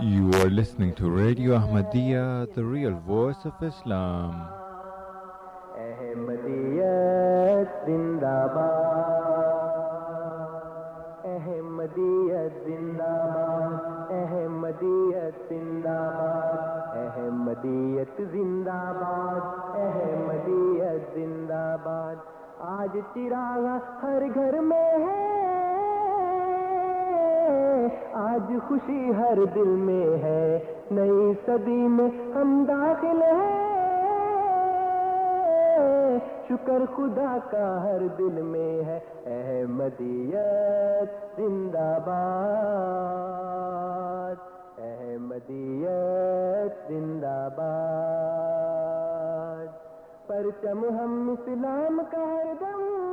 You are listening to Radio Ahmadiyya, the real voice of Islam. احمدیت زندہ باد۔ احمدیت زندہ احمدیت زندہ باد۔ احمدیت زندہ باد احمدیت زندہ باد۔ آج چراغ ہر گھر میں ہے۔ آج خوشی ہر دل میں ہے، نئی صدی میں ہم داخل ہیں۔ شکر خدا کا ہر دل میں ہے، احمدیت زندہ باد۔ احمدیت زندہ باد۔ پرچم ہم اسلام کا ہر دم۔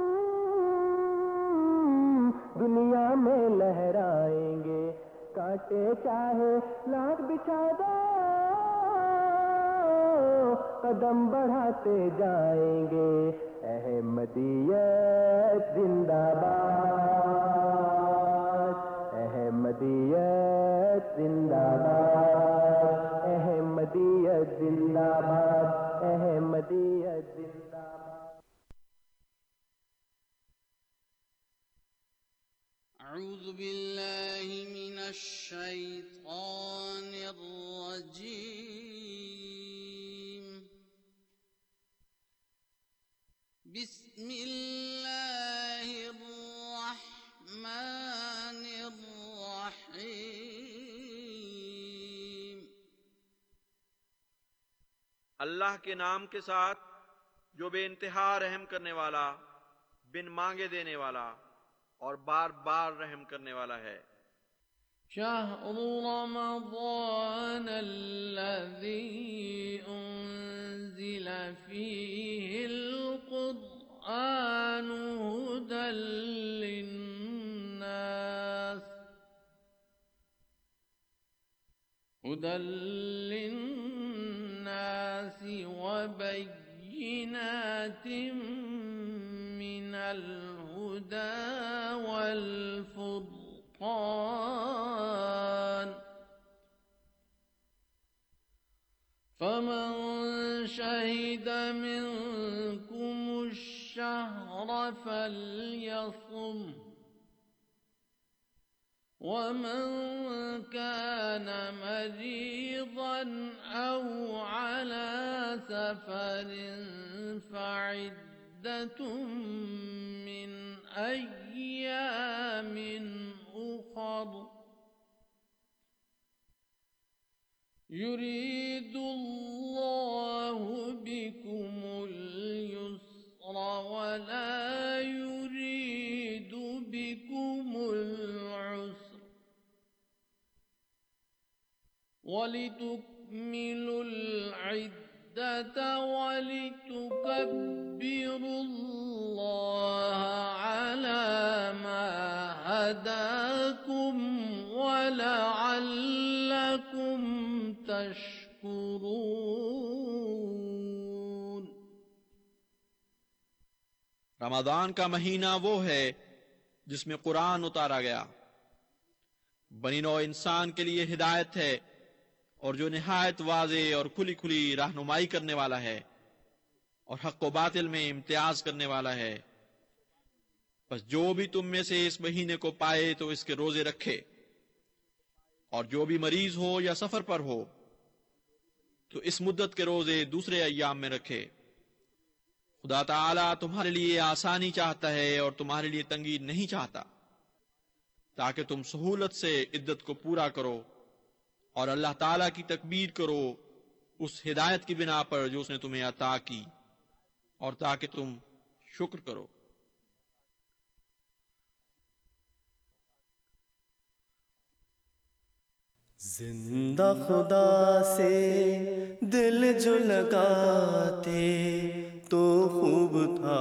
دنیا میں لہرائیں گے کاٹے چاہے، لاکھ بچھا دو، قدم بڑھاتے جائیں گے۔ احمدیت زندہ باد، احمدیت زندہ باد، احمدیت زندہ باد، احمدیت زندہ باد أعوذ بالله من الشيطان الرجيم. بسم الله الرحمن الرحيم. اللہ کے نام کے ساتھ جو بے انتہا رحم کرنے والا، بن مانگے دینے والا اور بار بار رحم کرنے والا ہے۔ شهر رمضان الذي أنزل فيه القرآن هدى للناس هدى للناس وبينات من الهدى الهدى والفرقان فمن شهد منكم الشهر فليصم ومن كان مريضا أو على سفر فعدة من أيام أخر. يريد الله بكم اليسر ولا يريد بكم العسر. ولتكملوا العدة ولتكبروا الله على ما هداكم ولعلكم تشكرون. رمضان کا مہینہ وہ ہے جس میں قرآن اتارا گیا۔ بنی نو انسان کے لیے ہدایت ہے۔ اور جو نہایت واضح اور کھلی کھلی رہنمائی کرنے والا ہے اور حق و باطل میں امتیاز کرنے والا ہے۔ بس جو بھی تم میں سے اس مہینے کو پائے تو اس کے روزے رکھے۔ اور جو بھی مریض ہو یا سفر پر ہو تو اس مدت کے روزے دوسرے ایام میں رکھے۔ خدا تعالی تمہارے لیے آسانی چاہتا ہے اور تمہارے لیے تنگی نہیں چاہتا۔ تاکہ تم سہولت سے عدت کو پورا کرو۔ اور اللہ تعالی کی تکبیر کرو اس ہدایت کی بنا پر جو اس نے تمہیں عطا کی، اور تاکہ تم شکر کرو۔ زندہ خدا سے دل جو لگاتے تو خوب تھا۔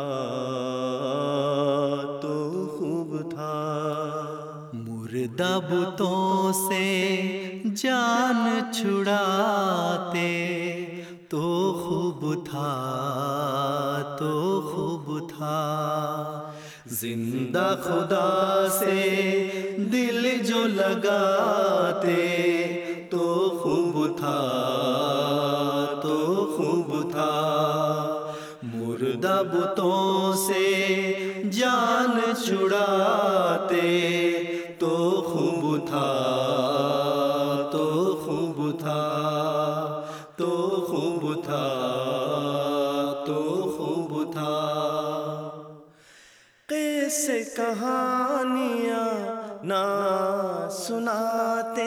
مردہ بتوں سے جان چھڑاتے، تو خوب تھا، تو خوب تھا۔ زندہ خدا سے دل جو لگاتے، تو خوب تھا، تو خوب تھا۔ مردہ بتوں سے جان چھڑاتے کہانیاں نہ سناتے۔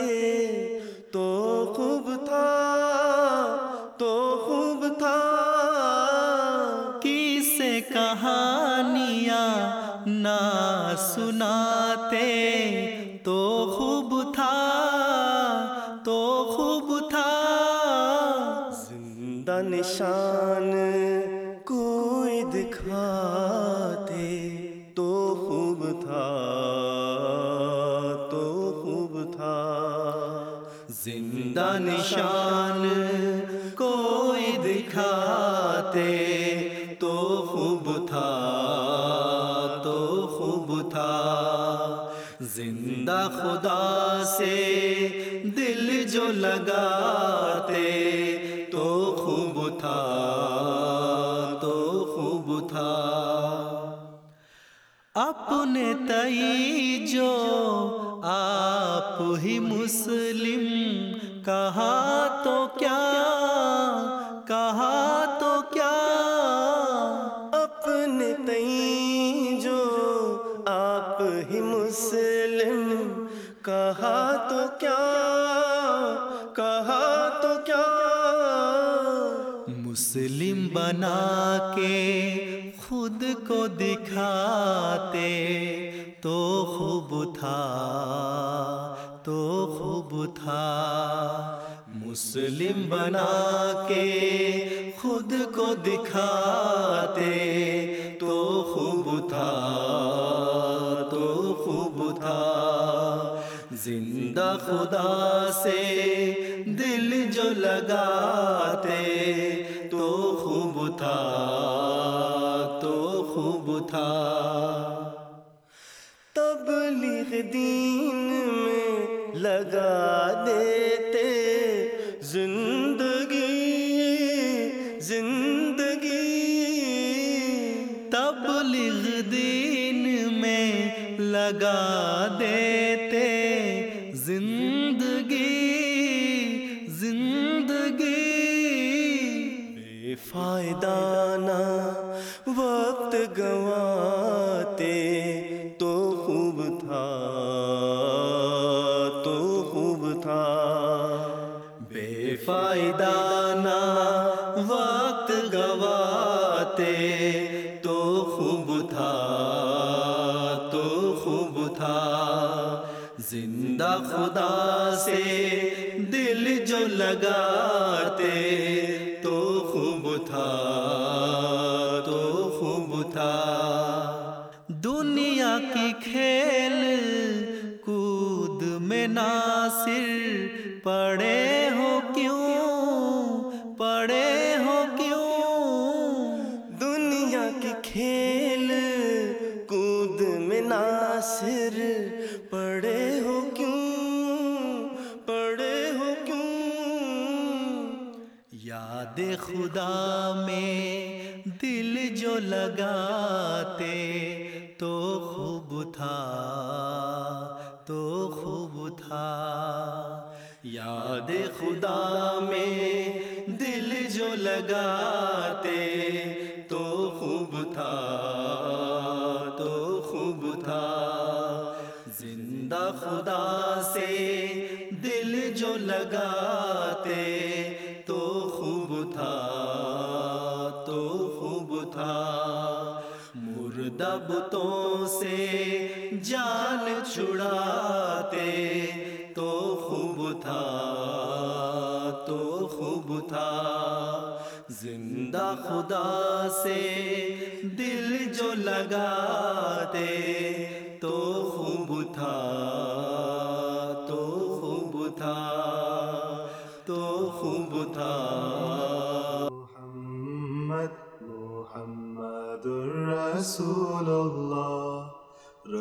تو خوب تھا، تو خوب تھا۔ کیسے کہانیاں نہ سناتے؟ تو خوب تھا، تو خوب تھا۔ زندہ نشان زندہ نشان کوئی دکھاتے تو خوب تھا، تو خوب تھا۔ زندہ خدا سے دل جو لگاتے تو خوب تھا، تو خوب تھا۔ اپنے تئی جو آپ ہی مسلم کہا تو کیا؟ کہا تو کیا؟ اپنے تئی جو آپ ہی مسلم، کہا تو کیا؟ کہا تو کیا؟ مسلم بنا کے خود کو دکھاتے تو خوب تھا۔ تو خوب تھا۔ مسلم بنا کے خود کو دکھاتے تو خوب تھا، تو خوب تھا۔ زندہ خدا سے دل جو لگاتے تو خوب تھا، تو خوب تھا۔ تبلیغ دین لگا۔ خدا میں دل جو لگاتے تو خوب تھا، تو خوب تھا۔ زندہ خدا سے دل جو لگاتے تو خوب تھا، تو خوب تھا۔ مردہ بتوں سے جان چھڑاتے زندہ خدا سے دل جو لگاتے تو خوب تھا، تو خوب تھا، تو خوب تھا۔ محمد محمد رسول اللہ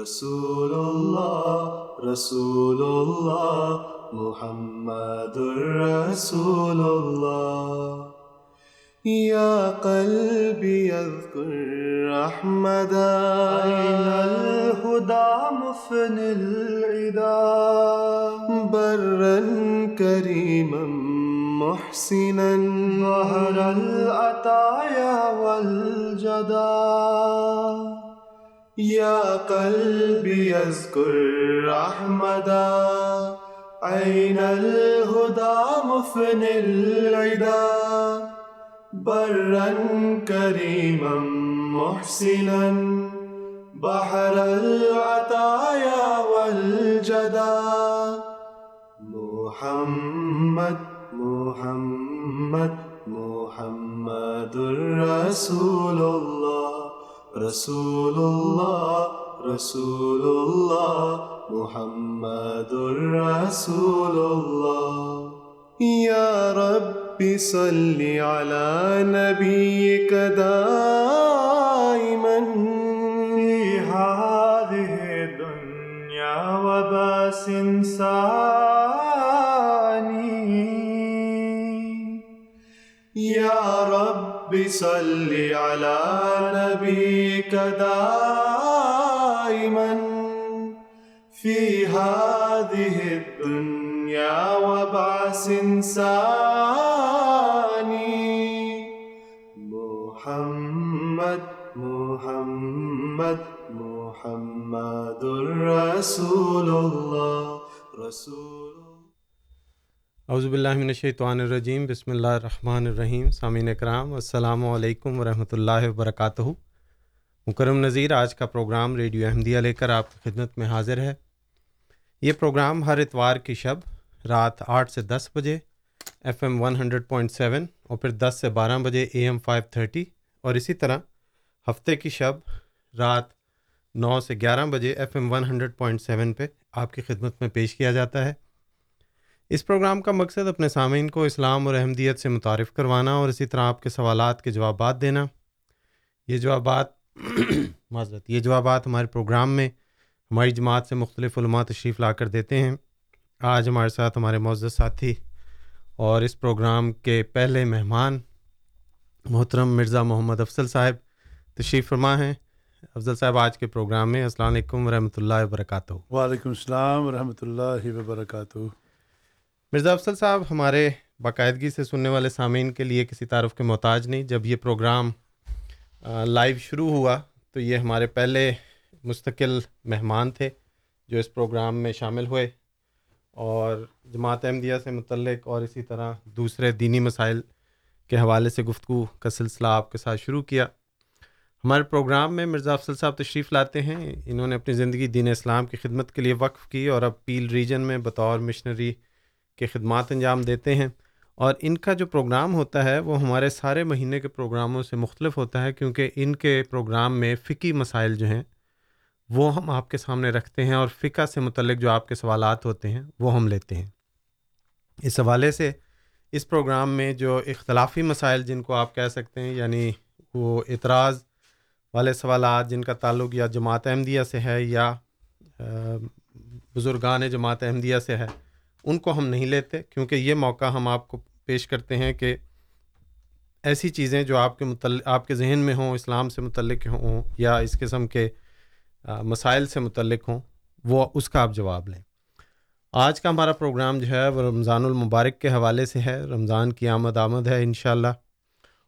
رسول اللہ رسول اللہ محمد الرسول اللہ یا قلبی اذکر احمد این الہدا مفن العدا برن کریما محسنا ظہر العطایا والجدا یا قلبی اذکر احمدا عین الہدا مفن العدا برا كريما محسنا بحر العطايا والجدا محمد محمد محمد رسول الله رسول الله رسول الله، محمد رسول الله. يا رب صل على نبيك دائما. في هذه الدنيا وباس ثاني. يا رب صل على نبيك دائما. في هذه الدنيا وبعث ثاني. محمد محمد رسول الله رسول اعوذ باللہ من الشیطان الرجیم بسم اللہ الرحمن الرحیم، سامعین اکرام، السلام علیکم ورحمۃ اللہ وبرکاتہ۔ مکرم نظیر آج کا پروگرام ریڈیو احمدیہ لے کر آپ کی خدمت میں حاضر ہے۔ یہ پروگرام ہر اتوار کی شب رات آٹھ سے دس بجے F M one hundred point seven اور پھر دس سے بارہ بجے اے ایم فائیو تھرٹی اور اسی طرح ہفتے کی شب رات نو سے گیارہ بجے F M one hundred point seven پہ آپ کی خدمت میں پیش کیا جاتا ہے۔ اس پروگرام کا مقصد اپنے سامعین کو اسلام اور احمدیت سے متعارف کروانا اور اسی طرح آپ کے سوالات کے جوابات دینا۔ یہ جوابات معذرت، یہ جوابات ہمارے پروگرام میں ہماری جماعت سے مختلف علماء تشریف لا کر دیتے ہیں۔ آج ہمارے ساتھ ہمارے معزز ساتھی اور اس پروگرام کے پہلے مہمان محترم مرزا محمد افضل صاحب تشریف فرما ہیں۔ افضل صاحب آج کے پروگرام میں السلام علیکم ورحمۃ اللہ وبرکاتہ۔ وعلیکم السلام ورحمۃ اللہ وبرکاتہ۔ مرزا افضل صاحب ہمارے باقاعدگی سے سننے والے سامعین کے لیے کسی تعارف کے محتاج نہیں۔ جب یہ پروگرام لائیو شروع ہوا تو یہ ہمارے پہلے مستقل مہمان تھے جو اس پروگرام میں شامل ہوئے۔ اور جماعت احمدیہ سے متعلق اور اسی طرح دوسرے دینی مسائل کے حوالے سے گفتگو کا سلسلہ آپ کے ساتھ شروع کیا۔ ہمارے پروگرام میں مرزا افضل صاحب تشریف لاتے ہیں۔ انہوں نے اپنی زندگی دین اسلام کی خدمت کے لیے وقف کی اور اب پیل ریجن میں بطور مشنری کے خدمات انجام دیتے ہیں۔ اور ان کا جو پروگرام ہوتا ہے وہ ہمارے سارے مہینے کے پروگراموں سے مختلف ہوتا ہے کیونکہ ان کے پروگرام میں فقی مسائل جو ہیں وہ ہم آپ کے سامنے رکھتے ہیں اور فقہ سے متعلق جو آپ کے سوالات ہوتے ہیں وہ ہم لیتے ہیں۔ اس حوالے سے اس پروگرام میں جو اختلافی مسائل جن کو آپ کہہ سکتے ہیں یعنی وہ اعتراض والے سوالات جن کا تعلق یا جماعت احمدیہ سے ہے یا بزرگان جماعت احمدیہ سے ہے، ان کو ہم نہیں لیتے، کیونکہ یہ موقع ہم آپ کو پیش کرتے ہیں کہ ایسی چیزیں جو آپ کے متعلق آپ کے ذہن میں ہوں، اسلام سے متعلق ہوں یا اس قسم کے مسائل سے متعلق ہوں، وہ اس کا آپ جواب لیں۔ آج کا ہمارا پروگرام جو ہے وہ رمضان المبارک کے حوالے سے ہے۔ رمضان کی آمد آمد ہے انشاءاللہ۔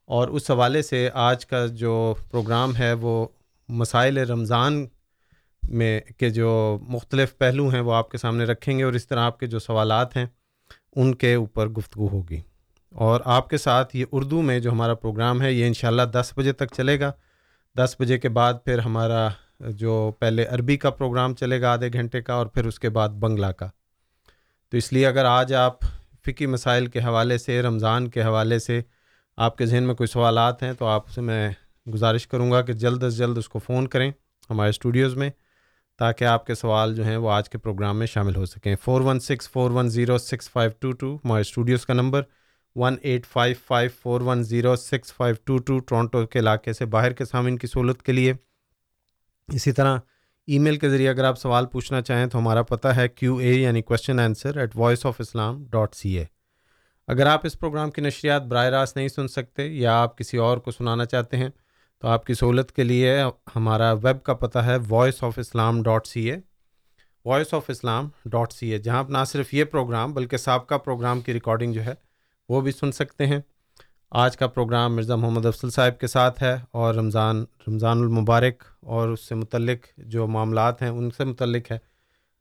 اور اس حوالے سے آج کا جو پروگرام ہے، وہ مسائل رمضان میں کے جو مختلف پہلو ہیں، وہ آپ کے سامنے رکھیں گے اور اس طرح آپ کے جو سوالات ہیں، ان کے اوپر گفتگو ہوگی۔ اور آپ کے ساتھ یہ اردو میں جو ہمارا پروگرام ہے، یہ انشاءاللہ دس بجے تک چلے گا۔ دس بجے کے بعد پھر ہمارا جو پہلے عربی کا پروگرام چلے گا آدھے گھنٹے کا اور پھر اس کے بعد بنگلہ کا۔ تو اس لیے اگر آج آپ فقی مسائل کے حوالے سے، رمضان کے حوالے سے آپ کے ذہن میں کوئی سوالات ہیں تو آپ سے میں گزارش کروں گا کہ جلد از جلد اس کو فون کریں ہمارے اسٹوڈیوز میں تاکہ آپ کے سوال جو ہیں وہ آج کے پروگرام میں شامل ہو سکیں۔ Four one six four one zero six five two two ہمارے اسٹوڈیوز کا number one eight five five four one zero six five two two Toronto کے علاقے سے باہر کے سامعین کی سہولت کے لیے۔ اسی طرح ای میل کے ذریعے اگر آپ سوال پوچھنا چاہیں تو ہمارا پتہ ہے کیو اے یعنی question answer at voice of Islam dot C A اگر آپ اس پروگرام کی نشریات براہ راست نہیں سن سکتے یا آپ کسی اور کو سنانا چاہتے ہیں، تو آپ کی سہولت کے لیے ہمارا ویب کا پتہ ہے voice of Islam dot C A voice of Islam dot C A جہاں آپ نہ صرف یہ پروگرام بلکہ سابقہ پروگرام کی ریکارڈنگ جو ہے وہ بھی سن سکتے ہیں۔ آج کا پروگرام مرزا محمد افضل صاحب کے ساتھ ہے اور رمضان رمضان المبارک اور اس سے متعلق جو معاملات ہیں ان سے متعلق ہے۔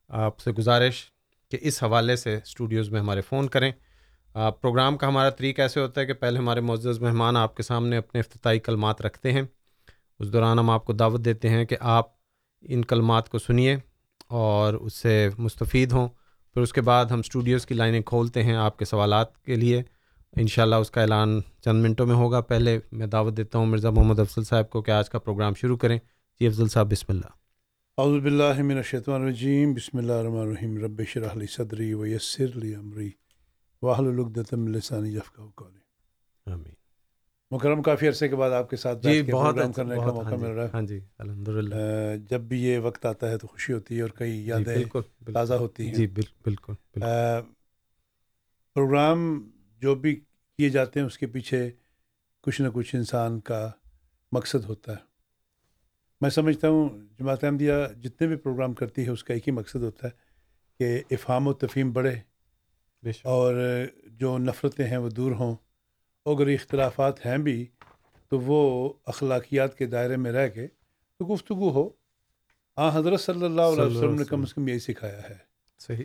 آپ سے گزارش کہ اس حوالے سے اسٹوڈیوز میں ہمارے فون کریں۔ پروگرام کا ہمارا طریقہ ایسے ہوتا ہے کہ پہلے ہمارے معزز مہمان آپ کے سامنے اپنے افتتاحی کلمات رکھتے ہیں۔ اس دوران ہم آپ کو دعوت دیتے ہیں کہ آپ ان کلمات کو سنیے اور اس سے مستفید ہوں۔ پھر اس کے بعد ہم اسٹوڈیوز کی لائنیں کھولتے ہیں آپ کے سوالات کے لیے۔ انشاءاللہ اس کا اعلان چند منٹوں میں ہوگا۔ پہلے میں دعوت دیتا ہوں مرزا محمد افضل صاحب کو کہ آج کا پروگرام شروع کریں۔ جی افضل صاحب، بسم اللہ۔ اعوذ باللہ من الشیطان الرجیم۔ بسم اللہ الرحمن الرحیم۔ رب شرح لی صدری ویسر لی امری۔ واحلل عقدۃ من لسانی یفقهوا قولی آمین۔ مکرم کافی عرصے کے بعد آپ کے ساتھ جی بہت پروگرام کرنے کا موقع ہاں مل جی رہا ہے۔ ہاں جی الحمدللہ۔ اہ، جب بھی یہ وقت آتا ہے تو خوشی ہوتی ہے اور کئی جی یادیں تازہ ہوتی ہیں۔ جی بال- بالکل پروگرام جو بھی کیے جاتے ہیں اس کے پیچھے کچھ نہ کچھ انسان کا مقصد ہوتا ہے۔ میں سمجھتا ہوں جماعت احمدیہ جتنے بھی پروگرام کرتی ہے اس کا ایک ہی مقصد ہوتا ہے کہ افہام و تفہیم بڑھے۔ اور جو نفرتیں ہیں وہ دور ہوں اگر اختلافات ہیں بھی تو وہ اخلاقیات کے دائرے میں رہ کے تو گفتگو ہو۔ آ حضرت صلی اللہ علیہ وسلم نے کم۔ از کم یہی سکھایا ہے صحیح۔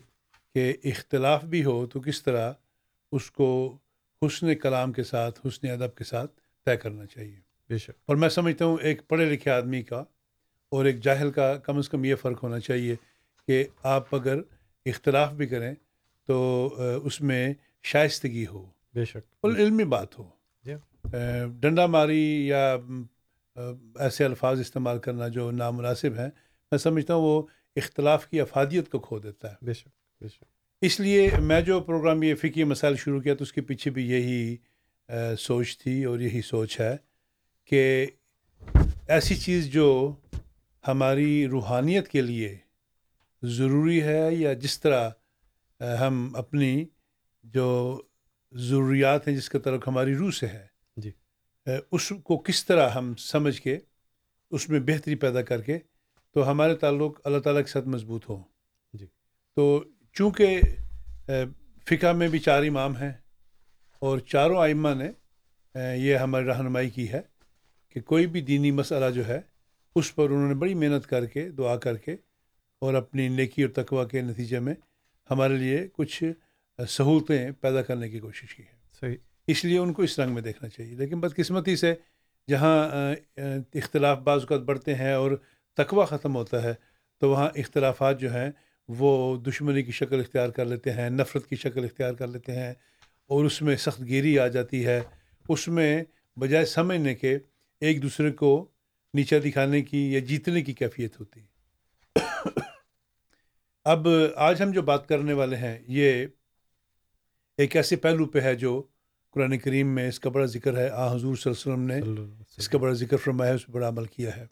کہ اختلاف بھی ہو تو کس طرح اس کو حسن کلام کے ساتھ حسن ادب کے ساتھ طے کرنا چاہیے۔ بے شک۔ اور میں سمجھتا ہوں ایک پڑھے لکھے آدمی کا اور ایک جاہل کا کم از کم یہ فرق ہونا چاہیے کہ آپ اگر اختلاف بھی کریں تو اس میں شائستگی ہو۔ بے شک۔ اور علمی بات ہو۔ جی۔ ڈنڈا ماری یا ایسے الفاظ استعمال کرنا جو نامناسب ہیں میں سمجھتا ہوں وہ اختلاف کی افادیت کو کھو دیتا ہے۔ بے شک بے شک۔ اس لیے میں جو پروگرام یہ فقی مسائل شروع کیا تو اس کے پیچھے بھی یہی سوچ تھی اور یہی سوچ ہے کہ ایسی چیز جو ہماری روحانیت کے لیے ضروری ہے یا جس طرح ہم اپنی جو ضروریات ہیں جس کا تعلق ہماری روح سے ہے جی۔ اس کو کس طرح ہم سمجھ کے اس میں بہتری پیدا کر کے تو ہمارے تعلق اللہ تعالیٰ کے ساتھ مضبوط ہوں۔ جی۔ تو چونکہ فقہ میں بھی چار امام ہیں اور چاروں آئمہ نے یہ ہماری رہنمائی کی ہے کہ کوئی بھی دینی مسئلہ جو ہے اس پر انہوں نے بڑی محنت کر کے دعا کر کے اور اپنی نیکی اور تقوی کے نتیجے میں ہمارے لیے کچھ سہولتیں پیدا کرنے کی کوشش کی ہے۔ صحیح۔ اس لیے ان کو اس رنگ میں دیکھنا چاہیے۔ لیکن بدقسمتی سے جہاں اختلاف بعض اوقات بڑھتے ہیں اور تقوی ختم ہوتا ہے تو وہاں اختلافات جو ہیں وہ دشمنی کی شکل اختیار کر لیتے ہیں نفرت کی شکل اختیار کر لیتے ہیں اور اس میں سخت گیری آ جاتی ہے۔ اس میں بجائے سمجھنے کے ایک دوسرے کو نیچا دکھانے کی یا جیتنے کی کیفیت ہوتی ہے۔ اب آج ہم جو بات کرنے والے ہیں یہ ایک ایسے پہلو پہ ہے جو قرآن کریم میں اس کا بڑا ذکر ہے۔ آ حضور صلی اللہ علیہ وسلم نے اللہ علیہ اس کا بڑا ذکر فرمایا ہے اس پہ بڑا عمل کیا ہے۔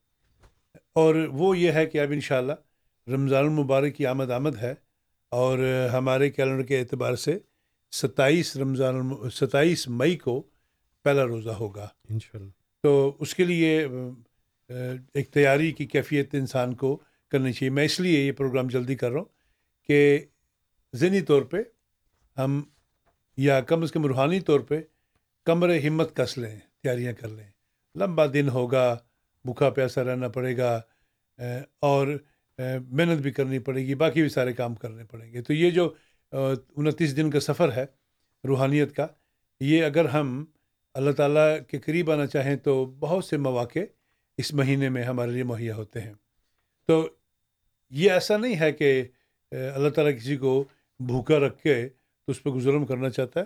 اور وہ یہ ہے کہ اب انشاءاللہ رمضان المبارک کی آمد آمد ہے اور ہمارے کیلنڈر کے اعتبار سے ستائیس رمضان الم- ستائیس مئی کو پہلا روزہ ہوگا۔ انشاءاللہ۔ تو اس کے لیے ایک تیاری کی کیفیت انسان کو کرنی چاہیے۔ میں اس لیے یہ پروگرام جلدی کر رہا ہوں کہ ذہنی طور پہ ہم یا کم از کم روحانی طور پہ کمر ہمت کس لیں، تیاریاں کر لیں۔ لمبا دن ہوگا بھوکا پیاسا رہنا پڑے گا اور محنت بھی کرنی پڑے گی، باقی بھی سارے کام کرنے پڑیں گے۔ تو یہ جو انتیس دن کا سفر ہے روحانیت کا، یہ اگر ہم اللہ تعالیٰ کے قریب آنا چاہیں تو بہت سے مواقع اس مہینے میں ہمارے لیے مہیا ہوتے ہیں۔ تو یہ ایسا نہیں ہے کہ اللہ تعالیٰ کسی کو بھوکا رکھ کے تو اس پہ ظلم کرنا چاہتا ہے۔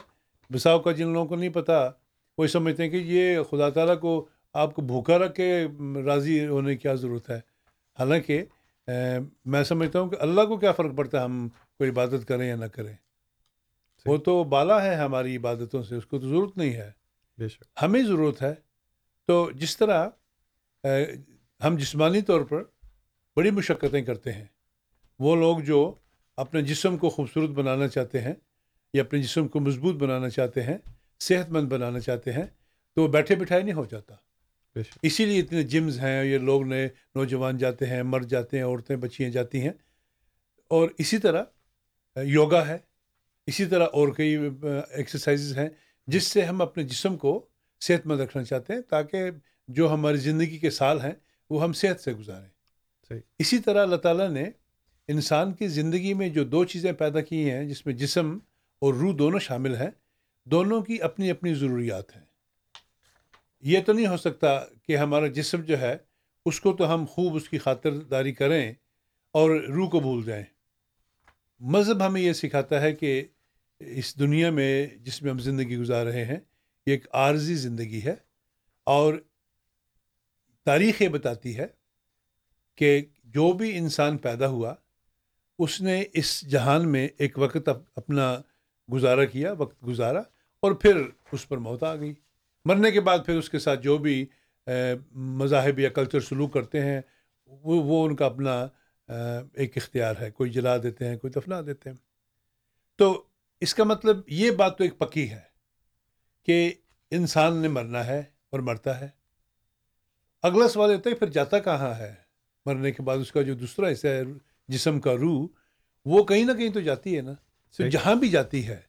بساؤ کا جن لوگوں کو نہیں پتہ وہ سمجھتے ہیں کہ یہ خدا تعالیٰ کو آپ کو بھوکا رکھ کے راضی ہونے کی کیا ضرورت ہے۔ حالانکہ میں سمجھتا ہوں کہ اللہ کو کیا فرق پڑتا ہے ہم کوئی عبادت کریں یا نہ کریں۔ وہ تو بالا ہے ہماری عبادتوں سے اس کو تو ضرورت نہیں ہے۔ بے شک۔ ہمیں ضرورت ہے۔ تو جس طرح ہم جسمانی طور پر بڑی مشقتیں کرتے ہیں۔ وہ لوگ جو اپنے جسم کو خوبصورت بنانا چاہتے ہیں یا اپنے جسم کو مضبوط بنانا چاہتے ہیں صحت مند بنانا چاہتے ہیں تو وہ بیٹھے بٹھائے نہیں ہو جاتا۔ اسی لیے اتنے جمز ہیں یہ لوگ نئے نوجوان جاتے ہیں مرد جاتے ہیں عورتیں بچیاں جاتی ہیں۔ اور اسی طرح یوگا ہے اسی طرح اور کئی ایکسرسائزز ہیں جس سے ہم اپنے جسم کو صحت مند رکھنا چاہتے ہیں تاکہ جو ہماری زندگی کے سال ہیں وہ ہم صحت سے گزاریں۔ صحیح۔ اسی طرح اللہ تعالیٰ نے انسان کی زندگی میں جو دو چیزیں پیدا کی ہیں، جس میں جسم اور روح دونوں شامل ہیں، دونوں کی اپنی اپنی ضروریات ہیں۔ یہ تو نہیں ہو سکتا کہ ہمارا جسم جو ہے، اس کو تو ہم خوب اس کی خاطر داری کریں اور روح کو بھول جائیں۔ مذہب ہمیں یہ سکھاتا ہے کہ اس دنیا میں جس میں ہم زندگی گزار رہے ہیں، یہ ایک عارضی زندگی ہے اور تاریخ یہ بتاتی ہے کہ جو بھی انسان پیدا ہوا، اس نے اس جہان میں ایک وقت اپنا گزارا کیا، وقت گزارا اور پھر اس پر موت آ گئی۔ مرنے کے بعد پھر اس کے ساتھ جو بھی مذاہب یا کلچر سلوک کرتے ہیں، وہ وہ ان کا اپنا ایک اختیار ہے۔ کوئی جلا دیتے ہیں، کوئی دفنا دیتے ہیں۔ تو اس کا مطلب یہ بات تو ایک پکی ہے کہ انسان نے مرنا ہے اور مرتا ہے۔ اگلا سوال ہوتا ہے، پھر جاتا کہاں ہے؟ مرنے کے بعد اس کا جو دوسرا حصہ ہے جسم کا روح وہ کہیں نہ کہیں تو جاتی ہے نا۔ تو۔ جہاں بھی جاتی ہے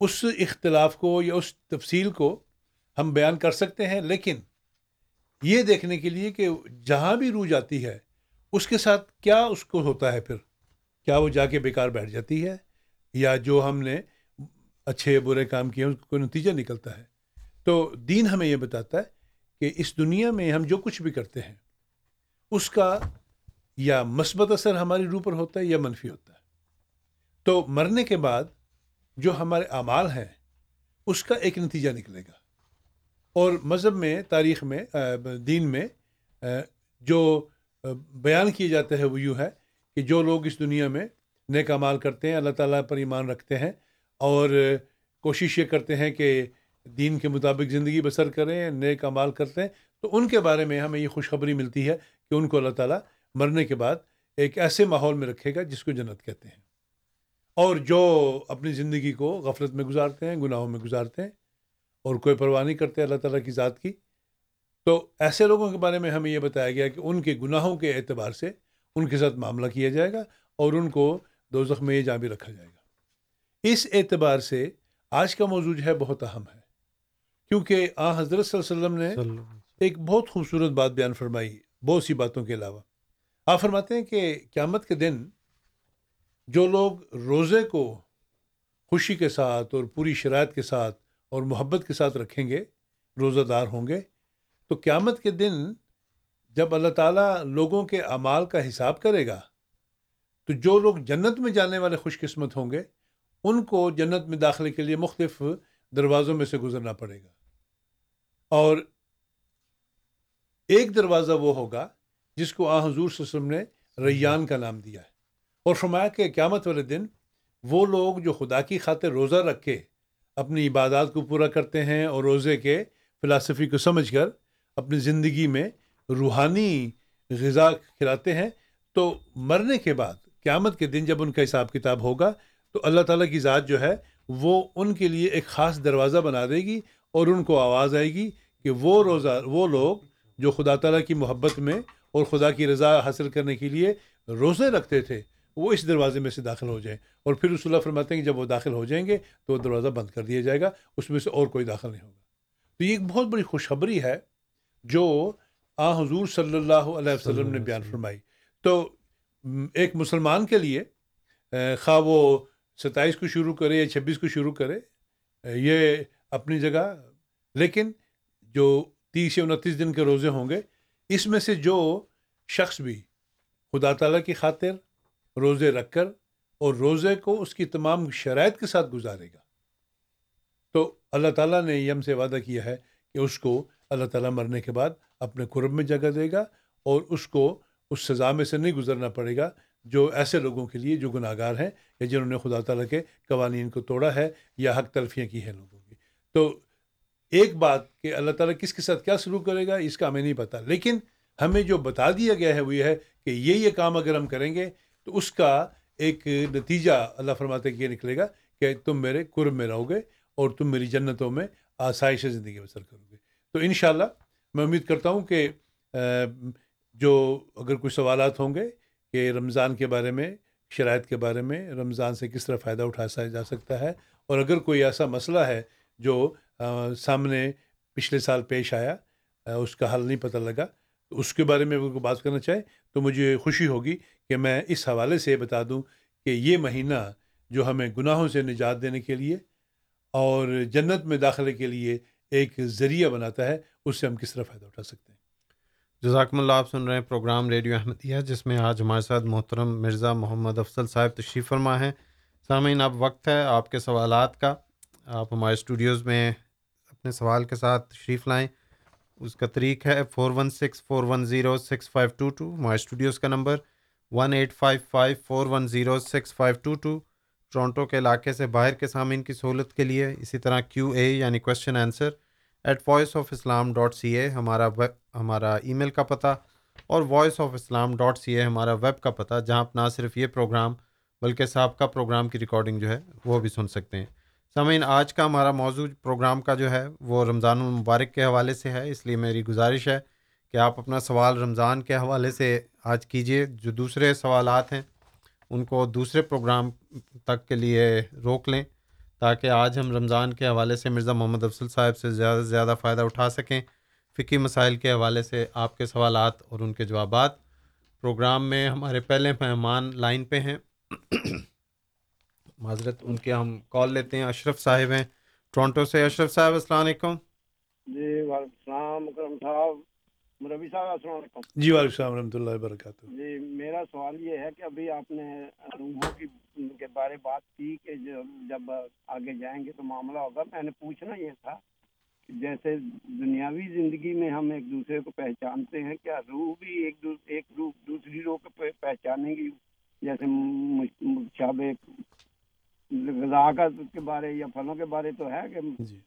اس اختلاف کو یا اس تفصیل کو ہم بیان کر سکتے ہیں لیکن یہ دیکھنے کے لیے کہ جہاں بھی روح جاتی ہے اس کے ساتھ کیا اس کو ہوتا ہے پھر؟ کیا وہ جا کے بیکار بیٹھ جاتی ہے؟ یا جو ہم نے اچھے برے کام کیے ہیں اس کوئی نتیجہ نکلتا ہے۔ تو دین ہمیں یہ بتاتا ہے کہ اس دنیا میں ہم جو کچھ بھی کرتے ہیں اس کا یا مثبت اثر ہماری روح پر ہوتا ہے یا منفی ہوتا ہے۔ تو مرنے کے بعد جو ہمارے اعمال ہیں، اس کا ایک نتیجہ نکلے گا۔ اور مذہب میں، تاریخ میں دین میں جو بیان کیا جاتا ہے وہ یوں ہے کہ جو لوگ اس دنیا میں نیک اعمال کرتے ہیں، اللہ تعالیٰ پر ایمان رکھتے ہیں اور کوشش یہ کرتے ہیں کہ دین کے مطابق زندگی بسر کریں، نیک اعمال کرتے ہیں، تو ان کے بارے میں ہمیں یہ خوشخبری ملتی ہے کہ ان کو اللہ تعالیٰ مرنے کے بعد ایک ایسے ماحول میں رکھے گا جس کو جنت کہتے ہیں۔ اور جو اپنی زندگی کو غفلت میں گزارتے ہیں گناہوں میں گزارتے ہیں اور کوئی پرواہ نہیں کرتے اللہ تعالیٰ کی ذات کی تو ایسے لوگوں کے بارے میں ہمیں یہ بتایا گیا کہ ان کے گناہوں کے اعتبار سے ان کے ساتھ معاملہ کیا جائے گا اور ان کو دوزخ میں جہاں بھی رکھا جائے گا۔ اس اعتبار سے آج کا موضوع جو ہے بہت اہم ہے۔ کیونکہ آ حضرت صلی اللہ علیہ وسلم نے۔ ایک بہت خوبصورت بات بیان فرمائی۔ بہت سی باتوں کے علاوہ۔ آپ فرماتے ہیں کہ قیامت کے دن جو لوگ روزے کو خوشی کے ساتھ اور پوری شرائط کے ساتھ اور محبت کے ساتھ رکھیں گے، روزہ دار ہوں گے، تو قیامت کے دن جب اللہ تعالیٰ لوگوں کے اعمال کا حساب کرے گا، تو جو لوگ جنت میں جانے والے خوش قسمت ہوں گے، ان کو جنت میں داخلے کے لیے مختلف دروازوں میں سے گزرنا پڑے گا۔ اور ایک دروازہ وہ ہوگا جس کو آ حضور صلی اللہ علیہ وسلم نے ریان کا نام دیا ہے۔ اور فرمایا کہ قیامت والے دن وہ لوگ جو خدا کی خاطر روزہ رکھ کے اپنی عبادات کو پورا کرتے ہیں اور روزے کے فلاسفی کو سمجھ کر اپنی زندگی میں روحانی غذا کھلاتے ہیں، تو مرنے کے بعد، قیامت کے دن جب ان کا حساب کتاب ہوگا، تو اللہ تعالیٰ کی ذات جو ہے، وہ ان کے لیے ایک خاص دروازہ بنا دے گی اور ان کو آواز آئے گی کہ وہ روزہ، وہ لوگ جو خدا تعالیٰ کی محبت میں اور خدا کی رضا حاصل کرنے کے لیے روزے رکھتے تھے، وہ اس دروازے میں سے داخل ہو جائیں۔ اور پھر رسول اللہ فرماتے ہیں کہ جب وہ داخل ہو جائیں گے تو وہ دروازہ بند کر دیا جائے گا، اس میں سے اور کوئی داخل نہیں ہوگا۔ تو یہ ایک بہت بڑی خوشخبری ہے جو آ حضور صلی اللہ علیہ وسلم نے بیان فرمائی۔ تو ایک مسلمان کے لیے خواہ وہ ستائیس کو شروع کرے یا چھبیس کو شروع کرے یہ اپنی جگہ، لیکن جو تیس یا انتیس دن کے روزے ہوں گے، اس میں سے جو شخص بھی خدا تعالیٰ کی خاطر روزے رکھ کر اور روزے کو اس کی تمام شرائط کے ساتھ گزارے گا۔ تو اللہ تعالیٰ نے یہ ہم سے وعدہ کیا ہے کہ اس کو اللہ تعالیٰ مرنے کے بعد اپنے قرب میں جگہ دے گا اور اس کو اس سزا میں سے نہیں گزرنا پڑے گا جو ایسے لوگوں کے لیے جو گناہ گار ہیں یا جنہوں نے خدا تعالیٰ کے قوانین کو توڑا ہے یا حق تلفیاں کی ہیں لوگوں کی۔ تو ایک بات کہ اللہ تعالیٰ کس کے ساتھ کیا سلوک کرے گا، اس کا ہمیں نہیں پتہ لیکن ہمیں جو بتا دیا گیا ہے، وہ یہ ہے کہ یہ یہ کام اگر ہم کریں گے، تو اس کا ایک نتیجہ اللہ فرماتے کہ یہ نکلے گا کہ تم میرے قرب میں رہو گے اور تم میری جنتوں میں آسائش زندگی بسر کرو گے۔ تو انشاءاللہ میں امید کرتا ہوں کہ جو اگر کوئی سوالات ہوں گے کہ رمضان کے بارے میں، شرائط کے بارے میں رمضان سے کس طرح فائدہ اٹھا جا سکتا ہے، اور اگر کوئی ایسا مسئلہ ہے جو سامنے پچھلے سال پیش آیا اس کا حل نہیں پتہ لگا۔ اس کے بارے میں اگر بات کرنا چاہے تو مجھے خوشی ہوگی کہ میں اس حوالے سے بتا دوں کہ یہ مہینہ جو ہمیں گناہوں سے نجات دینے کے لیے اور جنت میں داخلے کے لیے ایک ذریعہ بناتا ہے، اس سے ہم کس طرح فائدہ اٹھا سکتے ہیں؟ جزاکم اللہ، آپ سن رہے ہیں پروگرام ریڈیو احمدیہ، جس میں آج ہمارے ساتھ محترم مرزا محمد افضل صاحب تشریف فرما ہیں۔ سامعین، اب وقت ہے آپ کے سوالات کا۔ آپ ہمارے اسٹوڈیوز میں اپنے سوال کے ساتھ تشریف لائیں۔ اس کا طریق ہے four one six four one zero six five two two ہمارے اسٹوڈیوز کا number one eight five five four one zero six five two two Toronto کے علاقے سے باہر کے سامعین کی سہولت کے لیے اسی طرح کیو اے یعنی question answer at voice of Islam dot C A ہمارا ویب، ہمارا ای میل کا پتہ اور voice of Islam dot C A ہمارا ویب کا پتہ، جہاں آپ نہ صرف یہ پروگرام بلکہ سابقہ پروگرام کی ریکارڈنگ جو ہے وہ بھی سن سکتے ہیں۔ سامعین، آج کا ہمارا موضوع پروگرام کا جو ہے، وہ رمضان المبارک کے حوالے سے ہے۔ اس لیے میری گزارش ہے کہ آپ اپنا سوال رمضان کے حوالے سے آج کیجیے۔ جو دوسرے سوالات ہیں، ان کو دوسرے پروگرام تک کے لیے روک لیں، تاکہ آج ہم رمضان کے حوالے سے مرزا محمد افضل صاحب سے زیادہ سے زیادہ فائدہ اٹھا سکیں۔ فقی مسائل کے حوالے سے آپ کے سوالات اور ان کے جوابات۔ پروگرام میں ہمارے پہلے مہمان لائن پہ ہیں۔ معذرت ان کے ہم کال لیتے ہیں اشرف صاحب ہیں۔ ٹورانٹو سے اشرف صاحب السلام علیکم۔ جی وعلیکم السلام اکرم صاحب مربی صاحب السلام علیکم۔ جی وعلیکم السلام ورحمۃ اللہ وبرکاتہ۔ جی میرا سوال یہ ہے کہ ابھی آپ نے روحوں کی کے بارے بات کی کہ جب آگے جائیں گے تو معاملہ ہوگا۔ میں نے پوچھنا یہ تھا جیسے دنیاوی زندگی میں ہم ایک دوسرے کو پہچانتے ہیں کیا روح بھی ایک ایک روح دوسری روح کو پہچانیں گی؟ جیسے شاب کے بارے یا پھلوں کے بارے تو ہے کہ جی۔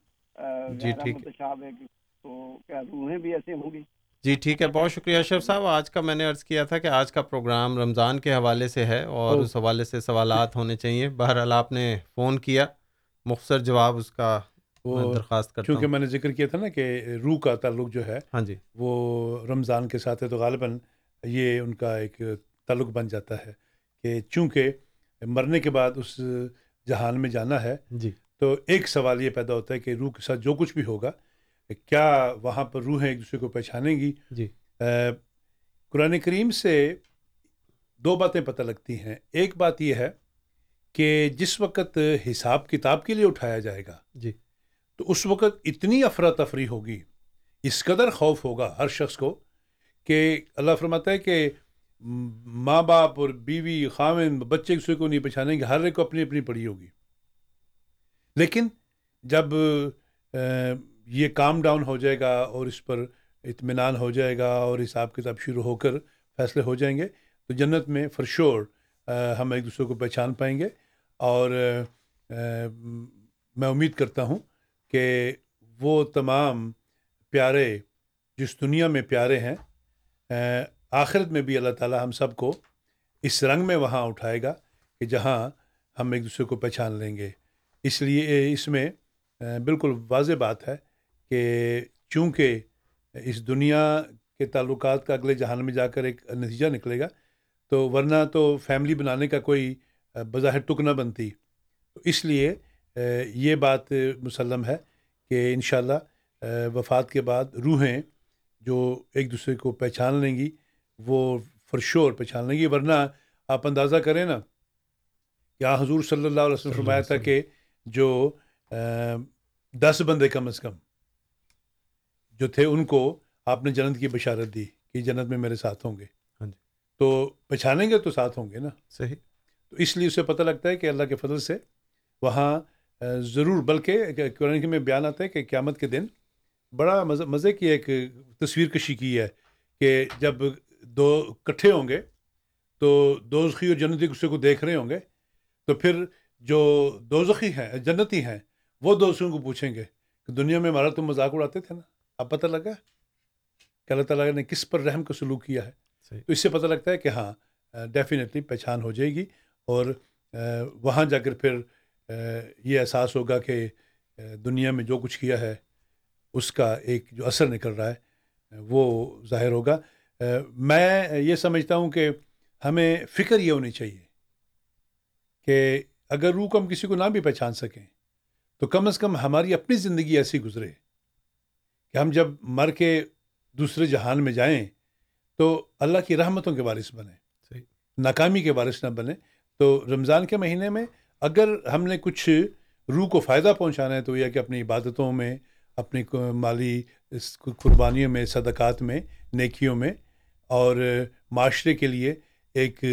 جی ٹھیک ہے۔ تو کیا روحیں بھی ایسے ہوں گی؟ جی ٹھیک ہے۔ بہت شکریہ اشرف صاحب۔ آج کا میں نے عرض کیا تھا کہ آج کا پروگرام رمضان کے حوالے سے ہے اور اس حوالے سے سوالات ہونے چاہیے۔ بہرحال آپ نے فون کیا۔ مختصر جواب اس کا درخواست کرتا کیونکہ میں نے ذکر کیا تھا نا کہ روح کا تعلق جو ہے ہاں جی۔ وہ رمضان کے ساتھ ہے تو غالباً یہ ان کا ایک تعلق بن جاتا ہے کہ چونکہ مرنے کے بعد اس جہان میں جانا ہے جی۔ تو ایک سوال یہ پیدا ہوتا ہے کہ روح کے ساتھ جو کچھ بھی ہوگا کیا وہاں پر روحیں ایک دوسرے کو پہچانیں گی؟ جی۔ قرآن کریم سے دو باتیں پتہ لگتی ہیں۔ ایک بات یہ ہے کہ جس وقت حساب کتاب کے لیے اٹھایا جائے گا جی۔ تو اس وقت اتنی افراتفری ہوگی اس قدر خوف ہوگا ہر شخص کو کہ اللہ فرماتا ہے کہ ماں باپ اور بیوی خامن بچے ایک دوسرے کو نہیں پہچانیں گے، ہر ایک کو اپنی اپنی پڑی ہوگی۔ لیکن جب یہ کام ڈاؤن ہو جائے گا اور اس پر اطمینان ہو جائے گا اور حساب کتاب شروع ہو کر فیصلے ہو جائیں گے، تو جنت میں فر شور ہم ایک دوسرے کو پہچان پائیں گے۔ اور میں امید کرتا ہوں کہ وہ تمام پیارے جس دنیا میں پیارے ہیں آخرت میں بھی اللہ تعالیٰ ہم سب کو اس رنگ میں وہاں اٹھائے گا کہ جہاں ہم ایک دوسرے کو پہچان لیں گے۔ اس لیے اس میں بالکل واضح بات ہے کہ چونکہ اس دنیا کے تعلقات کا اگلے جہان میں جا کر ایک نتیجہ نکلے گا، تو ورنہ تو فیملی بنانے کا کوئی بظاہر ٹک نہ بنتی۔ تو اس لیے یہ بات مسلم ہے کہ انشاءاللہ وفات کے بعد روحیں جو ایک دوسرے کو پہچان لیں گی وہ فرشور پہچان لیں گی ورنہ آپ اندازہ کریں نا کہ حضور صلی اللہ علیہ وسلم فرمایا تھا کہ جو دس بندے کم از کم جو تھے ان کو آپ نے جنت کی بشارت دی کہ جنت میں میرے ساتھ ہوں گے۔ ہاں جی۔ تو پہچانیں گے تو ساتھ ہوں گے نا۔ صحیح۔ تو اس لیے اسے پتہ لگتا ہے کہ اللہ کے فضل سے وہاں ضرور بلکہ قرآن میں بیان آتا ہے کہ قیامت کے دن بڑا مزے کی ایک تصویر کشی کی ہے کہ جب دو کٹھے ہوں گے تو دوزخی اور جنتی دوسرے کو دیکھ رہے ہوں گے تو پھر جو دوزخی ہیں جنتی ہیں وہ دوستوں کو پوچھیں گے کہ دنیا میں ہمارا تم مذاق اڑاتے تھے نا؟ اب پتہ لگا؟ کہ اللہ تعالیٰ نے کس پر رحم کا سلوک کیا ہے؟ صحیح۔ تو اس سے پتہ لگتا ہے کہ ہاں ڈیفینیٹلی پہچان ہو جائے گی اور وہاں جا کر پھر یہ احساس ہوگا کہ دنیا میں جو کچھ کیا ہے اس کا ایک جو اثر نکل رہا ہے وہ ظاہر ہوگا۔ میں یہ سمجھتا ہوں کہ ہمیں فکر یہ ہونی چاہیے کہ اگر روح کو ہم کسی کو نہ بھی پہچان سکیں تو کم از کم ہماری اپنی زندگی ایسی گزرے کہ ہم جب مر کے دوسرے جہان میں جائیں تو اللہ کی رحمتوں کے بارش بنیں صحیح۔ ناکامی کے بارش نہ بنے تو رمضان کے مہینے میں اگر ہم نے کچھ روح کو فائدہ پہنچانا ہے تو یہ کہ اپنی عبادتوں میں اپنی مالی قربانیوں میں صدقات میں نیکیوں میں اور معاشرے کے لیے ایک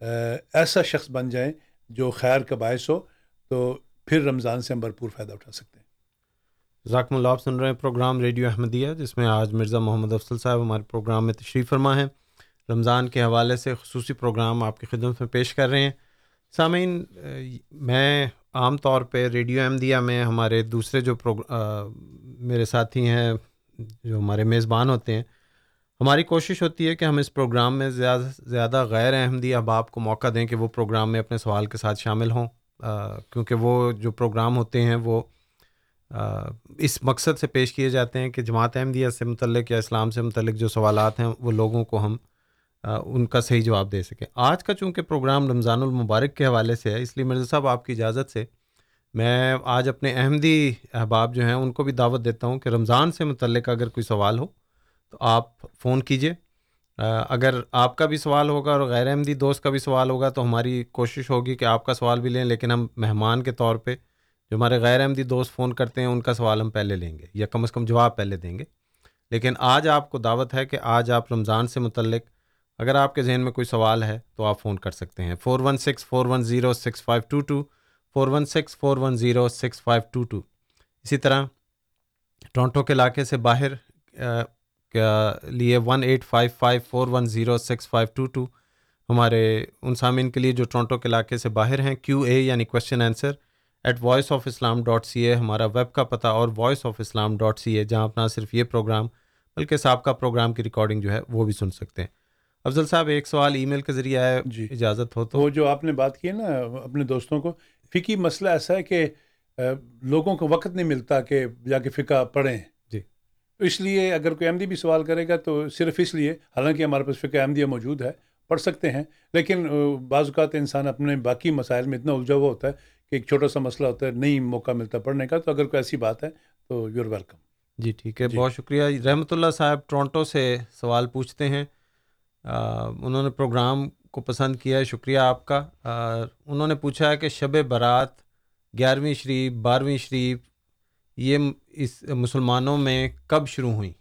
ایسا شخص بن جائیں جو خیر کا باعث ہو، تو پھر رمضان سے ہم بھرپور فائدہ اٹھا سکتے ہیں۔ ذاکم اللہ، آپ سن رہے ہیں پروگرام ریڈیو احمدیہ، جس میں آج مرزا محمد افضل صاحب ہمارے پروگرام میں تشریف فرما ہیں۔ رمضان کے حوالے سے خصوصی پروگرام آپ کی خدمت میں پیش کر رہے ہیں۔ سامعین میں عام طور پہ ریڈیو احمدیہ میں ہمارے دوسرے جو میرے ساتھی ہیں، جو ہمارے میزبان ہوتے ہیں ہماری کوشش ہوتی ہے کہ ہم اس پروگرام میں زیادہ سے زیادہ غیر احمدی احباب کو موقع دیں کہ وہ پروگرام میں اپنے سوال کے ساتھ شامل ہوں۔ کیونکہ وہ جو پروگرام ہوتے ہیں وہ اس مقصد سے پیش کیے جاتے ہیں کہ جماعت احمدیہ سے متعلق یا اسلام سے متعلق جو سوالات ہیں وہ لوگوں کو ہم ان کا صحیح جواب دے سکیں۔ آج کا چونکہ پروگرام رمضان المبارک کے حوالے سے ہے، اس لیے مرزا صاحب آپ کی اجازت سے میں آج اپنے احمدی احباب جو ہیں ان کو بھی دعوت دیتا ہوں کہ رمضان سے متعلق اگر کوئی سوال ہو تو آپ فون کیجیے اگر آپ کا بھی سوال ہوگا اور غیر احمدی دوست کا بھی سوال ہوگا تو ہماری کوشش ہوگی کہ آپ کا سوال بھی لیں، لیکن ہم مہمان کے طور پہ جو ہمارے غیر احمدی دوست فون کرتے ہیں، ان کا سوال ہم پہلے لیں گے، یا کم از کم جواب پہلے دیں گے۔ لیکن آج آپ کو دعوت ہے کہ آج آپ رمضان سے متعلق اگر آپ کے ذہن میں کوئی سوال ہے تو آپ فون کر سکتے ہیں۔ Four one six four one zero six five two two four one six four one zero six five two two اسی طرح ٹورنٹو کے علاقے سے باہر لیے one eight five five four one zero six five two two ہمارے ان سامعین کے لیے جو ٹورنٹو کے علاقے سے باہر ہیں کیو اے یعنی question answer at voice of Islam dot C A ہمارا ویب کا پتہ اور voice of Islam dot C A جہاں اپنا صرف یہ پروگرام بلکہ سابقہ پروگرام کی ریکارڈنگ جو ہے وہ بھی سن سکتے ہیں۔ افضل صاحب ایک سوال ای میل کے ذریعے آیا جی۔ اجازت ہو تو۔ وہ جو آپ نے بات کی ہے نا اپنے دوستوں کو فقی مسئلہ ایسا ہے کہ لوگوں کو وقت نہیں ملتا کہ جا کے فقہ پڑھیں۔ تو اس لیے اگر کوئی احمدی بھی سوال کرے گا تو صرف اس لیے حالانکہ ہمارے پاس فقہ احمدیہ موجود ہے پڑھ سکتے ہیں لیکن بعض اوقات انسان اپنے باقی مسائل میں اتنا الجھا ہوا ہوتا ہے کہ ایک چھوٹا سا مسئلہ ہوتا ہے نہیں موقع ملتا پڑھنے کا تو اگر کوئی ایسی بات ہے تو یو ویلکم۔ جی ٹھیک ہے بہت شکریہ۔ رحمۃ اللہ صاحب ٹورنٹو سے سوال پوچھتے ہیں۔ انہوں نے پروگرام کو پسند کیا ہے شکریہ آپ کا۔ انہوں نے پوچھا ہے کہ شب برات گیارہویں شریف بارہویں شریف یہ اس مسلمانوں میں کب شروع ہوئیں؟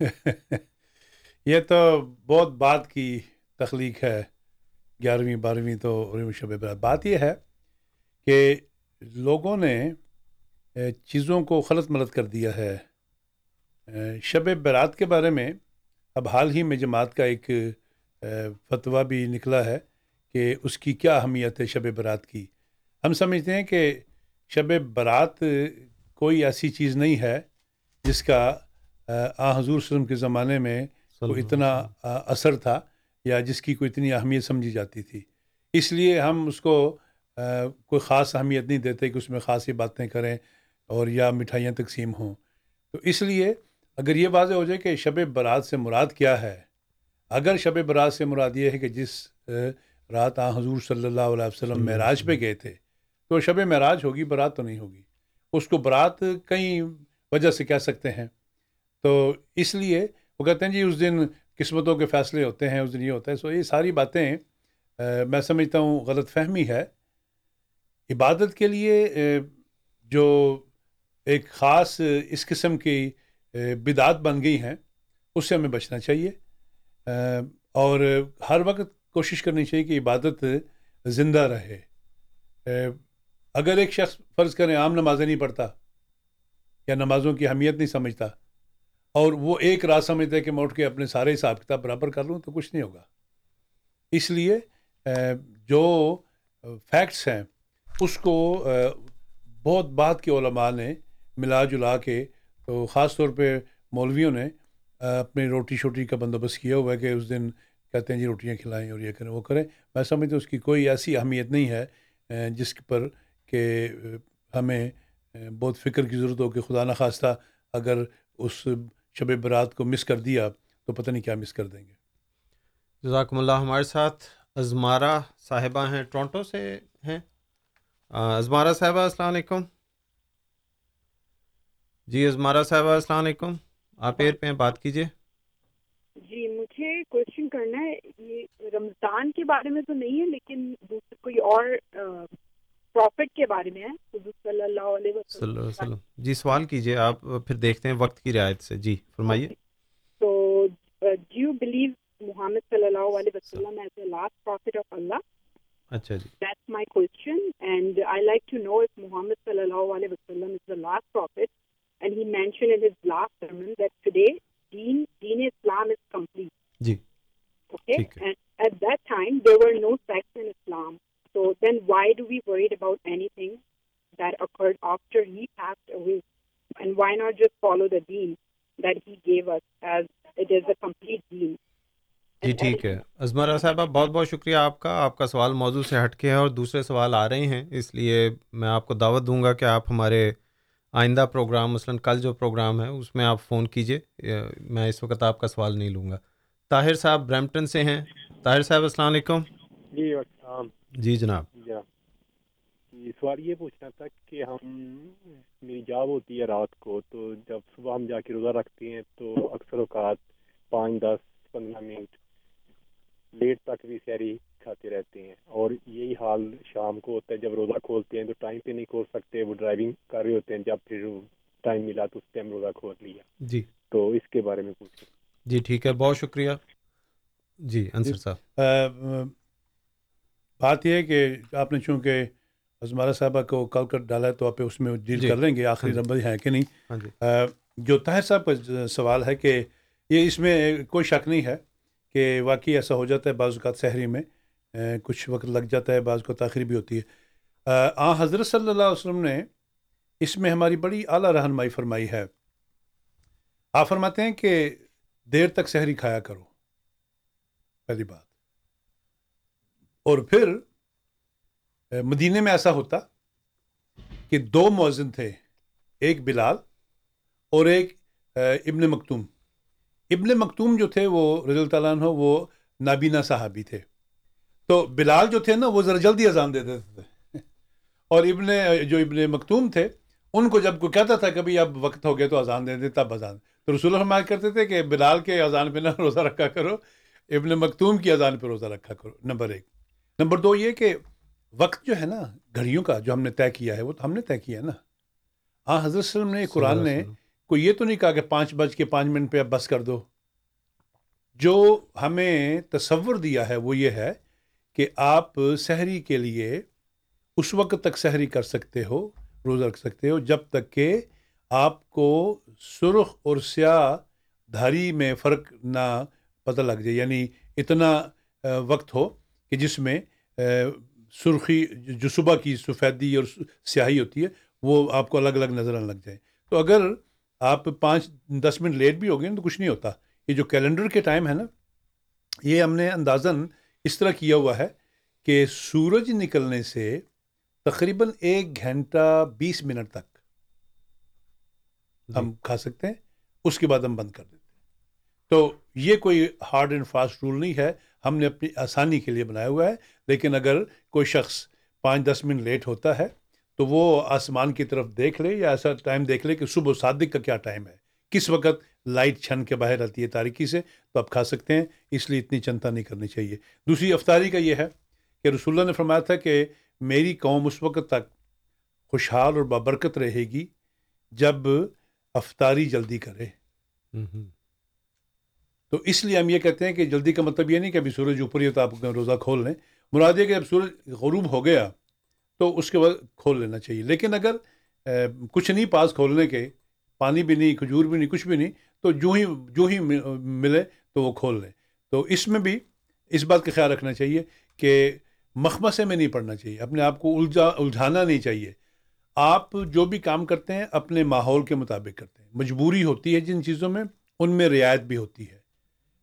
یہ تو بہت بات کی تخلیق ہے، گیارہویں، بارہویں تو شب برات۔ بات یہ ہے کہ لوگوں نے چیزوں کو غلط ملت کر دیا ہے۔ شب برات کے بارے میں اب حال ہی میں جماعت کا ایک فتویٰ بھی نکلا ہے کہ اس کی کیا اہمیت ہے شب برات کی۔ ہم سمجھتے ہیں کہ شب برات کوئی ایسی چیز نہیں ہے جس کا آ حضور وسلم کے زمانے میں کوئی اتنا اثر تھا یا جس کی کوئی اتنی اہمیت سمجھی جاتی تھی۔ اس لیے ہم اس کو کوئی خاص اہمیت نہیں دیتے کہ اس میں خاصی باتیں کریں اور یا مٹھائیاں تقسیم ہوں۔ تو اس لیے اگر یہ واضح ہو جائے کہ شب برات سے مراد کیا ہے اگر شب برات سے مراد یہ ہے کہ جس رات آ حضور صلی اللہ علیہ وسلم معراج پہ گئے تھے تو شب معراج ہوگی، برات تو نہیں ہوگی۔ اس کو برات کئی وجہ سے کہہ سکتے ہیں۔ تو اس لیے وہ کہتے ہیں جی اس دن قسمتوں کے فیصلے ہوتے ہیں، اس دن یہ ہوتا ہے۔ سو یہ ساری باتیں میں سمجھتا ہوں غلط فہمی ہے۔ عبادت کے لیے جو ایک خاص اس قسم کی بدعات بن گئی ہیں، اس سے ہمیں بچنا چاہیے۔ اور ہر وقت کوشش کرنی چاہیے کہ عبادت زندہ رہے۔ اگر ایک شخص فرض کریں عام نمازیں نہیں پڑھتا یا نمازوں کی اہمیت نہیں سمجھتا اور وہ ایک رات سمجھتا ہے کہ میں اٹھ کے اپنے سارے حساب کتاب برابر کر لوں تو کچھ نہیں ہوگا۔ اس لیے جو فیکٹس ہیں، اس کو بہت بات کے علماء نے ملا جلا کے، تو خاص طور پہ مولویوں نے اپنی روٹی شوٹی کا بندوبست کیا ہوا ہے کہ اس دن کہتے ہیں جی روٹیاں کھلائیں اور یہ کریں، وہ کریں۔ میں سمجھتا ہوں اس کی کوئی ایسی اہمیت نہیں ہے جس پر کہ ہمیں بہت فکر کی ضرورت ہو کہ خدا نخواستہ اگر اس شب برات کو مس کر دیا تو پتہ نہیں کیا مس کر دیں گے۔ جزاکم اللہ ہمارے ساتھ۔ ازمارہ صاحبہ ہیں ٹورنٹو سے ہیں۔ ازمارہ صاحبہ السلام علیکم۔ جی ازمارہ صاحبہ السلام علیکم۔ آپ ایئر پہ ہیں بات کیجیے جی مجھے کوشچن کرنا ہے یہ رمضان کے بارے میں تو نہیں ہے لیکن کوئی اور پروفٹ کے بارے میں ہے۔ حضور صلی اللہ علیہ وسلم۔ جی سوال کیجیے آپ پھر دیکھتے ہیں وقت کی رعایت سے۔ جی فرمائیے۔ تو ڈو یو بلیو محمد صلی اللہ علیہ وسلم as a last prophet of Allah اچھا جی۔ That's my question and I like to know if Muhammad صلی اللہ علیہ وسلم is the last prophet and he mention in his last sermon that today دین دین اسلام از کمپلیٹ جی۔ At that time there were no sects in islam. So then why do we worried about anything that occurred after he passed away? And why not just follow the deen that he gave us as it is a complete deen? جی ٹھیک ہے۔ ازمرا صاحبہ بہت بہت شکریہ آپ کا۔ آپ کا سوال موضوع سے ہٹ کے ہے اور دوسرے سوال آ رہے ہیں۔ اس لیے میں آپ کو دعوت دوں گا کہ آپ ہمارے آئندہ پروگرام مثلاً کل جو پروگرام ہے اس میں آپ فون کیجیے میں اس وقت آپ کا سوال نہیں لوں گا۔ طاہر صاحب برمپٹن سے ہیں۔ طاہر صاحب السلام علیکم۔ جی السلام۔ جی جناب۔ جی سوال یہ پوچھنا تھا کہ ہم میری جاب ہوتی ہے رات کو تو جب صبح ہم جا کے روزہ رکھتے ہیں تو اکثر اوقات پانچ دس پندرہ منٹ لیٹ تک بھی سیری کھاتے رہتے ہیں۔ اور یہی حال شام کو ہوتا ہے جب روزہ کھولتے ہیں تو ٹائم پہ نہیں کھول سکتے وہ ڈرائیونگ کر رہے ہوتے ہیں۔ جب پھر ٹائم ملا تو اس ٹائم روزہ کھول لیا۔ جی۔ تو اس کے بارے میں پوچھیں۔ جی ٹھیک ہے۔ بہت شکریہ۔ جی انصر صاحب۔ بات یہ ہے کہ آپ نے چونکہ ازمارہ صاحبہ کو کال کر ڈالا ہے تو آپ اس میں ڈیل کر لیں گے آخری نمبر ہے کہ نہیں؟ جو طاہر صاحب کا سوال ہے کہ یہ اس میں کوئی شک نہیں ہے کہ واقعی ایسا ہو جاتا ہے بعض اوقات شہری میں کچھ وقت لگ جاتا ہے بعض کو تاخیر بھی ہوتی ہے۔ آ حضرت صلی اللہ علیہ وسلم نے اس میں ہماری بڑی اعلیٰ رہنمائی فرمائی ہے۔ آپ فرماتے ہیں کہ دیر تک شہری کھایا کرو۔ پہلی بات۔ اور پھر مدینے میں ایسا ہوتا کہ دو مؤذن تھے، ایک بلال اور ایک ابن مکتوم۔ ابن مکتوم جو تھے وہ رضی اللہ تعالیٰ عنہ، وہ نابینا صحابی تھے۔ تو بلال جو تھے نا، وہ ذرا جلدی اذان دے دیتے تھے۔ اور ابن، جو ابن مکتوم تھے، ان کو جب کوئی کہتا تھا کہ اب وقت ہو گیا تو اذان دے دے، تب اذان۔ تو رسول اللہ کرتے تھے کہ بلال کے اذان پہ نہ روزہ رکھا کرو، ابن مکتوم کی اذان پہ روزہ رکھا کرو، نمبر ایک۔ نمبر دو یہ کہ وقت جو ہے نا گھڑیوں کا جو ہم نے طے کیا ہے وہ تو ہم نے طے کیا نا۔ ہاں حضرت وسلم نے قرآن نے کوئی یہ تو نہیں کہا کہ پانچ بج کے پانچ منٹ پہ اب بس کر دو۔ جو ہمیں تصور دیا ہے وہ یہ ہے کہ آپ سحری کے لیے اس وقت تک سحری کر سکتے ہو روزہ رکھ سکتے ہو جب تک کہ آپ کو سرخ اور سیاہ دھاری میں فرق نہ پتہ لگ جائے یعنی اتنا وقت ہو۔ کہ جس میں سرخی جو صبح کی سفیدی اور سیاہی ہوتی ہے وہ آپ کو الگ الگ نظر آنے لگ جائے۔ تو اگر آپ پانچ دس منٹ لیٹ بھی ہو گئے تو کچھ نہیں ہوتا۔ یہ جو کیلنڈر کے ٹائم ہے نا یہ ہم نے اندازاً اس طرح کیا ہوا ہے کہ سورج نکلنے سے تقریباً ایک گھنٹہ بیس منٹ تک ہم کھا سکتے ہیں اس کے بعد ہم بند کر دیتے ہیں۔ تو یہ کوئی ہارڈ اینڈ فاسٹ رول نہیں ہے۔ ہم نے اپنی آسانی کے لیے بنایا ہوا ہے، لیکن اگر کوئی شخص پانچ دس منٹ لیٹ ہوتا ہے، تو وہ آسمان کی طرف دیکھ لے یا ایسا ٹائم دیکھ لے کہ صبح و صادق کا کیا ٹائم ہے۔ کس وقت لائٹ چھن کے باہر آتی ہے تاریکی سے، تو آپ کھا سکتے ہیں، اس لیے اتنی چنتا نہیں کرنی چاہیے۔ دوسری افطاری کا یہ ہے کہ رسول اللہ نے فرمایا تھا کہ میری قوم اس وقت تک خوشحال اور بابرکت رہے گی جب افطاری جلدی کرے۔ تو اس لیے ہم یہ کہتے ہیں کہ جلدی کا مطلب یہ نہیں کہ ابھی سورج اوپر ہی تو آپ روزہ کھول لیں۔ مراد یہ کہ جب سورج غروب ہو گیا تو اس کے بعد کھول لینا چاہیے۔ لیکن اگر کچھ نہیں پاس کھولنے کے، پانی بھی نہیں، کھجور بھی نہیں، کچھ بھی نہیں، تو جو ہی جو ہی ملے تو وہ کھول لیں۔ تو اس میں بھی اس بات کا خیال رکھنا چاہیے کہ مخمسے میں نہیں پڑنا چاہیے۔ اپنے آپ کو الجھا، الجھانا نہیں چاہیے۔ آپ جو بھی کام کرتے ہیں، اپنے ماحول کے مطابق کرتے ہیں۔ مجبوری ہوتی ہے جن چیزوں میں، ان میں رعایت بھی ہوتی ہے۔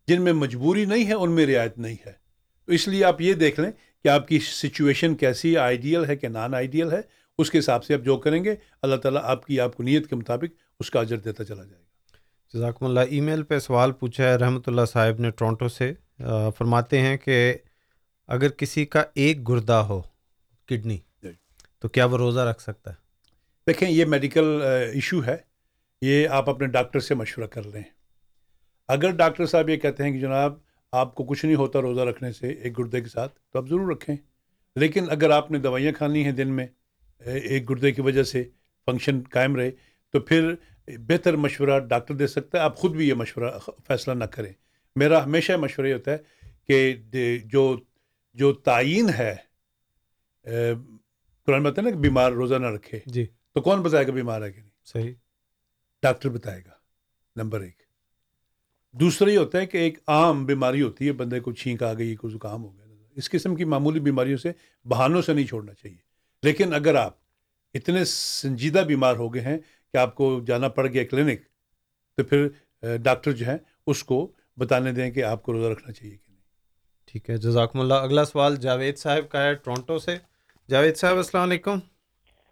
جن میں مجبوری نہیں ہے ان میں رعایت نہیں ہے۔ تو اس لیے آپ یہ دیکھ لیں کہ آپ کی سچویشن کیسی آئیڈیل ہے کہ نان آئیڈیل ہے اس کے حساب سے آپ جو کریں گے اللہ تعالیٰ آپ کی آپ کو نیت کے مطابق اس کا اجر دیتا چلا جائے گا۔ جزاکم اللہ۔ ای میل پہ سوال پوچھا ہے رحمۃ اللہ صاحب نے ٹورنٹو سے۔ فرماتے ہیں کہ اگر کسی کا ایک گردہ ہو کڈنی تو کیا وہ روزہ رکھ سکتا ہے؟ دیکھیں یہ میڈیکل ایشو ہے۔ یہ آپ اپنے ڈاکٹر سے مشورہ کر لیں۔ اگر ڈاکٹر صاحب یہ کہتے ہیں کہ جناب آپ کو کچھ نہیں ہوتا روزہ رکھنے سے ایک گردے کے ساتھ تو آپ ضرور رکھیں۔ لیکن اگر آپ نے دوائیاں کھانی ہیں دن میں ایک گردے کی وجہ سے فنکشن قائم رہے تو پھر بہتر مشورہ ڈاکٹر دے سکتا ہے۔ آپ خود بھی یہ مشورہ فیصلہ نہ کریں۔ میرا ہمیشہ مشورہ یہ ہوتا ہے کہ جو جو تعین ہے قرآن بتائے نا کہ بیمار روزہ نہ رکھے۔ جی۔ تو کون بتائے گا بیمار ہے کہ نہیں؟ صحیح۔ ڈاکٹر بتائے گا نمبر ایک۔ دوسرا یہ ہوتا ہے کہ ایک عام بیماری ہوتی ہے، بندے کو چھینک آ گئی، کوئی زکام ہو گیا۔ اس قسم کی معمولی بیماریوں سے بہانوں سے نہیں چھوڑنا چاہیے۔ لیکن اگر آپ اتنے سنجیدہ بیمار ہو گئے ہیں کہ آپ کو جانا پڑ گیا کلینک، تو پھر ڈاکٹر جو ہیں، اس کو بتانے دیں کہ آپ کو روزہ رکھنا چاہیے کہ نہیں۔ ٹھیک ہے، جزاکم اللہ۔ اگلا سوال جاوید صاحب کا ہے ٹورنٹو سے۔ جاوید صاحب، السلام علیکم۔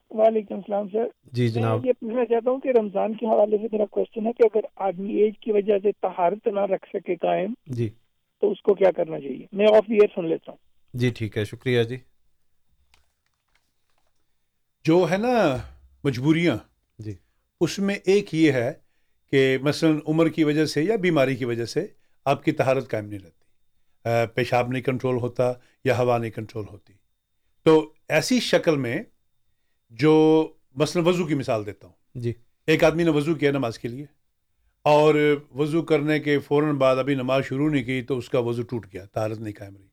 وعلیکم السلام سر جی جناب۔ میں یہ پوچھنا چاہتا ہوں کہ رمضان کے حوالے سے میرا کوشچن ہے کہ اگر آدمی ایج کی وجہ سے تہارت نہ رکھ سکے قائم جی۔ تو اس کو کیا کرنا چاہیے؟ میں آف ایئر سن لیتا ہوں۔ جی ٹھیک ہے شکریہ جی۔ جو ہے نا مجبوریاں جی۔ اس میں ایک یہ ہے کہ مثلا عمر کی وجہ سے یا بیماری کی وجہ سے آپ کی تہارت قائم نہیں رہتی۔ پیشاب نہیں کنٹرول ہوتا یا ہوا نہیں کنٹرول ہوتی۔ تو ایسی شکل میں جو مثلا وضو کی مثال دیتا ہوں۔ جی۔ ایک آدمی نے وضو کیا نماز کے لیے اور وضو کرنے کے فوراً بعد ابھی نماز شروع نہیں کی تو اس کا وضو ٹوٹ گیا تہارت نہیں قائم رہی۔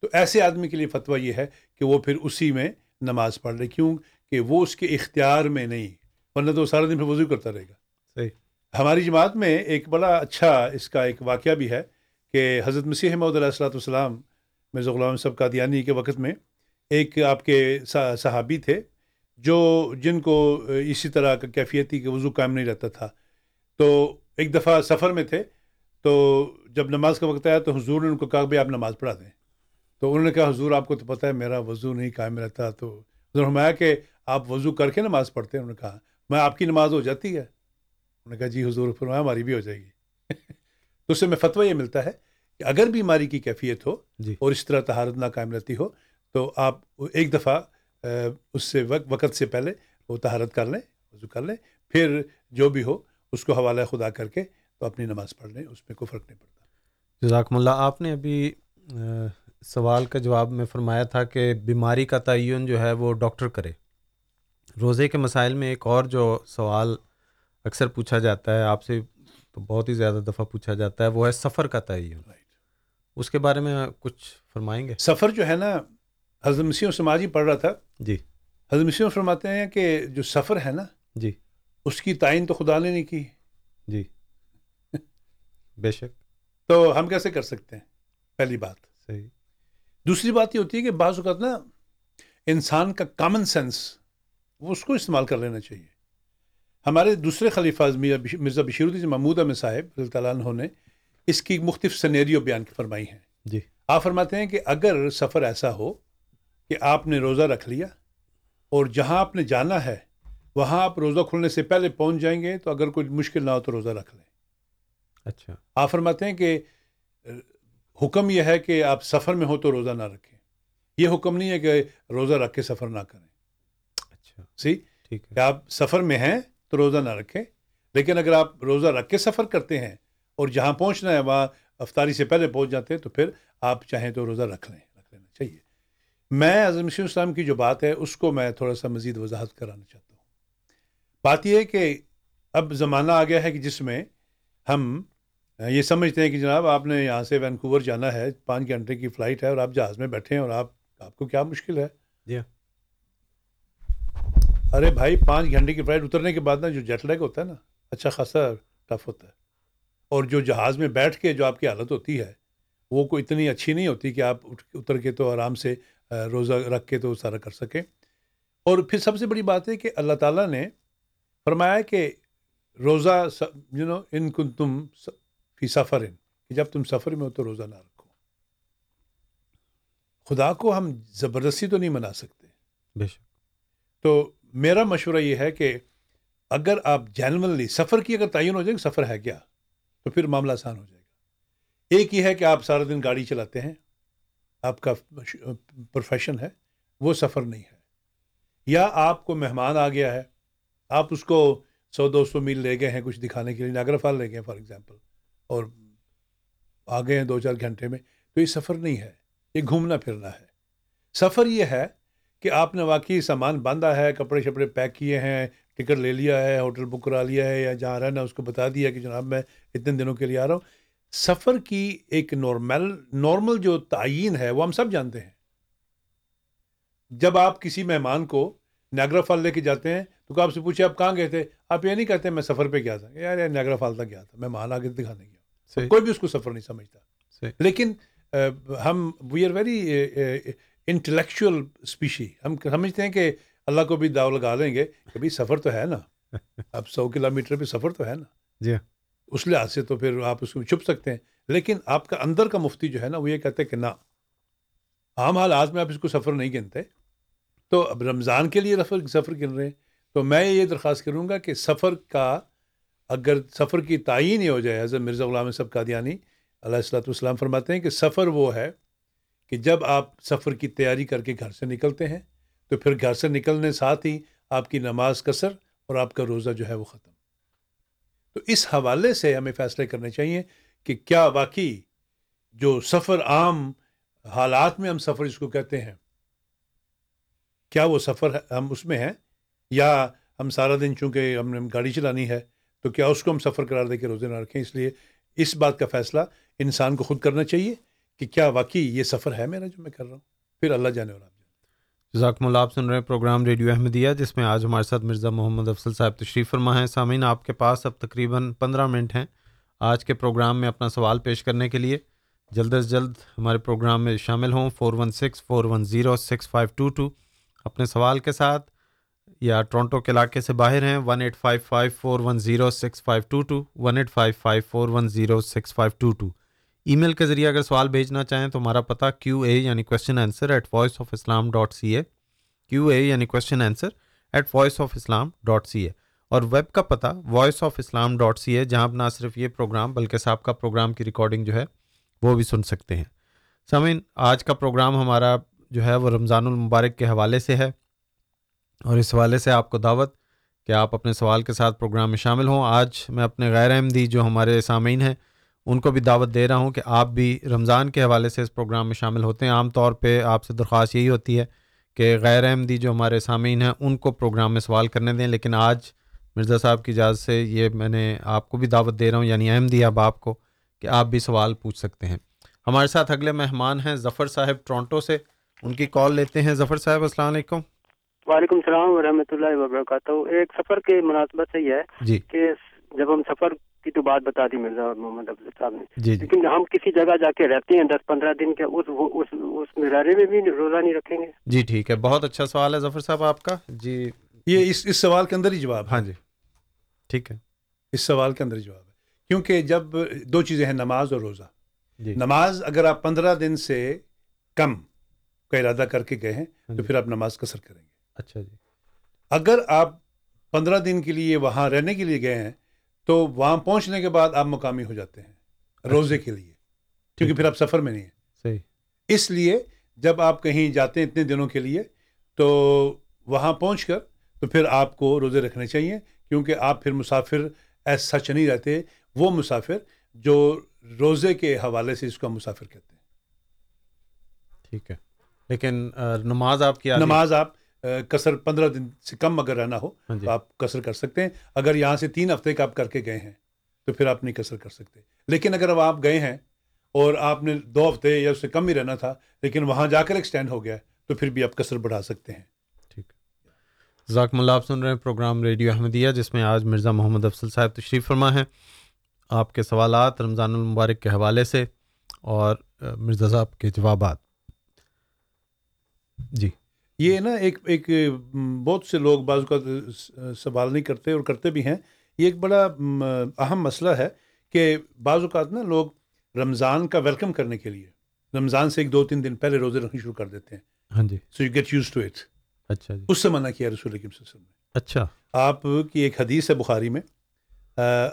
تو ایسے آدمی کے لیے فتویٰ یہ ہے کہ وہ پھر اسی میں نماز پڑھ لے۔ کیوں؟ کہ وہ اس کے اختیار میں نہیں ورنہ تو سارا دن پھر وضو کرتا رہے گا۔ صحیح۔ ہماری جماعت میں ایک بڑا اچھا اس کا ایک واقعہ بھی ہے کہ حضرت مسیح محمد علیہ السلاۃ والسلام مرزا غلام صاحب قادیانی کے وقت میں ایک آپ کے صحابی تھے۔ جو جن کو اسی طرح کا کیفیت تھی کہ وضو قائم نہیں رہتا تھا۔ تو ایک دفعہ سفر میں تھے تو جب نماز کا وقت آیا تو حضور نے ان کو کہا بھائی آپ نماز پڑھا دیں۔ تو انہوں نے کہا حضور آپ کو تو پتہ ہے میرا وضو نہیں قائم رہتا۔ تو حضور ہمایا کہ آپ وضو کر کے نماز پڑھتے ہیں۔ انہوں نے کہا میں آپ کی نماز ہو جاتی ہے۔ انہوں نے کہا جی حضور فرمایا ہماری بھی ہو جائے گی۔ تو اس سے میں فتویٰ یہ ملتا ہے کہ اگر بیماری کی کیفیت ہو جی۔ اور اس طرح تہارت نہ قائم رہتی ہو تو آپ ایک دفعہ اس سے وقت وقت سے پہلے وہ تہارت کر لیں وضو کر لیں پھر جو بھی ہو اس کو حوالہ خدا کر کے تو اپنی نماز پڑھ لیں اس میں کوئی فرق نہیں پڑتا۔ جزاکم اللہ آپ نے ابھی سوال کا جواب میں فرمایا تھا کہ بیماری کا تعین جو ہے وہ ڈاکٹر کرے۔ روزے کے مسائل میں ایک اور جو سوال اکثر پوچھا جاتا ہے آپ سے تو بہت ہی زیادہ دفعہ پوچھا جاتا ہے وہ ہے سفر کا تعین۔ اس کے بارے میں کچھ فرمائیں گے؟ سفر جو ہے نا حضرت مسیح سماجی پڑھ رہا تھا۔ جی۔ حضرت مسیح فرماتے ہیں کہ جو سفر ہے نا جی۔ اس کی تعین تو خدا نے نہیں کی۔ جی۔ بے شک۔ تو ہم کیسے کر سکتے ہیں؟ پہلی بات۔ صحیح۔ دوسری بات یہ ہوتی ہے کہ بعض اوقات نا انسان کا کامن سینس وہ اس کو استعمال کر لینا چاہیے۔ ہمارے دوسرے خلیفہ مرزا بشیر الدین محمود احمد صاحب رضی اللہ عنہ نے اس کی مختلف سنیریو بیان فرمائی ہیں جی۔ آپ فرماتے ہیں کہ اگر سفر ایسا ہو کہ آپ نے روزہ رکھ لیا اور جہاں آپ نے جانا ہے وہاں آپ روزہ کھلنے سے پہلے پہنچ جائیں گے تو اگر کوئی مشکل نہ ہو تو روزہ رکھ لیں۔ اچھا۔ آپ فرماتے ہیں کہ حکم یہ ہے کہ آپ سفر میں ہو تو روزہ نہ رکھیں۔ یہ حکم نہیں ہے کہ روزہ رکھ کے سفر نہ کریں۔ اچھا۔ سی؟ ٹھیک ہے۔ آپ سفر میں ہیں تو روزہ نہ رکھیں۔ لیکن اگر آپ روزہ رکھ کے سفر کرتے ہیں اور جہاں پہنچنا ہے وہاں افطاری سے پہلے پہنچ جاتے ہیں تو پھر آپ چاہیں تو روزہ رکھ لیں رکھ لینا چاہیے۔ میں اعظم مسیح السلام کی جو بات ہے اس کو میں تھوڑا سا مزید وضاحت کرانا چاہتا ہوں۔ بات یہ ہے کہ اب زمانہ آ گیا ہے کہ جس میں ہم یہ سمجھتے ہیں کہ جناب آپ نے یہاں سے وینکوور جانا ہے پانچ گھنٹے کی فلائٹ ہے اور آپ جہاز میں بیٹھے ہیں اور آپ آپ کو کیا مشکل ہے؟ جی ارے بھائی پانچ گھنٹے کی فلائٹ اترنے کے بعد نا جو جیٹ لیگ ہوتا ہے نا اچھا خاصا ٹف ہوتا ہے۔ اور جو جہاز میں بیٹھ کے جو آپ کی حالت ہوتی ہے وہ کوئی اتنی اچھی نہیں ہوتی کہ آپ اتر کے تو آرام سے روزہ رکھ کے تو سارا کر سکیں۔ اور پھر سب سے بڑی بات ہے کہ اللہ تعالیٰ نے فرمایا کہ روزہ یو نو ان کن تم فی سفر ان کہ جب تم سفر میں ہو تو روزہ نہ رکھو۔ خدا کو ہم زبردستی تو نہیں منا سکتے۔ بے شک۔ تو میرا مشورہ یہ ہے کہ اگر آپ جینونلی سفر کی اگر تعین ہو جائے کہ سفر ہے کیا؟ تو پھر معاملہ آسان ہو جائے گا۔ ایک یہ ہے کہ آپ سارا دن گاڑی چلاتے ہیں۔ آپ کا پروفیشن ہے، وہ سفر نہیں ہے۔ یا آپ کو مہمان آ گیا ہے، آپ اس کو سو دو سو میل لے گئے ہیں کچھ دکھانے کے لیے ناگر فال لے گئے ہیں فار ایگزامپل اور آ گئے ہیں دو چار گھنٹے میں، تو یہ سفر نہیں ہے، یہ گھومنا پھرنا ہے۔ سفر یہ ہے کہ آپ نے واقعی سامان باندھا ہے، کپڑے شپڑے پیک کیے ہیں، ٹکٹ لے لیا ہے، ہوٹل بک کرا لیا ہے، یا جہاں رہنا اس کو بتا دیا کہ جناب میں اتنے دنوں کے لیے آ رہا ہوں۔ سفر کی ایک نارمل نارمل جو تعین ہے وہ ہم سب جانتے ہیں۔ جب آپ کسی مہمان کو نیاگرا فال لے کے جاتے ہیں تو آپ سے پوچھے آپ کہاں گئے تھے؟ آپ یہ نہیں کہتے میں سفر پہ گیا تھا۔ یار یار نیاگرا فال تک گیا تھا۔ مہمان آ کے دکھانے گیا کوئی بھی اس کو سفر نہیں سمجھتا۔ لیکن ہم we are very intellectual species ہم سمجھتے ہیں کہ اللہ کو بھی داؤ لگا لیں گے کہ بھائی سفر تو ہے نا۔ اب سو کلو میٹر پہ سفر تو ہے نا۔ جی اس لحاظ سے تو پھر آپ اس کو چھپ سکتے ہیں۔ لیکن آپ کا اندر کا مفتی جو ہے نا، وہ یہ کہتے ہیں کہ نہ، عام حالات میں آپ اس کو سفر نہیں گنتے۔ تو اب رمضان کے لیے سفر سفر گن رہے ہیں۔ تو میں یہ درخواست کروں گا کہ سفر کا اگر سفر کی تعین ہی ہو جائے، حضرت مرزا غلام صاحب قادیانی علیہ السلاۃ والسلام فرماتے ہیں کہ سفر وہ ہے کہ جب آپ سفر کی تیاری کر کے گھر سے نکلتے ہیں، تو پھر گھر سے نکلنے ساتھ ہی آپ کی نماز کثر اور آپ کا روزہ جو ہے وہ ختم۔ تو اس حوالے سے ہمیں فیصلے کرنے چاہیے کہ کیا واقعی جو سفر عام حالات میں ہم سفر جس کو کہتے ہیں، کیا وہ سفر ہم اس میں ہیں؟ یا ہم سارا دن چونکہ ہم نے گاڑی چلانی ہے، تو کیا اس کو ہم سفر قرار دے کے روزے نہ رکھیں؟ اس لیے اس بات کا فیصلہ انسان کو خود کرنا چاہیے کہ کیا واقعی یہ سفر ہے میرا جو میں کر رہا ہوں؟ پھر اللہ جانے والا جزاکم اللہ، آپ سن رہے ہیں پروگرام ریڈیو احمدیہ، جس میں آج ہمارے ساتھ مرزا محمد افضل صاحب تشریف فرما ہیں۔ سامعین، آپ کے پاس اب تقریباً پندرہ منٹ ہیں آج کے پروگرام میں اپنا سوال پیش کرنے کے لیے۔ جلد از جلد ہمارے پروگرام میں شامل ہوں۔ Four one six, four one zero, six five two two. اپنے سوال کے ساتھ یا ٹورنٹو کے علاقے سے باہر ہیں۔ One eight five five, four one zero, six five two two. One eight five five, four one zero, six five two two. Email کے ذریعے اگر سوال بھیجنا چاہیں تو ہمارا پتہ کیو اے یعنی question answer at voice of Islam dot C A Q A یعنی question answer at voice of Islam dot C A اور ویب کا پتہ voice of Islam dot C A جہاں آپ نہ صرف یہ پروگرام بلکہ صاحب کا پروگرام کی ریکارڈنگ جو ہے وہ بھی سن سکتے ہیں۔ سمعین آج کا پروگرام ہمارا جو ہے وہ رمضان المبارک کے حوالے سے ہے اور اس حوالے سے آپ کو دعوت کہ آپ اپنے سوال کے ساتھ پروگرام میں شامل ہوں۔ آج میں اپنے غیر احمدی جو ہمارے سامعین ہیں ان کو بھی دعوت دے رہا ہوں کہ آپ بھی رمضان کے حوالے سے اس پروگرام میں شامل ہوتے ہیں۔ عام طور پہ آپ سے درخواست یہی ہوتی ہے کہ غیر احمدی جو ہمارے سامعین ہیں ان کو پروگرام میں سوال کرنے دیں۔ لیکن آج مرزا صاحب کی اجازت سے یہ میں نے آپ کو بھی دعوت دے رہا ہوں یعنی احمدی اب آپ کو کہ آپ بھی سوال پوچھ سکتے ہیں۔ ہمارے ساتھ اگلے مہمان ہیں ظفر صاحب ٹورنٹو سے۔ ان کی کال لیتے ہیں۔ ظفر صاحب السلام علیکم۔ وعلیکم السلام ورحمۃ اللہ وبرکاتہ۔ ایک سفر کے مناسبت سے یہ ہے جی۔ کہ جب ہم سفر کی تو بات بتا دی مرزا اور محمد افضل صاحب نے۔ جی جی۔ لیکن ہم کسی جگہ جا کے رہتے ہیں دس پندرہ دن کے اس اس اس مرارے میں بھی روزہ نہیں رکھیں گے۔ جی ٹھیک ہے۔ بہت اچھا سوال ہے ظفر صاحب آپ کا۔ جی۔ یہ اس اس سوال کے اندر ہی جواب ہاں جی۔ ٹھیک ہے۔ اس سوال کے اندر ہی جواب ہے۔ کیونکہ جب دو چیزیں ہیں نماز اور روزہ۔ جی۔ نماز اگر آپ پندرہ دن سے کم کا ارادہ کر کے گئے ہیں تو پھر آپ نماز کثر کریں گے۔ اچھا جی۔ اگر آپ پندرہ دن کے لیے وہاں رہنے کے لیے گئے ہیں تو وہاں پہنچنے کے بعد آپ مقامی ہو جاتے ہیں روزے کے لیے کیونکہ پھر آپ سفر میں نہیں ہیں۔ صحیح۔ اس لیے جب آپ کہیں جاتے ہیں اتنے دنوں کے لیے تو وہاں پہنچ کر تو پھر آپ کو روزے رکھنے چاہیے کیونکہ آپ پھر مسافر ایسا سچ نہیں رہتے۔ وہ مسافر جو روزے کے حوالے سے اس کو ہم مسافر کہتے ہیں۔ ٹھیک ہے۔ لیکن نماز آپ کی نماز آپ کثر پندرہ دن سے کم اگر رہنا ہو ہاں جی۔ تو آپ کثر کر سکتے ہیں۔ اگر یہاں سے تین ہفتے کا آپ کر کے گئے ہیں تو پھر آپ نہیں کثر کر سکتے۔ لیکن اگر اب آپ گئے ہیں اور آپ نے دو ہفتے یا اس سے کم ہی رہنا تھا لیکن وہاں جا کر ایکسٹینڈ ہو گیا تو پھر بھی آپ کثر بڑھا سکتے ہیں۔ ٹھیک۔ ذاکم اللہ آپ سن رہے ہیں پروگرام ریڈیو احمدیہ جس میں آج مرزا محمد افضل صاحب تشریف فرما ہیں۔ آپ کے سوالات رمضان المبارک کے حوالے سے اور مرزا صاحب کے جوابات۔ جی۔ یہ نا ایک ایک بہت سے لوگ بعض کا سوال نہیں کرتے اور کرتے بھی ہیں۔ یہ ایک بڑا اہم مسئلہ ہے کہ بعض اوقات نا لوگ رمضان کا ویلکم کرنے کے لیے رمضان سے ایک دو تین دن پہلے روزے رکھنے شروع کر دیتے ہیں۔ ہاں جی۔ So you get used to it اچھا جی۔ اس سے منع کیا رسول صلی اللہ علیہ وسلم نے۔ اچھا۔ آپ کی ایک حدیث ہے بخاری میں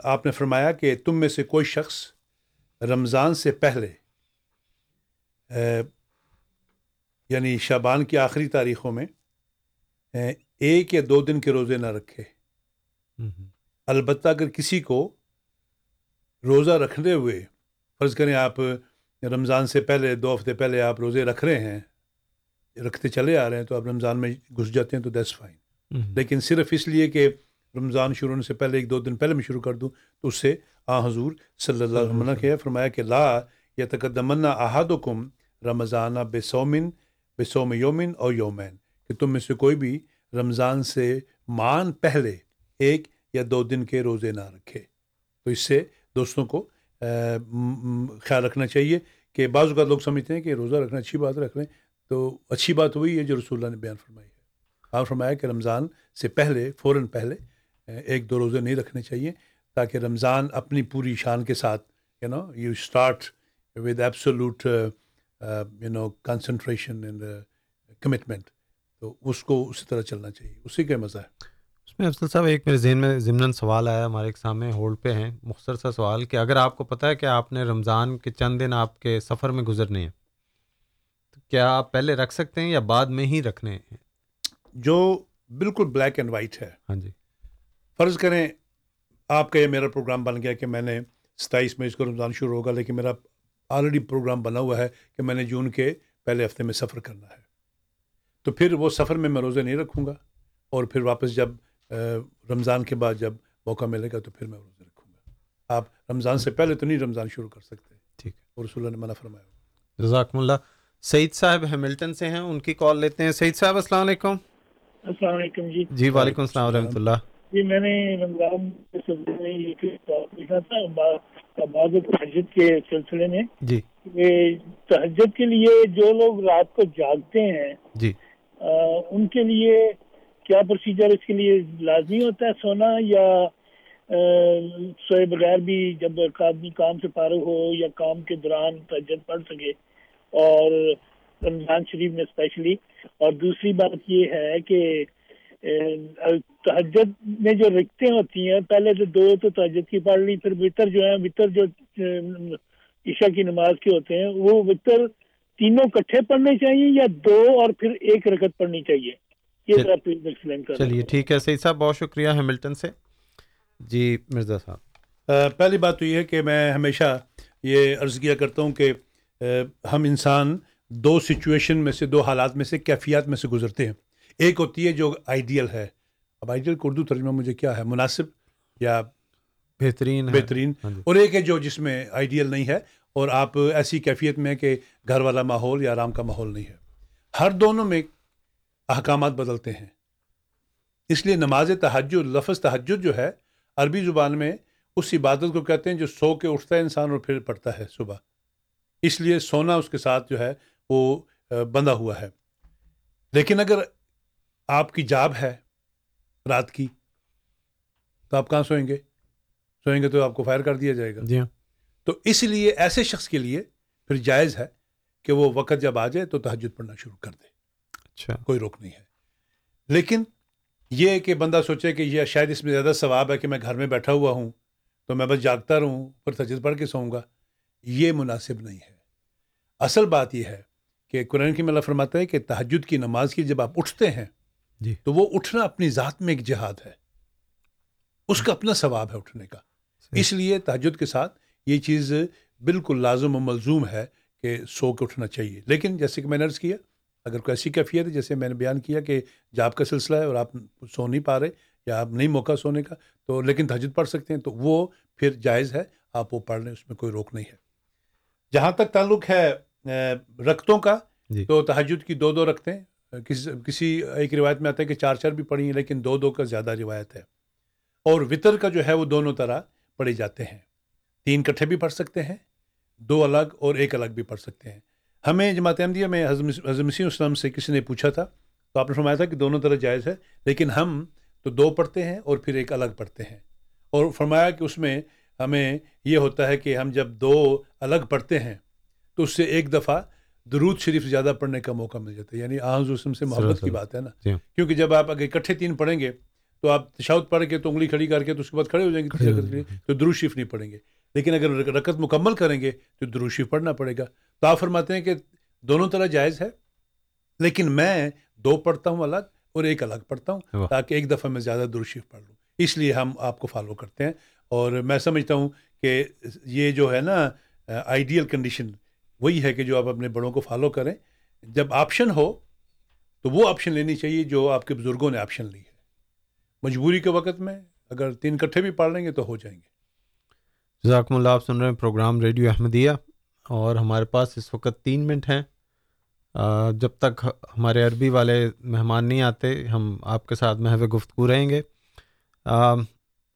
آپ نے فرمایا کہ تم میں سے کوئی شخص رمضان سے پہلے یعنی شابان کی آخری تاریخوں میں ایک یا دو دن کے روزے نہ رکھے۔ البتہ اگر کسی کو روزہ رکھنے ہوئے فرض کریں آپ رمضان سے پہلے دو ہفتے پہلے آپ روزے رکھ رہے ہیں رکھتے چلے آ رہے ہیں تو آپ رمضان میں گھس جاتے ہیں تو دیٹس فائن لیکن صرف اس لیے کہ رمضان شروع ہونے سے پہلے ایک دو دن پہلے میں شروع کر دوں تو اس سے آ حضور صلی اللہ علیہ وسلم نے فرمایا کہ لا یا تقدمنا احدکم رمضانہ بے سومن بے سوم یومن اور یومین، کہ تم میں سے کوئی بھی رمضان سے مان پہلے ایک یا دو دن کے روزے نہ رکھے۔ تو اس سے دوستوں کو خیال رکھنا چاہیے کہ بعض اوقات لوگ سمجھتے ہیں کہ روزہ رکھنا اچھی بات رکھ لیں تو اچھی بات وہی ہے جو رسول اللہ نے بیان فرمائی ہے۔ آپ فرمایا کہ رمضان سے پہلے، فوراً پہلے ایک دو روزے نہیں رکھنے چاہیے تاکہ رمضان اپنی پوری شان کے ساتھ you know you start with absolute you know concentration and commitment تو اس کو اسی طرح چلنا چاہیے۔ اسی کا مزہ ہے۔ اس میں افضل صاحب ایک میرے ذہن میں ضمن سوال آیا ہمارے ایک سامنے ہولڈ پہ ہیں۔ مختصر سا سوال کہ اگر آپ کو پتہ ہے کہ آپ نے رمضان کے چند دن آپ کے سفر میں گزرنے ہیں تو کیا آپ پہلے رکھ سکتے ہیں یا بعد میں ہی رکھنے ہیں؟ جو بالکل بلیک اینڈ وائٹ ہے۔ ہاں جی۔ فرض کریں آپ کا یہ میرا پروگرام بن گیا کہ میں نے ستائیس میں اس کو رمضان شروع ہوگا لیکن میرا آلریڈی پروگرام بنا ہوا ہے کہ میں نے جون کے پہلے ہفتے میں سفر کرنا ہے۔ تو پھر وہ سفر میں میں روزے نہیں رکھوں گا اور پھر واپس جب رمضان کے بعد جب موقع ملے گا تو پھر میں روزے رکھوں گا۔ آپ رمضان سے پہلے تو نہیں رمضان شروع کر سکتے۔ ٹھیک۔ اور رسول اللہ نے منع فرمایا۔ جزاکم اللہ۔ سعید صاحب ہیملٹن سے ہیں ان کی کال لیتے ہیں۔ سعید صاحب السلام علیکم۔ السلام علیکم جی۔ جی وعلیکم السلام ورحمۃ اللہ۔ جی میں نے رمضان کے سلسلے میں یہ تھا بعض تہجد کے سلسلے میں جی۔ تہجد کے لیے جو لوگ رات کو جاگتے ہیں جی۔ آ، ان کے لیے کیا پروسیجر اس کے لیے لازمی ہوتا ہے سونا یا آ، سوئے بغیر بھی جب آدمی کام سے فارغ ہو یا کام کے دوران تہجد پڑھ سکے؟ اور رمضان شریف میں اسپیشلی اور دوسری بات یہ ہے کہ تہجد میں جو رکتیں ہوتی ہیں پہلے تو دو تو تہجد کی پڑھ لی پھر وطر جو ہے وطر جو عشاء کی نماز کے ہوتے ہیں وہ وطر تینوں کٹھے پڑھنے چاہیے یا دو اور پھر ایک رکعت پڑھنی چاہیے؟ یہ ذرا پلیز ایکسپلین کر چلیے ٹھیک ہے سعید صاحب بہت شکریہ ہیملٹن سے۔ جی مرزا صاحب۔ پہلی بات تو یہ ہے کہ میں ہمیشہ یہ عرض کیا کرتا ہوں کہ ہم انسان دو سچویشن میں سے دو حالات میں سے کیفیات میں سے گزرتے ہیں۔ ایک ہوتی ہے جو آئیڈیل ہے۔ اب آئیڈیل اردو ترجمہ مجھے کیا ہے؟ مناسب یا بہترین بہترین۔ ہاں جی۔ اور ایک ہے جو جس میں آئیڈیل نہیں ہے اور آپ ایسی کیفیت میں کہ گھر والا ماحول یا آرام کا ماحول نہیں ہے۔ ہر دونوں میں احکامات بدلتے ہیں۔ اس لیے نماز تحجد لفظ تحجد جو ہے عربی زبان میں اس عبادت کو کہتے ہیں جو سو کے اٹھتا ہے انسان اور پھر پڑھتا ہے صبح۔ اس لیے سونا اس کے ساتھ جو ہے وہ بندھا ہوا ہے۔ لیکن اگر آپ کی جاب ہے رات کی تو آپ کہاں سوئیں گے؟ سوئیں گے تو آپ کو فائر کر دیا جائے گا۔ جی ہاں۔ تو اس لیے ایسے شخص کے لیے پھر جائز ہے کہ وہ وقت جب آ جائے تو تہجد پڑھنا شروع کر دے۔ اچھا۔ کوئی روک نہیں ہے۔ لیکن یہ کہ بندہ سوچے کہ یہ شاید اس میں زیادہ ثواب ہے کہ میں گھر میں بیٹھا ہوا ہوں تو میں بس جاگتا رہوں پھر تہجد پڑھ کے سوؤں گا یہ مناسب نہیں ہے۔ اصل بات یہ ہے کہ قرآن کی ملا فرماتا ہے کہ تہجد کی نماز کی جب آپ اٹھتے ہیں جی۔ تو وہ اٹھنا اپنی ذات میں ایک جہاد ہے۔ اس کا اپنا ثواب ہے اٹھنے کا۔ اس لیے تہجد کے ساتھ یہ چیز بالکل لازم و ملزوم ہے کہ سو کے اٹھنا چاہیے۔ لیکن جیسے کہ میں نے عرض کیا اگر کوئی ایسی کیفیت ہے جیسے میں نے بیان کیا کہ جاب کا سلسلہ ہے اور آپ سو نہیں پا رہے یا آپ نہیں موقع سونے کا تو لیکن تہجد پڑھ سکتے ہیں تو وہ پھر جائز ہے۔ آپ وہ پڑھ لیں اس میں کوئی روک نہیں ہے۔ جہاں تک تعلق ہے اہ، رختوں کا جی۔ تو تہجد کی دو دو رکھتے ہیں۔ کسی کسی ایک روایت میں آتا ہے کہ چار چار بھی پڑھی ہیں لیکن دو دو کا زیادہ روایت ہے۔ اور وطر کا جو ہے وہ دونوں طرح پڑھے جاتے ہیں۔ تین کٹھے بھی پڑھ سکتے ہیں، دو الگ اور ایک الگ بھی پڑھ سکتے ہیں۔ ہمیں جماعت احمدیہ میں حضرت حضرت مسیح اسلام سے کسی نے پوچھا تھا تو آپ نے فرمایا تھا کہ دونوں طرح جائز ہے، لیکن ہم تو دو پڑھتے ہیں اور پھر ایک الگ پڑھتے ہیں۔ اور فرمایا کہ اس میں ہمیں یہ ہوتا ہے کہ ہم جب دو الگ پڑھتے ہیں تو اس سے ایک دفعہ درود شریف زیادہ پڑھنے کا موقع مل جاتا ہے۔ یعنی آج اسم سے محبت کی بات ہے نا؟ جی۔ کیونکہ جب آپ اگر اکٹھے تین پڑھیں گے تو آپ تشاوت پڑھ کے تو انگلی کھڑی کر کے تو اس کے بعد کھڑے ہو جائیں گے کے لیے تو درود شریف نہیں پڑھیں گے۔ لیکن اگر رکت مکمل کریں گے تو درود شریف پڑھنا پڑے گا۔ تو آپ فرماتے ہیں کہ دونوں طرح جائز ہے لیکن میں دو پڑھتا ہوں الگ اور ایک الگ پڑھتا ہوں تاکہ ایک دفعہ میں زیادہ درود شریف پڑھ لوں۔ اس لیے ہم آپ کو فالو کرتے ہیں اور میں سمجھتا ہوں کہ یہ جو ہے نا آئیڈیل کنڈیشن وہی ہے کہ جو آپ اپنے بڑوں کو فالو کریں، جب آپشن ہو، تو وہ آپشن لینی چاہیے جو آپ کے بزرگوں نے آپشن لی ہے۔ مجبوری کے وقت میں اگر تین کٹھے بھی پڑھ لیں گے تو ہو جائیں گے۔ جزاکم اللہ، آپ سن رہے ہیں پروگرام ریڈیو احمدیہ اور ہمارے پاس اس وقت تین منٹ ہیں۔ جب تک ہمارے عربی والے مہمان نہیں آتے، ہم آپ کے ساتھ محو گفتگو رہیں گے۔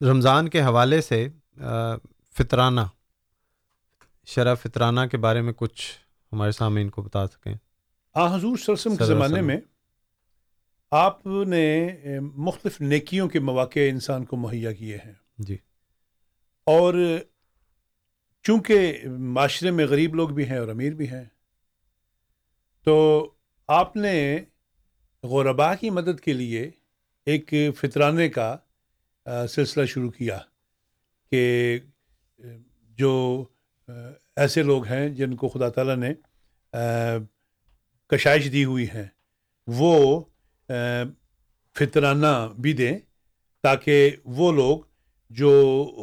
رمضان کے حوالے سے فطرانہ شرح فطرانہ کے بارے میں کچھ ہمارے سامعین کو بتا سکیں۔ آ حضور سرسم کے زمانے میں آپ نے مختلف نیکیوں کے مواقع انسان کو مہیا کیے ہیں۔ جی۔ اور چونکہ معاشرے میں غریب لوگ بھی ہیں اور امیر بھی ہیں تو آپ نے غربا کی مدد کے لیے ایک فطرانے کا سلسلہ شروع کیا کہ جو ایسے لوگ ہیں جن کو خدا تعالیٰ نے کشائش دی ہوئی ہیں وہ فطرانہ بھی دیں تاکہ وہ لوگ جو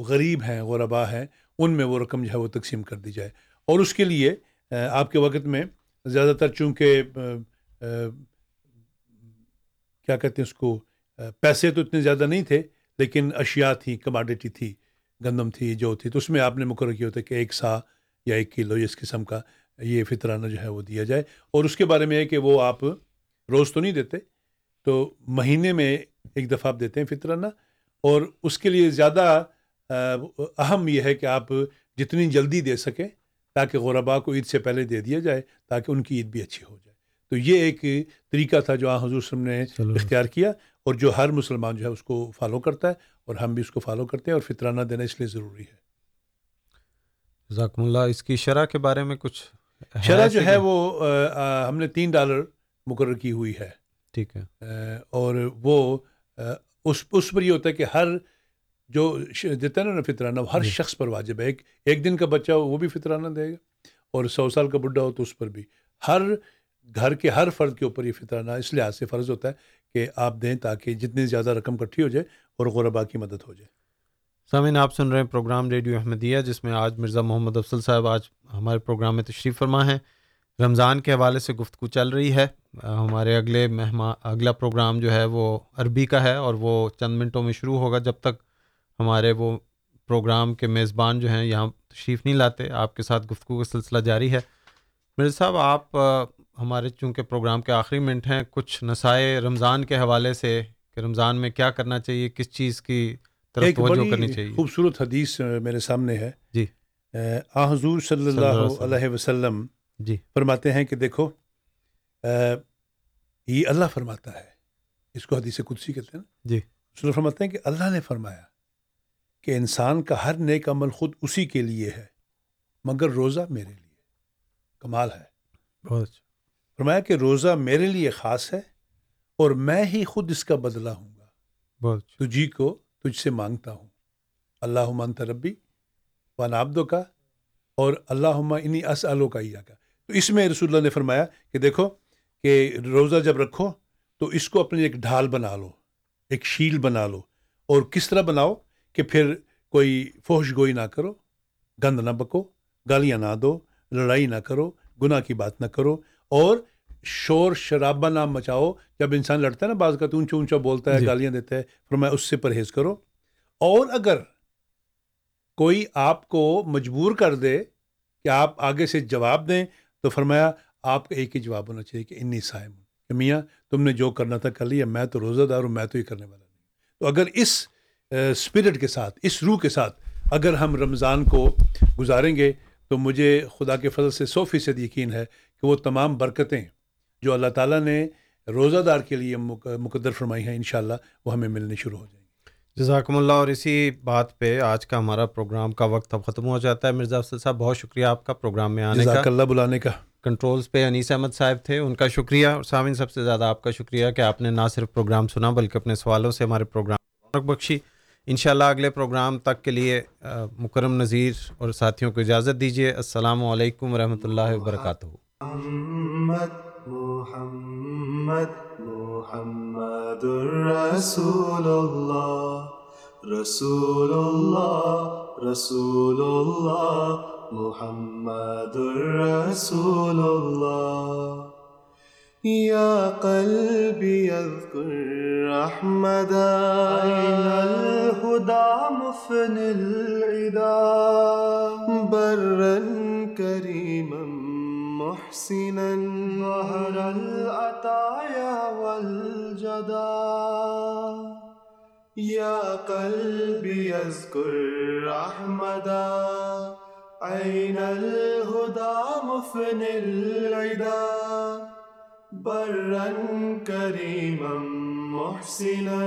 غریب ہیں غربا ہیں، ان میں وہ رقم جو ہے وہ تقسیم کر دی جائے۔ اور اس کے لیے آپ کے وقت میں زیادہ تر چونکہ کیا کہتے ہیں اس کو پیسے تو اتنے زیادہ نہیں تھے، لیکن اشیاء تھیں کماڈیٹی تھی۔ گندم تھی جو تھی تو اس میں آپ نے مقرر کیا ہوتا ہے کہ ایک سا یا ایک کلو اس قسم کا یہ فطرانہ جو ہے وہ دیا جائے۔ اور اس کے بارے میں ہے کہ وہ آپ روز تو نہیں دیتے تو مہینے میں ایک دفعہ آپ دیتے ہیں فطرانہ۔ اور اس کے لیے زیادہ اہم یہ ہے کہ آپ جتنی جلدی دے سکیں تاکہ غربا کو عید سے پہلے دے دیا جائے تاکہ ان کی عید بھی اچھی ہو جائے۔ تو یہ ایک طریقہ تھا جو آ حضور صم نے اختیار کیا اور جو ہر مسلمان جو ہے اس کو فالو کرتا ہے۔ اور ہم بھی اس کو فالو کرتے ہیں اور فطرانہ دینا اس لیے ضروری ہے۔ ذاکم اللہ اس کی شرح کے بارے میں کچھ شرح جو ہے وہ ہم نے تین ڈالر مقرر کی ہوئی ہے۔ ٹھیک ہے۔ اور وہ اس اس پر یہ ہوتا ہے کہ ہر جو دیتا ہے نا فطرانہ ہر جی۔ شخص پر واجب ہے۔ ایک ایک دن کا بچہ ہو وہ بھی فطرانہ دے گا اور سو سال کا بڈھا ہو تو اس پر بھی۔ ہر گھر کے ہر فرد کے اوپر یہ فطرانہ اس لحاظ سے فرض ہوتا ہے کہ آپ دیں تاکہ جتنی زیادہ رقم کٹھی ہو جائے اور غربا کی مدد ہو جائے۔ سامعین، آپ سن رہے ہیں پروگرام ریڈیو احمدیہ، جس میں آج مرزا محمد افضل صاحب آج ہمارے پروگرام میں تشریف فرما ہیں۔ رمضان کے حوالے سے گفتگو چل رہی ہے۔ ہمارے اگلے مہمان، اگلا پروگرام جو ہے وہ عربی کا ہے اور وہ چند منٹوں میں شروع ہوگا جب تک ہمارے وہ پروگرام کے میزبان جو ہیں یہاں تشریف نہیں لاتے۔ آپ کے ساتھ گفتگو کا سلسلہ جاری ہے۔ مرزا صاحب، آپ ہمارے چونکہ پروگرام کے آخری منٹ ہیں، کچھ نسائے رمضان کے حوالے سے کہ رمضان میں کیا کرنا چاہیے کس چیز کی طرف توجہ کرنی چاہیے؟ خوبصورت حدیث میرے سامنے ہے۔ جی۔ آ حضور صلی اللہ علیہ وسلم جی۔ فرماتے ہیں کہ دیکھو یہ اللہ فرماتا ہے۔ اس کو حدیث قدسی کہتے ہیں نا۔ جی۔ سر فرماتے ہیں کہ اللہ نے فرمایا کہ انسان کا ہر نیک عمل خود اسی کے لیے ہے مگر روزہ میرے لیے۔ کمال ہے۔ بہت اچھا۔ فرمایا کہ روزہ میرے لیے خاص ہے اور میں ہی خود اس کا بدلہ ہوں گا۔ بہت تجھی کو تجھ سے مانگتا ہوں۔ اللہ عمان تربی و نابدو کا اور اللہ انہیں اسلوں کا کا تو اس میں رسول اللہ نے فرمایا کہ دیکھو کہ روزہ جب رکھو تو اس کو اپنی ایک ڈھال بنا لو ایک شیل بنا لو اور کس طرح بناؤ کہ پھر کوئی فوش گوئی نہ کرو گند نہ بکو گالیاں نہ دو لڑائی نہ کرو گناہ کی بات نہ کرو اور شور شرابہ نہ مچاؤ۔ جب انسان لڑتا ہے نا بعض کا تو اونچا اونچا بولتا ہے جی۔ گالیاں دیتا ہے میں اس سے پرہیز کرو اور اگر کوئی آپ کو مجبور کر دے کہ آپ آگے سے جواب دیں تو فرمایا آپ کا ایک ہی جواب ہونا چاہیے کہ انی سائم کہ میاں تم نے جو کرنا تھا کر لیا میں تو روزہ دار ہوں میں تو یہ کرنے والا نہیں۔ تو اگر اس اسپرٹ کے ساتھ اس روح کے ساتھ اگر ہم رمضان کو گزاریں گے تو مجھے خدا کے فضل سے سو فیصد یقین ہے کہ وہ تمام برکتیں جو اللہ تعالیٰ نے روزہ دار کے لیے مقدر فرمائی ہیں انشاءاللہ وہ ہمیں ملنے شروع ہو جائیں گی جزاکم اللہ۔ اور اسی بات پہ آج کا ہمارا پروگرام کا وقت اب ختم ہو جاتا ہے۔ مرزا افضل صاحب بہت شکریہ آپ کا پروگرام میں آنے جزاک کا اللہ بلانے کا۔ کنٹرولز پہ انیس احمد صاحب تھے ان کا شکریہ۔ اور سامعین سب سے زیادہ آپ کا شکریہ کہ آپ نے نہ صرف پروگرام سنا بلکہ اپنے سوالوں سے ہمارے پروگرام کو رونق بخشی۔ انشاءاللہ اگلے پروگرام تک کے لیے مکرم نذیر اور ساتھیوں کو اجازت دیجیے السلام علیکم ورحمۃ اللہ وبرکاتہ۔ محمد محمد محمد رسول اللہ رسول اللہ رسول اللہ محمد رسول اللہ يا قلبي يذكر أحمد أين الهدى مفن العدا برا كريما محسنا ظهر العطايا والجدا. يا قلبي يذكر أحمدا أين الهدى مفن العدا؟ برا كريما محسنا.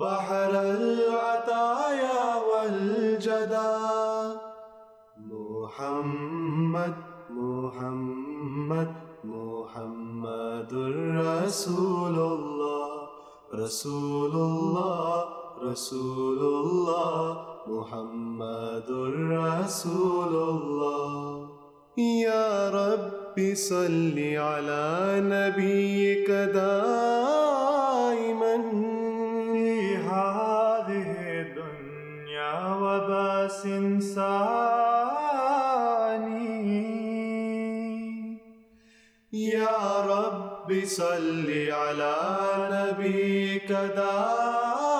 بحر العطايا والجدا. محمد محمد محمد رسول الله رسول الله رسول الله محمد رسول الله يا رب صل على نبيك دائما في هذه الدنيا وباس ثاني يا رب صل على نبيك دائما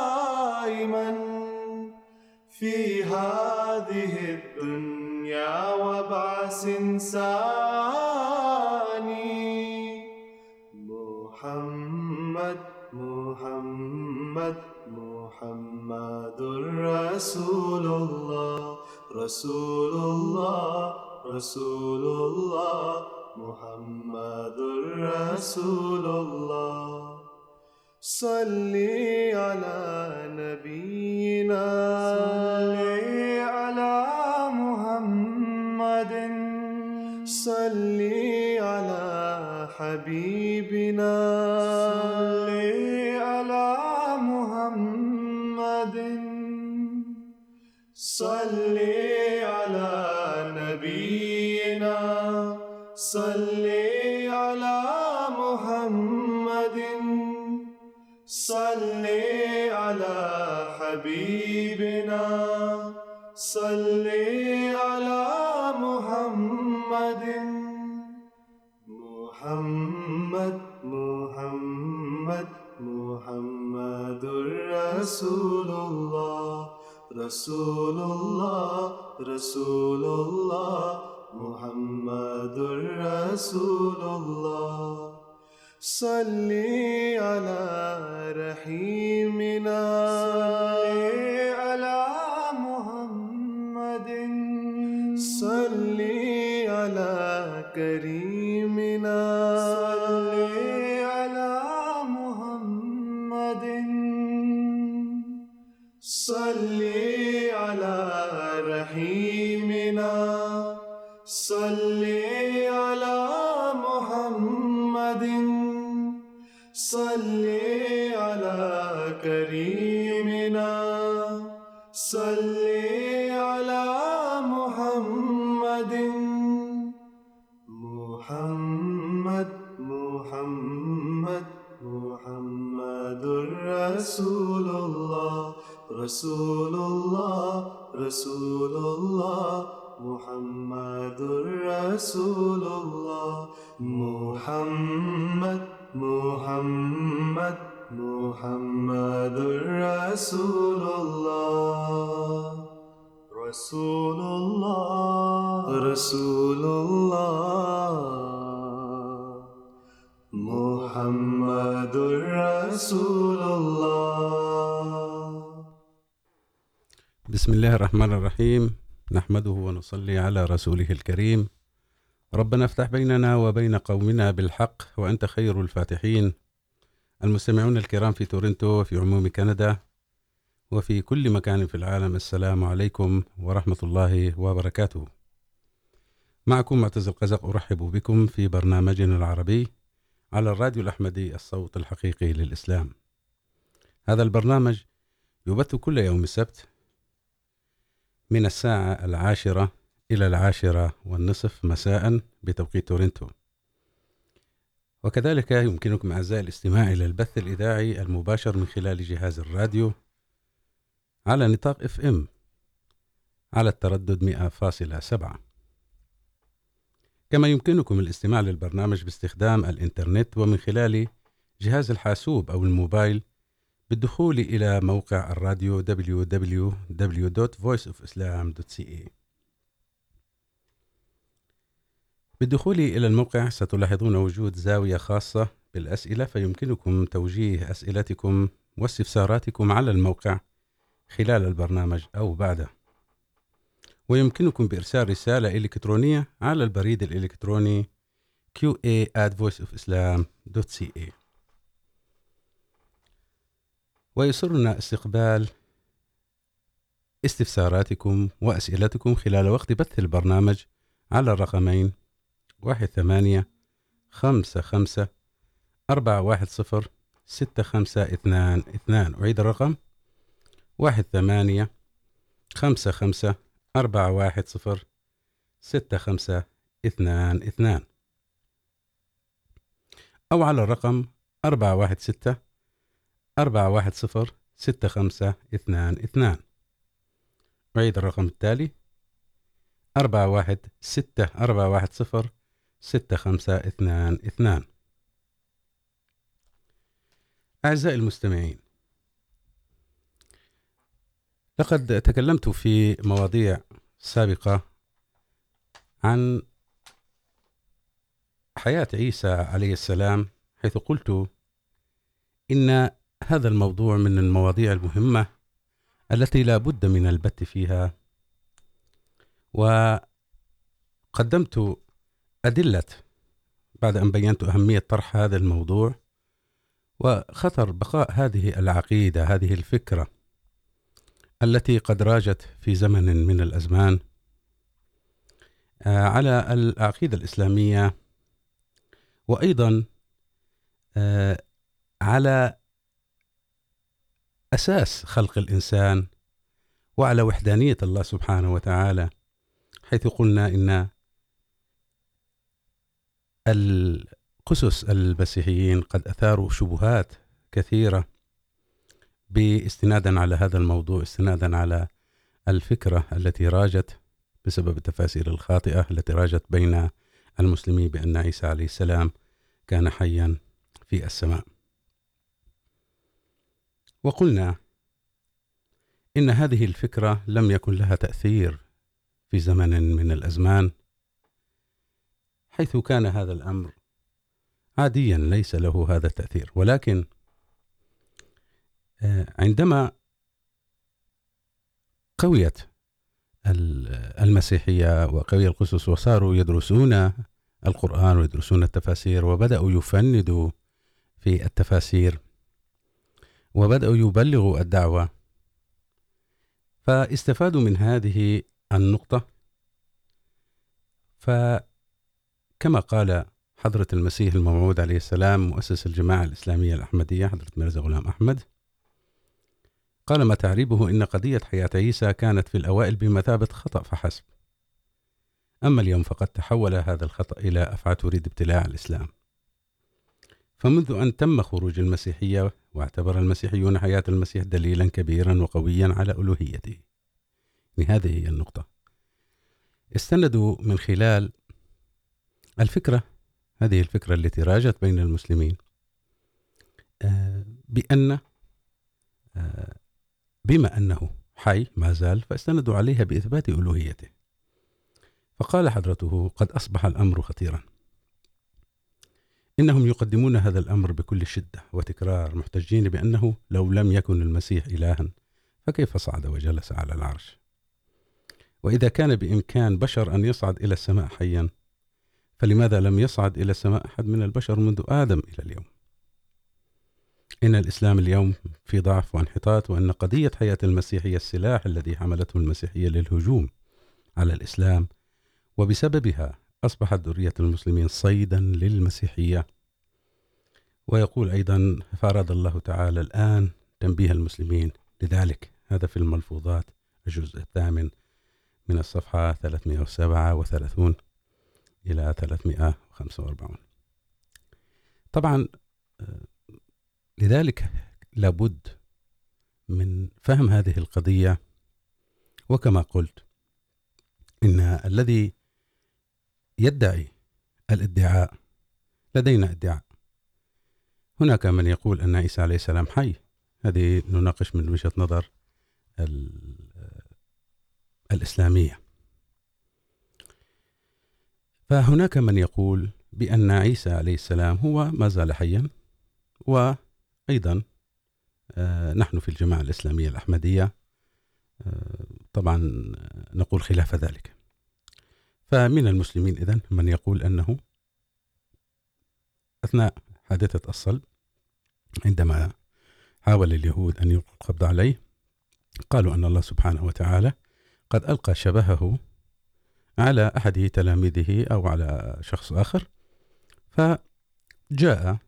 في هذه الدنيا وبعث ثاني محمد محمد محمد رسول الله رسول الله رسول الله. محمد رسول الله صل على نبينا صل على محمد صل على حبيبنا صل على محمد صل صل على محمد صل على حبيبنا صل على محمد محمد محمد محمد رسول الله رسول الله رسول الله محمد رسول اللہ صل على رحيمنا رسول الله رسول الله محمد رسول الله محمد محمد محمد رسول الله رسول الله رسول الله محمد رسول الله بسم الله الرحمن الرحيم. نحمده ونصلي على رسوله الكريم. ربنا افتح بيننا وبين قومنا بالحق وأنت خير الفاتحين. المستمعون الكرام في تورنتو وفي عموم كندا وفي كل مكان في العالم، السلام عليكم ورحمة الله وبركاته. معكم معتز القزق أرحب بكم في برنامجنا العربي على الراديو الأحمدي الصوت الحقيقي للإسلام. هذا البرنامج يبث كل يوم السبت من الساعة العاشرة إلى العاشرة والنصف مساء بتوقيت تورنتو. وكذلك يمكنكم أعزائي الاستماع إلى البث الإذاعي المباشر من خلال جهاز الراديو على نطاق اف ام على التردد 100.7 كما يمكنكم الاستماع للبرنامج باستخدام الانترنت ومن خلال جهاز الحاسوب أو الموبايل بالدخول إلى موقع الراديو www.voiceofislam.ca بالدخول إلى الموقع ستلاحظون وجود زاوية خاصة بالأسئلة، فيمكنكم توجيه أسئلتكم واستفساراتكم على الموقع خلال البرنامج أو بعده. ويمكنكم بإرسال رسالة إلكترونية على البريد الإلكتروني qa@voiceofislam.ca ويسرنا استقبال استفساراتكم وأسئلتكم خلال وقت بث البرنامج على الرقمين واحد ثمانية خمسة خمسة أربعة واحد صفر ستة خمسة اثنان اثنان. أعيد الرقم. واحد ثمانية خمسة خمسة أربعة واحد صفر ستة خمسة اثنان اثنان. أو على الرقم أربعة واحد ستة أربعة واحد صفر ستة خمسة اثنان اثنان. أعيد الرقم التالي. أربعة واحد ستة أربعة واحد صفر ستة خمسة اثنان اثنان. أعزائي المستمعين، لقد تكلمت في مواضيع سابقة عن حياة عيسى عليه السلام، حيث قلت إن هذا الموضوع من المواضيع المهمة التي لا بد من البت فيها. وقدمت أدلة بعد أن بينت أهمية طرح هذا الموضوع وخطر بقاء هذه العقيدة، هذه الفكرة التي قد راجت في زمن من الأزمان. على العقيدة الإسلامية وأيضا على أساس خلق الإنسان وعلى وحدانية الله سبحانه وتعالى، حيث قلنا إن القسس المسيحيين قد أثاروا شبهات كثيرة باستنادا على هذا الموضوع، استنادا على الفكرة التي راجت بسبب التفاسير الخاطئة التي راجت بين المسلمين بأن عيسى عليه السلام كان حيا في السماء. وقلنا إن هذه الفكرة لم يكن لها تأثير في زمن من الأزمان، حيث كان هذا الأمر عاديا ليس له هذا التأثير. ولكن عندما قويت المسيحية وقوي القسس وصاروا يدرسون القرآن ويدرسون التفاسير وبدأوا يفندوا في التفاسير وبدأوا يبلغوا الدعوة. فاستفادوا من هذه النقطة. فكما قال حضرة المسيح الموعود عليه السلام، مؤسس الجماعة الإسلامية الأحمدية، حضرة مرزا غلام أحمد، قال ما تعريبه إن قضية حياة عيسى كانت في الأوائل بمثابة خطأ فحسب. أما اليوم فقد تحول هذا الخطأ إلى أفعى تريد ابتلاع الإسلام. فمنذ أن تم خروج المسيحية واعتبر المسيحيون حياة المسيح دليلا كبيرا وقويا على ألوهيته. هذه هي النقطة. استندوا من خلال الفكرة، هذه الفكرة التي راجت بين المسلمين بأن بما أنه حي ما زال، فاستندوا عليها بإثبات ألوهيته. فقال حضرته قد أصبح الأمر خطيرا. إنهم يقدمون هذا الأمر بكل شدة وتكرار، محتجين بأنه لو لم يكن المسيح إلها، فكيف صعد وجلس على العرش؟ وإذا كان بإمكان بشر أن يصعد إلى السماء حيا، فلماذا لم يصعد إلى السماء أحد من البشر منذ آدم إلى اليوم؟ إن الإسلام اليوم في ضعف وانحطاط وأن قضية حياة المسيح هي السلاح الذي حملته المسيحية للهجوم على الإسلام، وبسببها أصبحت ذرية المسلمين صيدا للمسيحية. ويقول أيضا فأراد الله تعالى الآن تنبيه المسلمين لذلك. هذا في الملفوظات الجزء الثامن من الصفحة 337 إلى 345 طبعا لذلك لابد من فهم هذه القضية. وكما قلت، إن الذي يدعي الادعاء. لدينا ادعاء. هناك من يقول أن عيسى عليه السلام حي. هذه نناقش من وجهة نظر الإسلامية. فهناك من يقول بأن عيسى عليه السلام هو ما زال حيا، وأيضا نحن في الجماعة الإسلامية الأحمدية طبعا نقول خلاف ذلك. فمن المسلمين إذن من يقول أنه أثناء حادثة الصلب، عندما حاول اليهود أن يلقوا القبض عليه، قالوا أن الله سبحانه وتعالى قد ألقى شبهه على أحد تلاميذه أو على شخص آخر، فجاء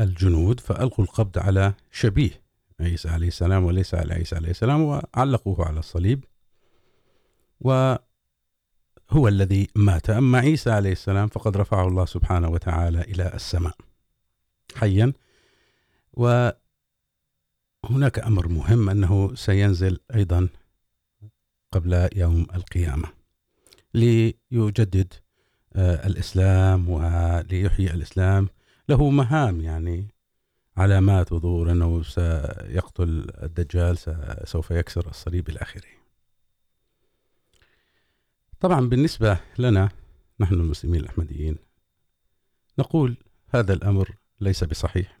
الجنود فألقوا القبض على شبيه، عيسى عليه السلام وليس على عيسى عليه السلام، وعلقوه على الصليب وعلقوه وهو الذي مات. أما عيسى عليه السلام فقد رفعه الله سبحانه وتعالى إلى السماء حيا. وهناك أمر مهم أنه سينزل أيضا قبل يوم القيامة ليجدد الإسلام وليحيي الإسلام. له مهام يعني، علامات وظهور أنه سيقتل الدجال، سوف يكسر الصليب إلى آخره طبعا بالنسبة لنا، نحن المسلمين الأحمديين، نقول هذا الأمر ليس بصحيح.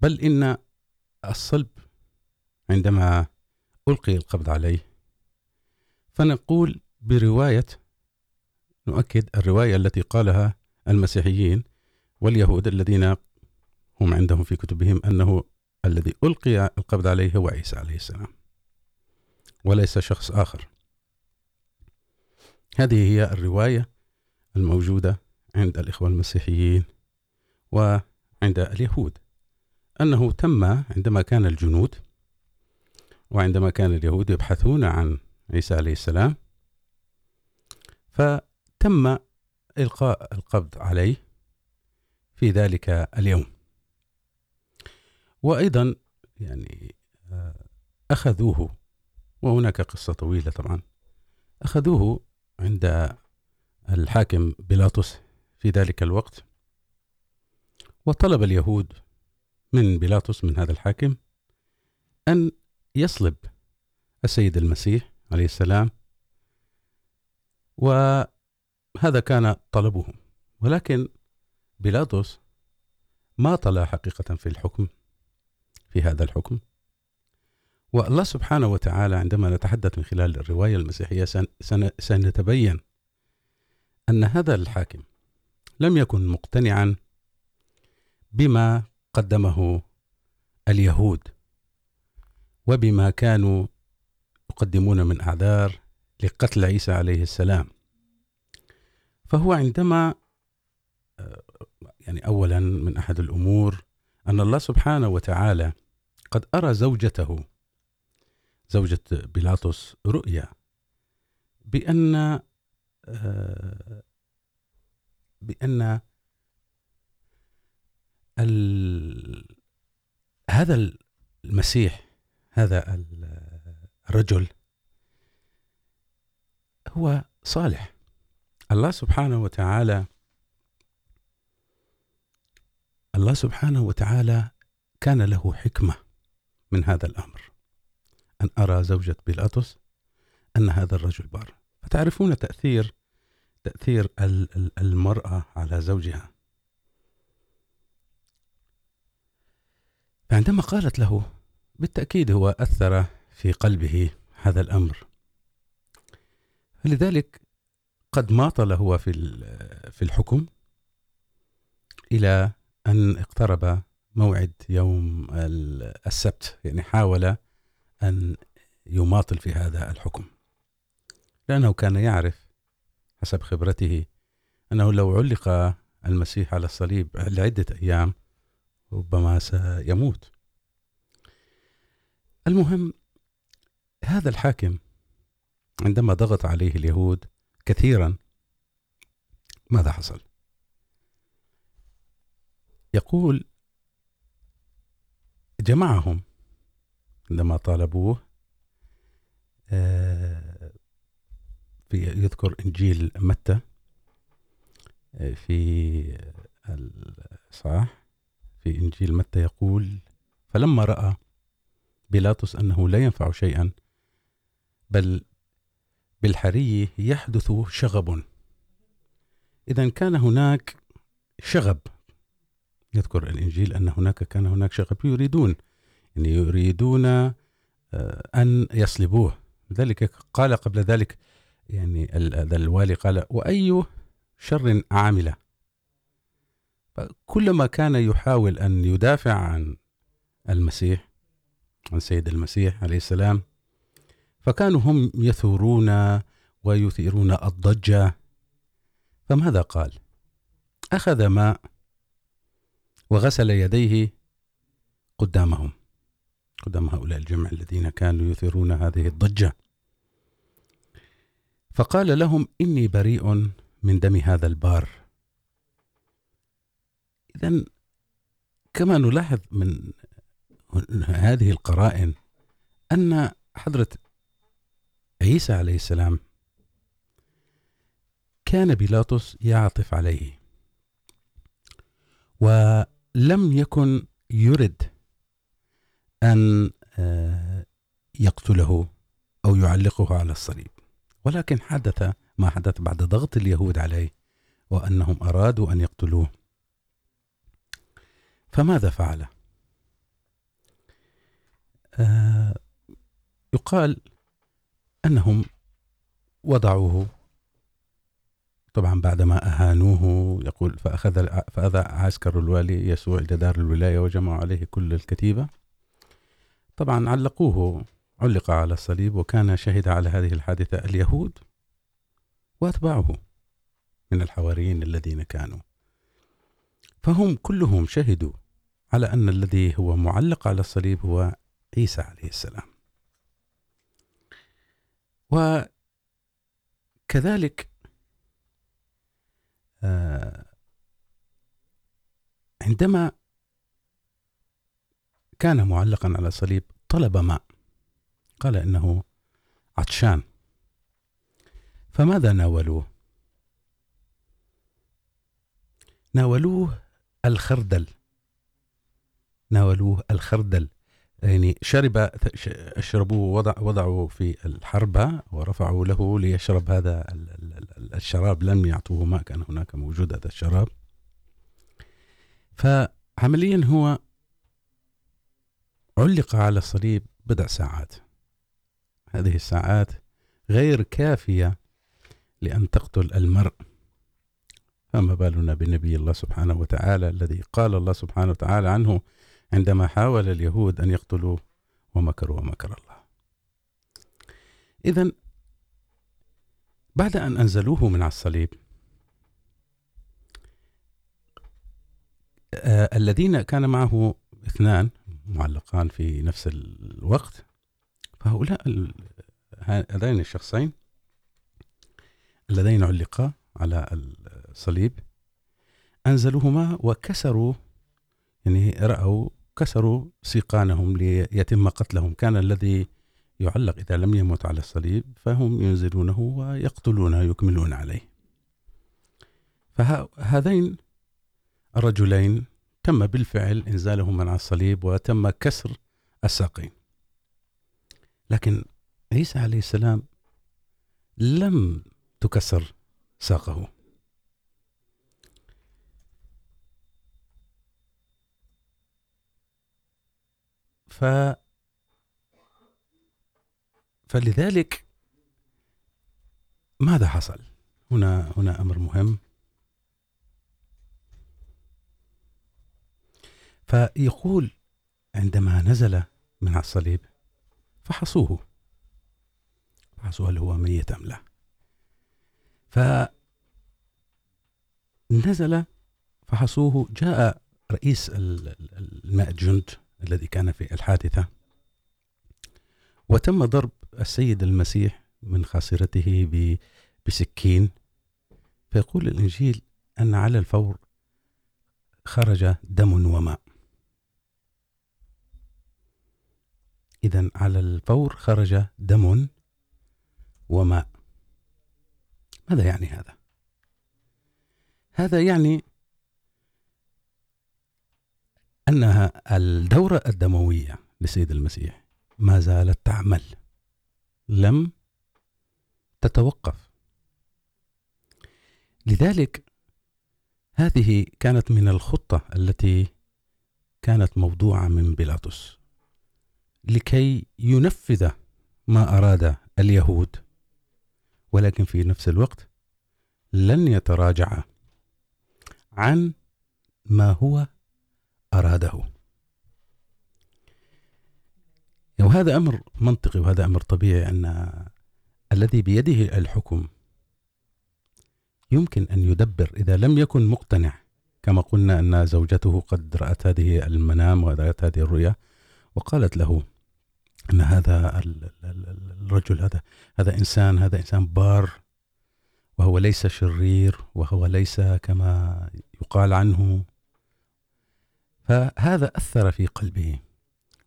بل إن الصلب عندما ألقي القبض عليه، فنقول برواية، نؤكد الرواية التي قالها المسيحيين واليهود الذين هم عندهم في كتبهم أنه الذي ألقي القبض عليه هو عيسى عليه السلام، وليس شخص آخر. هذه هي الرواية الموجودة عند الإخوة المسيحيين وعند اليهود. أنه تم عندما كان الجنود وعندما كان اليهود يبحثون عن عيسى عليه السلام، فتم إلقاء القبض عليه في ذلك اليوم. وأيضا يعني أخذوه، وهناك قصة طويلة طبعا، أخذوه عند الحاكم بيلاطس في ذلك الوقت، وطلب اليهود من بيلاطس، من هذا الحاكم، أن يصلب السيد المسيح عليه السلام، وهذا كان طلبهم. ولكن بيلاطس ما طلع حقيقة في الحكم، في هذا الحكم. والله سبحانه وتعالى عندما نتحدث من خلال الرواية المسيحية سنتبين أن هذا الحاكم لم يكن مقتنعا بما قدمه اليهود وبما كانوا يقدمون من أعذار لقتل عيسى عليه السلام. فهو عندما، يعني أولا من أحد الأمور أن الله سبحانه وتعالى قد أرى زوجته زوجة بيلاطس رؤيا بأن بأن ال... هذا المسيح، هذا الرجل هو صالح. الله سبحانه وتعالى، الله سبحانه وتعالى كان له حكمة من هذا الأمر. أن أرى زوجة بيلاطس أن هذا الرجل بار. فتعرفون تأثير تأثير المرأة على زوجها؟ فعندما قالت له، بالتأكيد هو أثر في قلبه هذا الأمر. فلذلك قد ماطل هو في في الحكم إلى أن اقترب موعد يوم السبت، يعني حاول أن يماطل في هذا الحكم. لأنه كان يعرف حسب خبرته أنه لو علق المسيح على الصليب لعدة أيام ربما سيموت. المهم، هذا الحاكم عندما ضغط عليه اليهود كثيرا، ماذا حصل؟ يقول، جمعهم عندما طالبوه في يذكر إنجيل متى في الصح في إنجيل متى يقول، فلما رأى بيلاطس أنه لا ينفع شيئا، بل بالحري يحدث شغب. إذا كان هناك شغب. يذكر الإنجيل أن هناك، كان هناك شغب يريدون يعني يريدون أن يصلبوه. لذلك قال قبل ذلك، يعني هذا الوالي قال، وأي شر عاملة كلما كان يحاول أن يدافع عن المسيح، عن سيد المسيح عليه السلام، فكانوا هم يثورون ويثيرون الضجة. فماذا قال؟ أخذ ماء وغسل يديه قدامهم. قدام هؤلاء الجمع الذين كانوا يثيرون هذه الضجة. فقال لهم إني بريء من دم هذا البار. إذن كما نلاحظ من هذه القرائن أن حضرة عيسى عليه السلام كان بيلاطس يعطف عليه، ولم يكن يرد أن يقتله أو يعلقه على الصليب. ولكن حدث ما حدث بعد ضغط اليهود عليه وأنهم أرادوا أن يقتلوه. فماذا فعل آه، يقال أنهم وضعوه. طبعا بعدما أهانوه، يقول، فأخذ فأذى عسكر الوالي يسوع إلى دار الولاية وجمعوا عليه كل الكتيبة. طبعا علقوه. علق على الصليب وكان شهد على هذه الحادثة اليهود وأتباعه من الحواريين الذين كانوا. فهم كلهم شهدوا على أن الذي هو معلق على الصليب هو عيسى عليه السلام. وكذلك عندما كان معلقا على الصليب طلب ماء. قال إنه عطشان. فماذا ناولوه؟ ناولوه الخردل. ناولوه الخردل. يعني شرب اشربوا وضع وضعوا في الحربة ورفعوا له ليشرب هذا الشراب. لم يعطوه ماء، كان هناك موجود هذا الشراب. فعمليا هو علق على الصليب بضع ساعات. هذه الساعات غير كافية لأن تقتل المرء. فما بالنا بنبي الله سبحانه وتعالى الذي قال الله سبحانه وتعالى عنه عندما حاول اليهود أن يقتلوه ومكروا ومكر الله. إذن بعد أن أنزلوه من على الصليب، آه، الذين كان معه اثنان معلقان في نفس الوقت. فهؤلاء هذين الشخصين اللذين علقا على الصليب. أنزلوهما وكسروا، يعني رأوا، كسروا سيقانهم ليتم قتلهم. كان الذي يعلق إذا لم يمت على الصليب، فهم ينزلونه ويقتلونه يكملون عليه. فهذين الرجلين تم بالفعل إنزالهم من على الصليب وتم كسر الساقين. لكن عيسى عليه السلام لم تكسر ساقه. ف فلذلك ماذا حصل؟ هنا هنا امر مهم. فيقول، عندما نزل من على الصليب فحصوه. فحصوه هل هو ميت أم لا. فنزل فحصوه، جاء رئيس الماء جند الذي كان في الحادثة، وتم ضرب السيد المسيح من خاصرته بسكين. فيقول الإنجيل أن على الفور خرج دم وماء. إذن على الفور خرج دم وماء. ماذا يعني هذا؟ هذا يعني أنها الدورة الدموية لسيد المسيح ما زالت تعمل، لم تتوقف. لذلك هذه كانت من الخطة التي كانت موضوعة من بيلاطس. لكي ينفذ ما أراد اليهود. ولكن في نفس الوقت لن يتراجع عن ما هو أراده. وهذا أمر منطقي، وهذا أمر طبيعي أن الذي بيده الحكم يمكن أن يدبر إذا لم يكن مقتنع. كما قلنا أن زوجته قد رأت هذه المنام ورأت هذه الرؤيا وقالت له أن هذا الرجل هذا هذا إنسان هذا إنسان بار، وهو ليس شرير، وهو ليس كما يقال عنه. فهذا أثر في قلبه.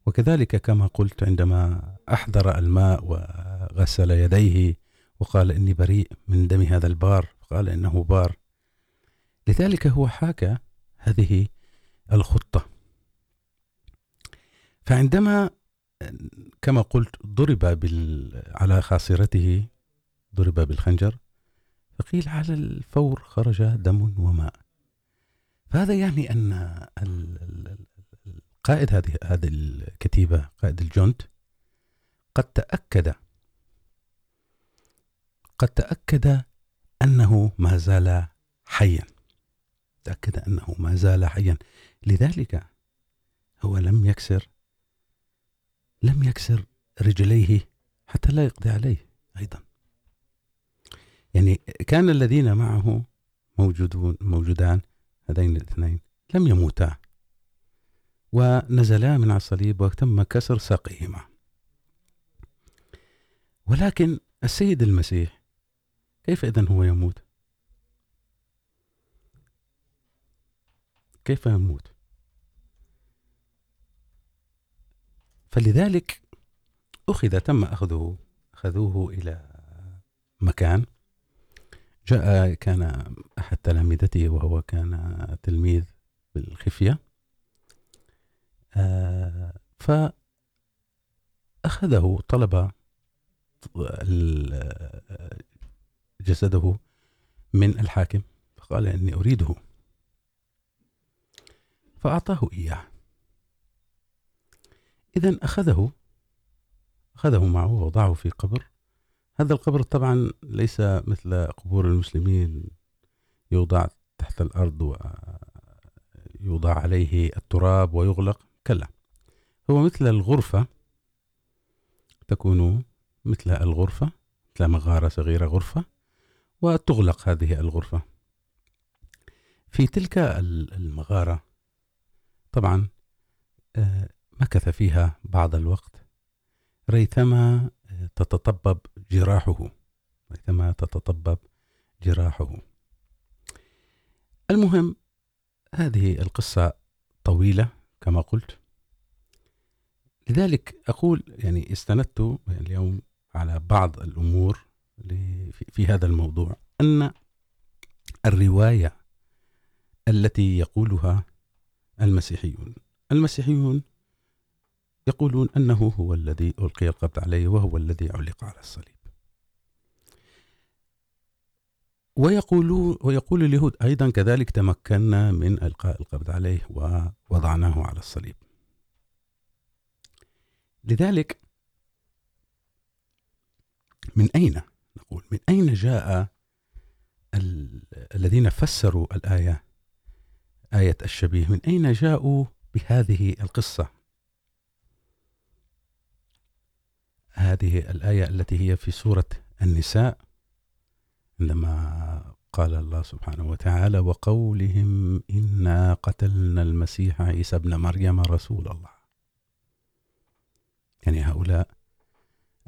وكذلك كما قلت عندما أحضر الماء وغسل يديه وقال إني بريء من دم هذا البار قال إنه بار. لذلك هو حاكى هذه الخطة. فعندما كما قلت، ضرب بال... على خاصرته، ضرب بالخنجر، فقيل على الفور خرج دم وماء. فهذا يعني أن قائد هذه هذه الكتيبة، قائد الجند، قد تأكد قد تأكد أنه ما زال حيا. تأكد أنه ما زال حيا. لذلك هو لم يكسر لم يكسر رجليه حتى لا يقضي عليه أيضا. يعني كان الذين معه موجودون موجودان، هذين الاثنين، لم يموتا، ونزلا من على الصليب وتم كسر ساقيهما. ولكن السيد المسيح، كيف إذن هو يموت؟ كيف يموت؟ فلذلك أخذ تم أخذه، أخذوه إلى مكان، جاء كان أحد تلامذته وهو كان تلميذ بالخفية فأخذه، طلب جسده من الحاكم، فقال إني أريده، فأعطاه إياه. إذن أخذه أخذه معه ووضعه في قبر. هذا القبر طبعا ليس مثل قبور المسلمين، يوضع تحت الأرض ويوضع عليه التراب ويغلق. كلا، هو مثل الغرفة، تكون مثل الغرفة، مثل مغارة صغيرة غرفة، وتغلق هذه الغرفة. في تلك المغارة، طبعا مكث فيها بعض الوقت. ريثما تتطبب جراحه. ريثما تتطبب جراحه. المهم، هذه القصة طويلة كما قلت. لذلك أقول، يعني استندت اليوم على بعض الأمور في هذا الموضوع. أن الرواية التي يقولها المسيحيون. المسيحيون يقولون أنه هو الذي ألقي القبض عليه وهو الذي علق على الصليب. ويقولون ويقول اليهود أيضا كذلك تمكنا من إلقاء القبض عليه ووضعناه على الصليب. لذلك من أين نقول؟ من أين جاء الذين فسروا الآية آية الشبيه؟ من أين جاءوا بهذه القصة؟ هذه الآية التي هي في سورة النساء، عندما قال الله سبحانه وتعالى وقولهم إنا قتلنا المسيح عيسى ابن مريم رسول الله. يعني هؤلاء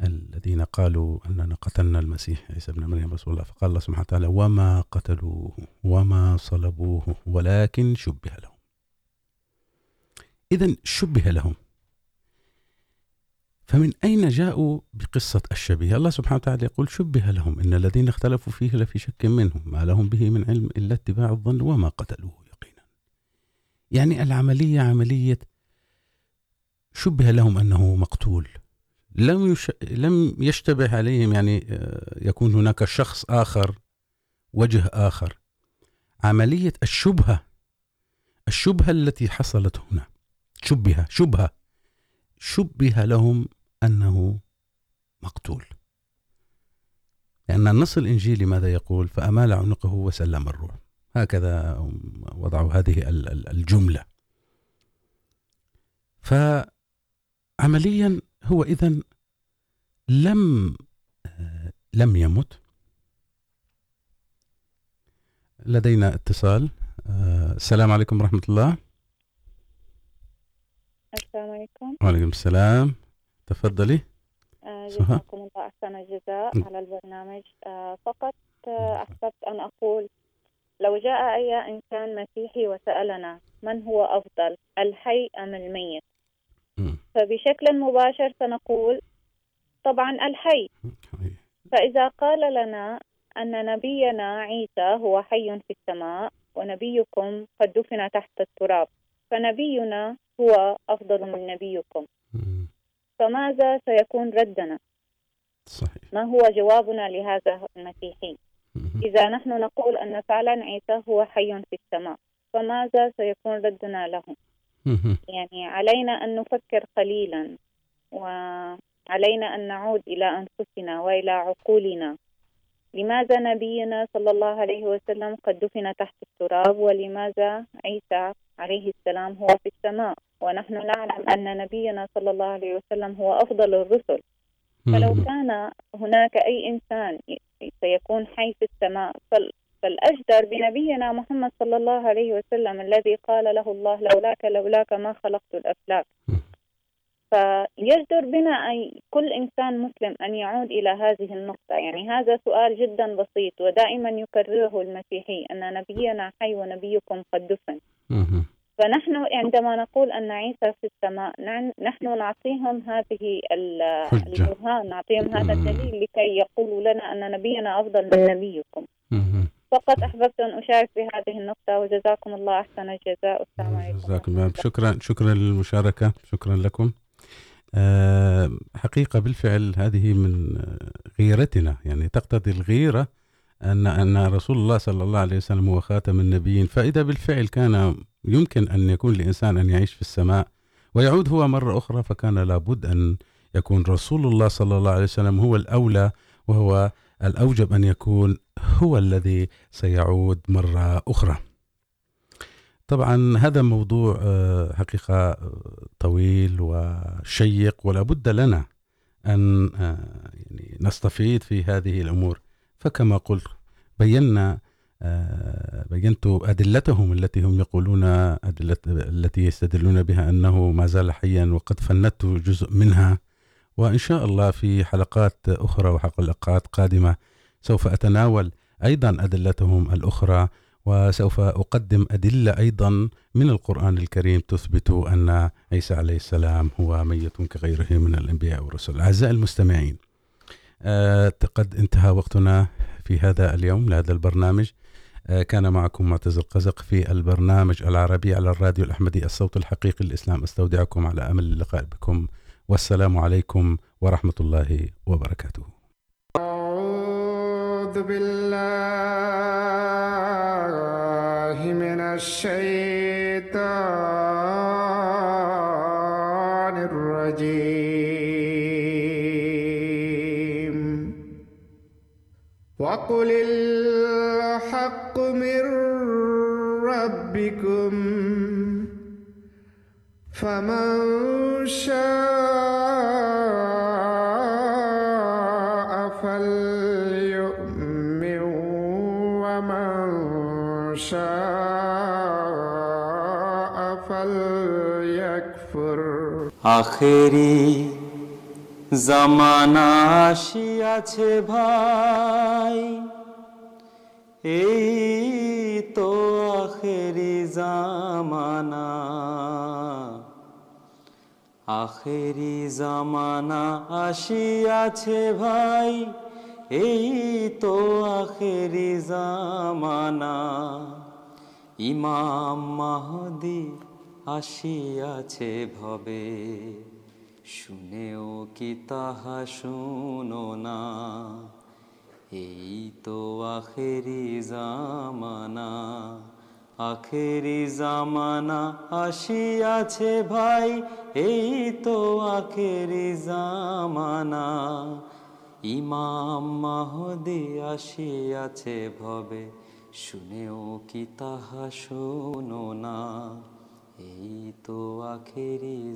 الذين قالوا أننا قتلنا المسيح عيسى ابن مريم رسول الله، فقال الله سبحانه وتعالى وما قتلوه وما صلبوه، ولكن شبه لهم. إذن شبه لهم. فمن أين جاءوا بقصة الشبيه؟ الله سبحانه وتعالى يقول، شبه لهم، إن الذين اختلفوا فيه لفي شك منهم، ما لهم به من علم إلا اتباع الظن وما قتلوه يقينا. يعني العملية عملية شبه لهم أنه مقتول. لم يش... لم يشتبه عليهم، يعني يكون هناك شخص آخر، وجه آخر. عملية الشبهة الشبهة التي حصلت هنا شبه شبهة. شبه لهم أنه مقتول. لأن النص الإنجيلي ماذا يقول؟ فأمال عنقه وسلم الروح. هكذا وضعوا هذه الجملة. فعمليا هو إذن لم لم يمت. لدينا اتصال. السلام عليكم ورحمة الله. السلام عليكم. وعليكم السلام. تفضلي. جزاكم الله أحسن الجزاء على البرنامج. فقط أحببت أن أقول لو جاء أي إنسان مسيحي وسألنا من هو أفضل الحي أم الميت؟ فبشكل مباشر سنقول طبعا الحي. فإذا قال لنا أن نبينا عيسى هو حي في السماء ونبيكم قد دفن تحت التراب فنبينا هو أفضل من نبيكم. فماذا سيكون ردنا؟ صحيح. ما هو جوابنا لهذا المسيحي؟ إذا نحن نقول أن فعلا عيسى هو حي في السماء فماذا سيكون ردنا له؟ يعني علينا أن نفكر قليلا وعلينا أن نعود إلى أنفسنا وإلى عقولنا. لماذا نبينا صلى الله عليه وسلم قد دفن تحت التراب ولماذا عيسى عليه السلام هو في السماء؟ ونحن نعلم أن نبينا صلى الله عليه وسلم هو أفضل الرسل. فلو كان هناك أي إنسان سيكون حي في السماء فالأجدر بنبينا محمد صلى الله عليه وسلم الذي قال له الله لولاك لولاك ما خلقت الأفلاك. فيجدر بنا أي كل إنسان مسلم أن يعود إلى هذه النقطة. يعني هذا سؤال جدا بسيط ودائما يكرره المسيحي أن نبينا حي ونبيكم قد دفن فنحن عندما نقول أن عيسى في السماء نحن نعطيهم هذه البرهان نعطيهم هذا الدليل لكي يقولوا لنا أن نبينا أفضل من نبيكم. فقط أحببت أن أشارك بهذه النقطة وجزاكم الله أحسن الجزاء. والسلام عليكم. جزاكم شكرا شكرا للمشاركة. شكرا لكم. حقيقة بالفعل هذه من غيرتنا. يعني تقتضي الغيرة أن أن رسول الله صلى الله عليه وسلم هو خاتم النبيين. فإذا بالفعل كان يمكن أن يكون لإنسان أن يعيش في السماء ويعود هو مرة أخرى، فكان لابد أن يكون رسول الله صلى الله عليه وسلم هو الأولى وهو الأوجب أن يكون هو الذي سيعود مرة أخرى. طبعا هذا موضوع حقيقة طويل وشيق، ولا بد لنا أن يعني نستفيد في هذه الأمور. فكما قلت، بينا بينت أدلتهم التي هم يقولون، أدلة، التي يستدلون بها أنه ما زال حيا وقد فندت جزء منها. وإن شاء الله في حلقات أخرى وحلقات قادمة سوف أتناول أيضا أدلتهم الأخرى. وسوف أقدم أدلة أيضا من القرآن الكريم تثبت أن عيسى عليه السلام هو ميت كغيره من الأنبياء والرسل. أعزائي المستمعين قد انتهى وقتنا في هذا اليوم لهذا البرنامج. كان معكم معتز القزق في البرنامج العربي على الراديو الأحمدي الصوت الحقيقي. للإسلام أستودعكم على أمل اللقاء بكم. والسلام عليكم ورحمة الله وبركاته. أعوذ بالله من الشيطان الرجيم. وقل الحق من ربكم فمن شاء آخری زمانا توانا آخری زمانا آشیا بھائی اتو آخری زمانہ امام مہدی شنے کی تحا سا یہ تو آخر زامانا آخر مشیا بھائی یہ تو آخر منا ایمامدی آسیاح سننا تو آخری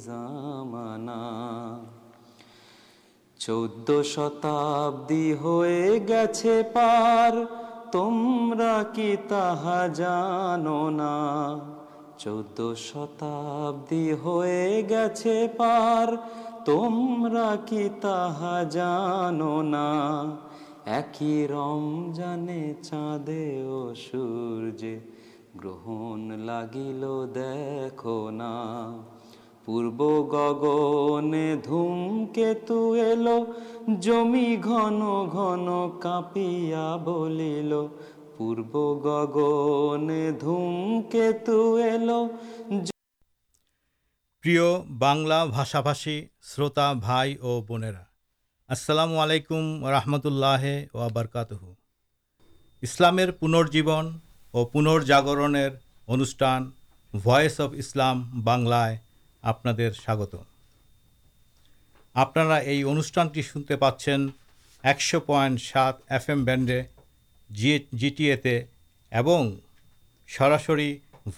چودی تم چود شتابی گار تم ایک رم جانے چورج پورا بھاشی شروط بنرا السلام علیکم رحمت اللہ اسلام پنر جیو اور پنرجاگر انٹھانسلام آپ آپ انٹھانٹی شنتے پاس ایکش پائنٹ سات ایف ایم بینڈے جی جی ٹی ایو سراسر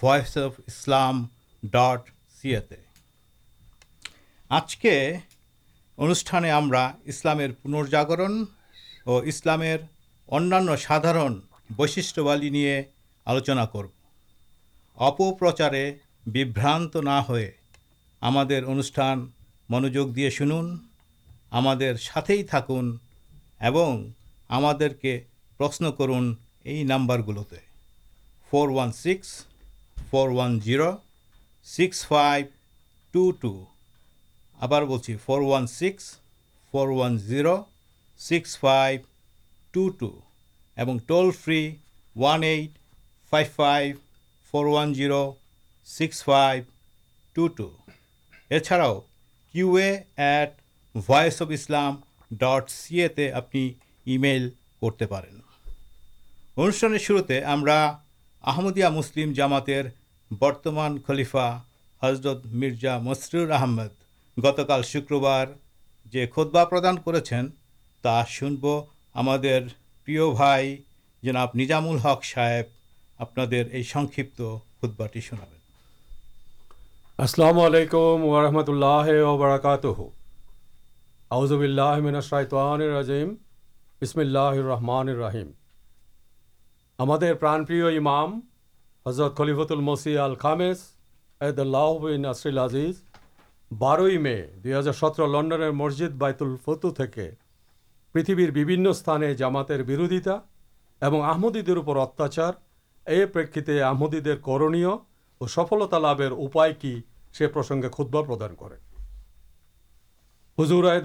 ویس اف اسلام ڈٹ سی ای آج کے انوشان اسلام پنرجاگرن اور اسلامیہ سادارن بش آلونا کرپرچارے بھیبرانت نہ ہوشان منوج دے شن ساتھ تھکن اور ہمشن کرنبر گلوتے فور وان سکس فور وکس فائیو ٹو ٹو آپ فور و six four Vicks five two two toll free want five five four one six five two two یہ چھاڑا کیو ایٹ وس اف اسلام ڈٹ سیے تے آپ ایم کرتے ہیں انوشان شروع ہمارا آمدیہ مسلم جامات برتمان خلیفہ حضرت مرزا مسرور احمد گتکال شکربار جی کدبہ پردان کرناجامل ہق صاحب آپ السلام علیکم و رحمۃ اللہ وبرکاتہ رحمان امام حضرت خلیفت ال مسی آل خامز اللہ بار مے دو ہزار سترہ لنڈن مسجد بائیت الطوط پریتھبرن سامات برودتہ اور آمدی در اتار یہ پردیری کرنیہ اور سفلتا لابیر کیسے خود بارے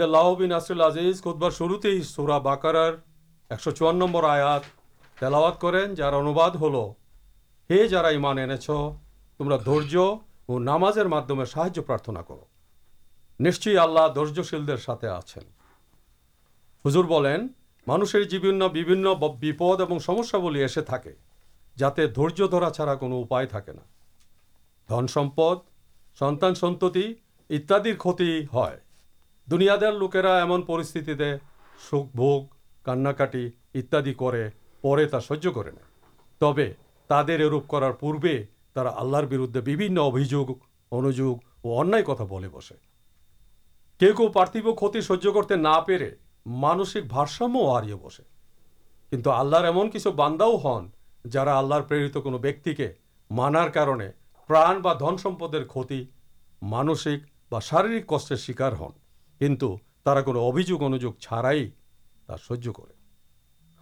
اللہ خود بار شروط ایک آت تلاوات کریں جا اندر ایمان انےچ تمہ دماز سہاج پرارتنا کرو نشچی اللہ درجے آجور بولیں مانشی جیود اور ایسے تھا جا چڑا کو دن سمپ سنان سنتر کتی ہے دنیا دار لوکرا ایمنٹے سوکھ بوگ کانٹی اتنی پڑے سہی کرنے تب تروپ کر پوے تا آلہر بردے بھی ابھی انتہا بسے کہ وہ سہی کرتے نہارسام ہارے بسے کنٹ آللہ ایمن کچھ باندا ہن جا آلر پرکتی مانار کارے پرا دن سمپر کتی مانسک شارک کشکار ہن کچھ کوبیو انوجو چھڑائی سہی کر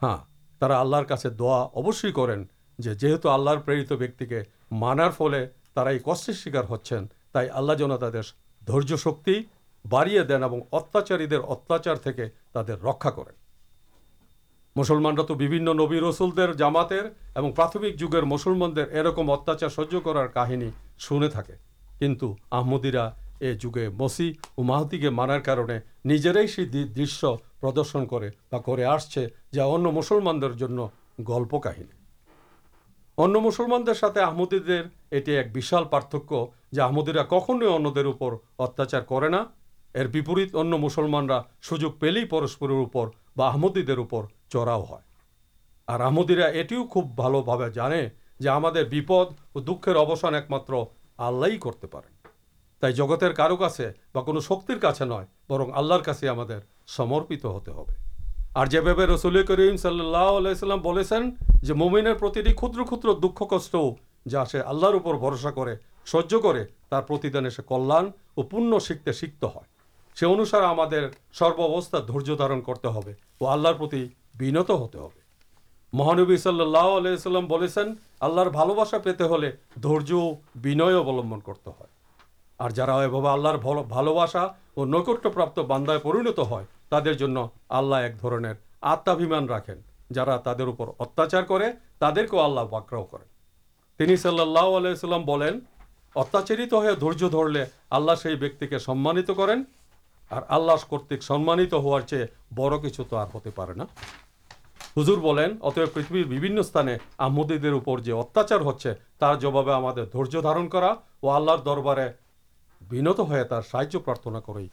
ہاں آللہ کا دعا اوشی کریں جو آللہ پر مانار فل تر یہ کشر شکار ہوائی آللہ جنا تعداد درج بڑھیا دین اورتار اتاچار کے تر رکا کریں مسلمانہ تو رسول جامات اور پراتھمک جگہ مسلمان ارکم اتار سہاری شوق کنٹمدا یہ جگہ مسی اور ماہے مانارجر دشیہ پردرشن کرسلمان گلپ کہارتک جاحمدہ کھو اگر اتیاچار کرنا ارپریت انسلمانا سوجو پیے ہی پرسپر اوپر بحمدیوز چڑا ہے جانے جو ہمر ابسان ایک مل کر تعلیم کارو کا بکرا نو برن آللہ ہمیں سمپت ہوتے ہو جی بھائی رسول کریم صلی اللہ علیہ السلام جو موم کشو جا سکے آللہ بھرسا سہتنے سے کلیا اور پُن سیکھتے شکتے ہیں سی انوسار سروس دردار آلرتی نت ہوتے ہوا پیتے ہل درئے کرتے ہیں اور جاویہ آللہ اور نکٹپراپائیں پرینت ہو تر جن آللہ ایک دیر آتھیمان رکھیں جا ترپر اتیاچار کر تر کو آللہ باکر کرنی سلیہ اتیاچر ہو درلے آللہ سی سمانت کریں اور آللہ کرتک سمانت ہو چیز بڑھو تو ہوتے پے نہ حضور بولیں ات پیر سمدی دور جو اتیاچار ہوا جبو دار کر دربار بنت ہوئے سایہ پرارتنا کردی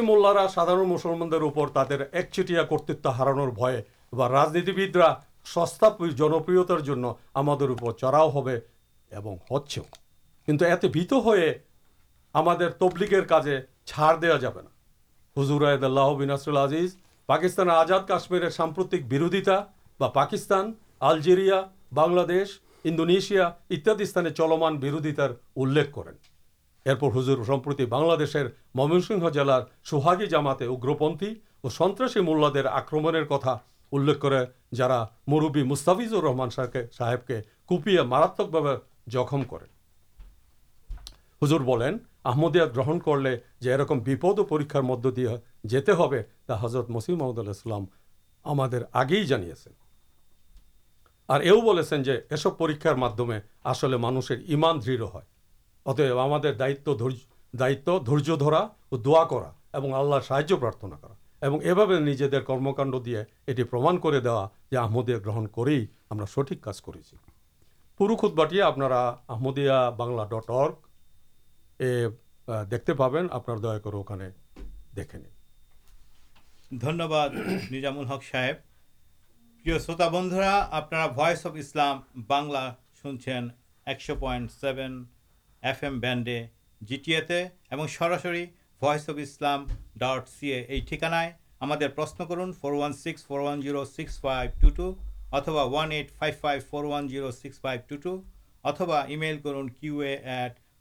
مولارا سادار مسلمان تر ایکچی کرتو ہرانتی سستا جنپرتار چڑاؤں ہوتے بھت ہوئے ہمار دیا جا ہزر عید اللہ پاکستان آزاد کاشمیر سامپرتک برودتا پاکستان آلجیریا بنونیشیادان چلمان برودتارجر سمپریتی بنر ممن سی جلار سوہاگی جاما اگرپنتھی اور سنرسی مولے آکرم کتا انخا مربی مستر رحمان ساکے صاحب کے کپڑے ماراتکے زخم کر آمدیا گرہن کرپد پریکار مد دیا جا حضرت مسی محمود اللہ آگے ہی جانے سے اور یہ سب پریکارے آس مانسیں ایمان دڑھ ہے اتب ہم دائر درا دا کرا آل سایہ پرارتنا کرا یہ کرمکانڈ دے اٹی پرما کر دیا جو آمدیا گرہن کرٹھ کچھ کردیا اپنادیا بنلا ڈٹ ارک پا کر دنیہباد نجامل ہق صاحب ایکش پائنٹ سیون ایف ایم بینڈے جی ٹی S of Islam dot C A ٹھیکانے پرشن کرن four Vicks four one six five two two اتوا one eight five five four Vicks five two two اتوا ایم کرن کیو ایٹ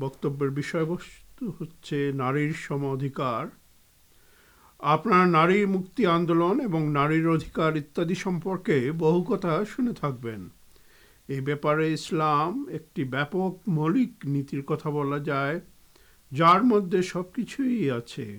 بکبر نارمدار بہت شکریہ یہ بےپارے اسلام ایکپک مولک نیتر کتا بلا جائے جار مدد سب کچھ آسلام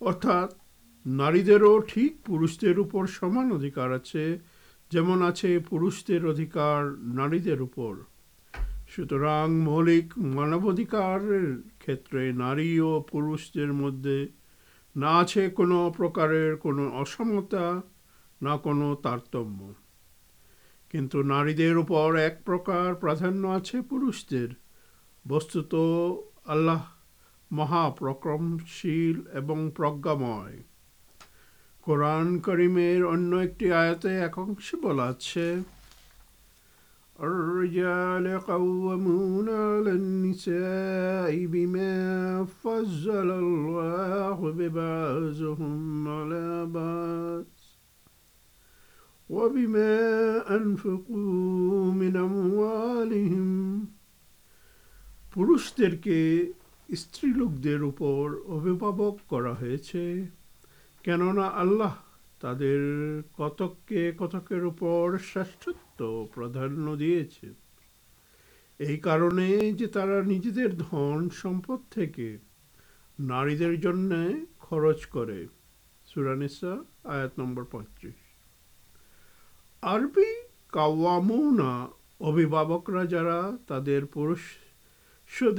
اراط نو ٹھیک پوش درپر سمان ادھکار آج پورشکار نار سو مولک مانوا دھکار کھیت نی اور پہ مدد نہ کارتم کن نارپر ایک پرکار پرادانیہ آرش در بس آلہ মহাপ্রক্রমশীল এবং প্রজ্ঞাময় কোরআন করিমের অন্য একটি আয়াতে এক অংশে বলা আছে الرجال قوامون على النساء بما فضل الله ببعضهم على بعض وبما أنفقوا من أموالهم পুরুষদেরকে است لوک درپرک ترک کے کتکت پرجو نارچ کر آت نمبر پچیس آرام ابھی بھابکے پہ جا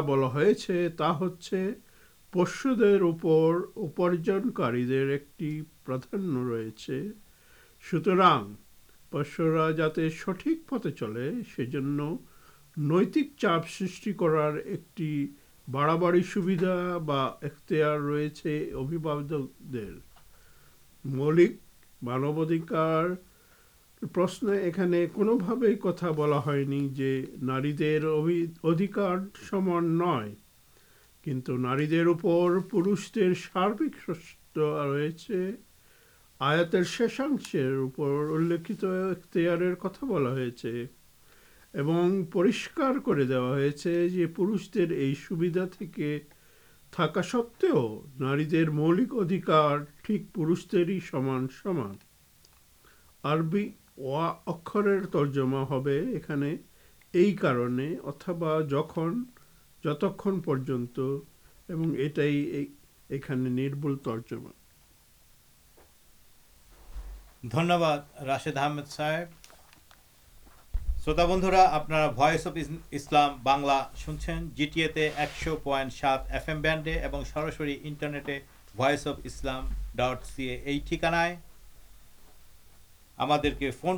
بلا پشن کاردھان رہے سوتر جٹھ پاتے چلے نیتک چپ سرٹی کرار ملک مانوا دھکار یہ کتنا بلا جو نار ادھکار سمان کچھ نار پہ سارک سر آیات شیشاشت اختیار کتا بلاشک یہ سویدھا کے تھکا ست نیوز مولک ادھکار ٹھیک پہ ہیان سمان اور اکرو ترجمہ ہونے یہ کارن اتبا جتنے نمبل ترجمہ دھنیہ راشد احمد صاحب شروط بندورا آپ if Islam Bangla G T ایے ایکشو پائنٹ سات ایف ایم بینڈے اور سراس انٹرنیٹ اف اسلام ڈٹ سیے ٹھکانا ہم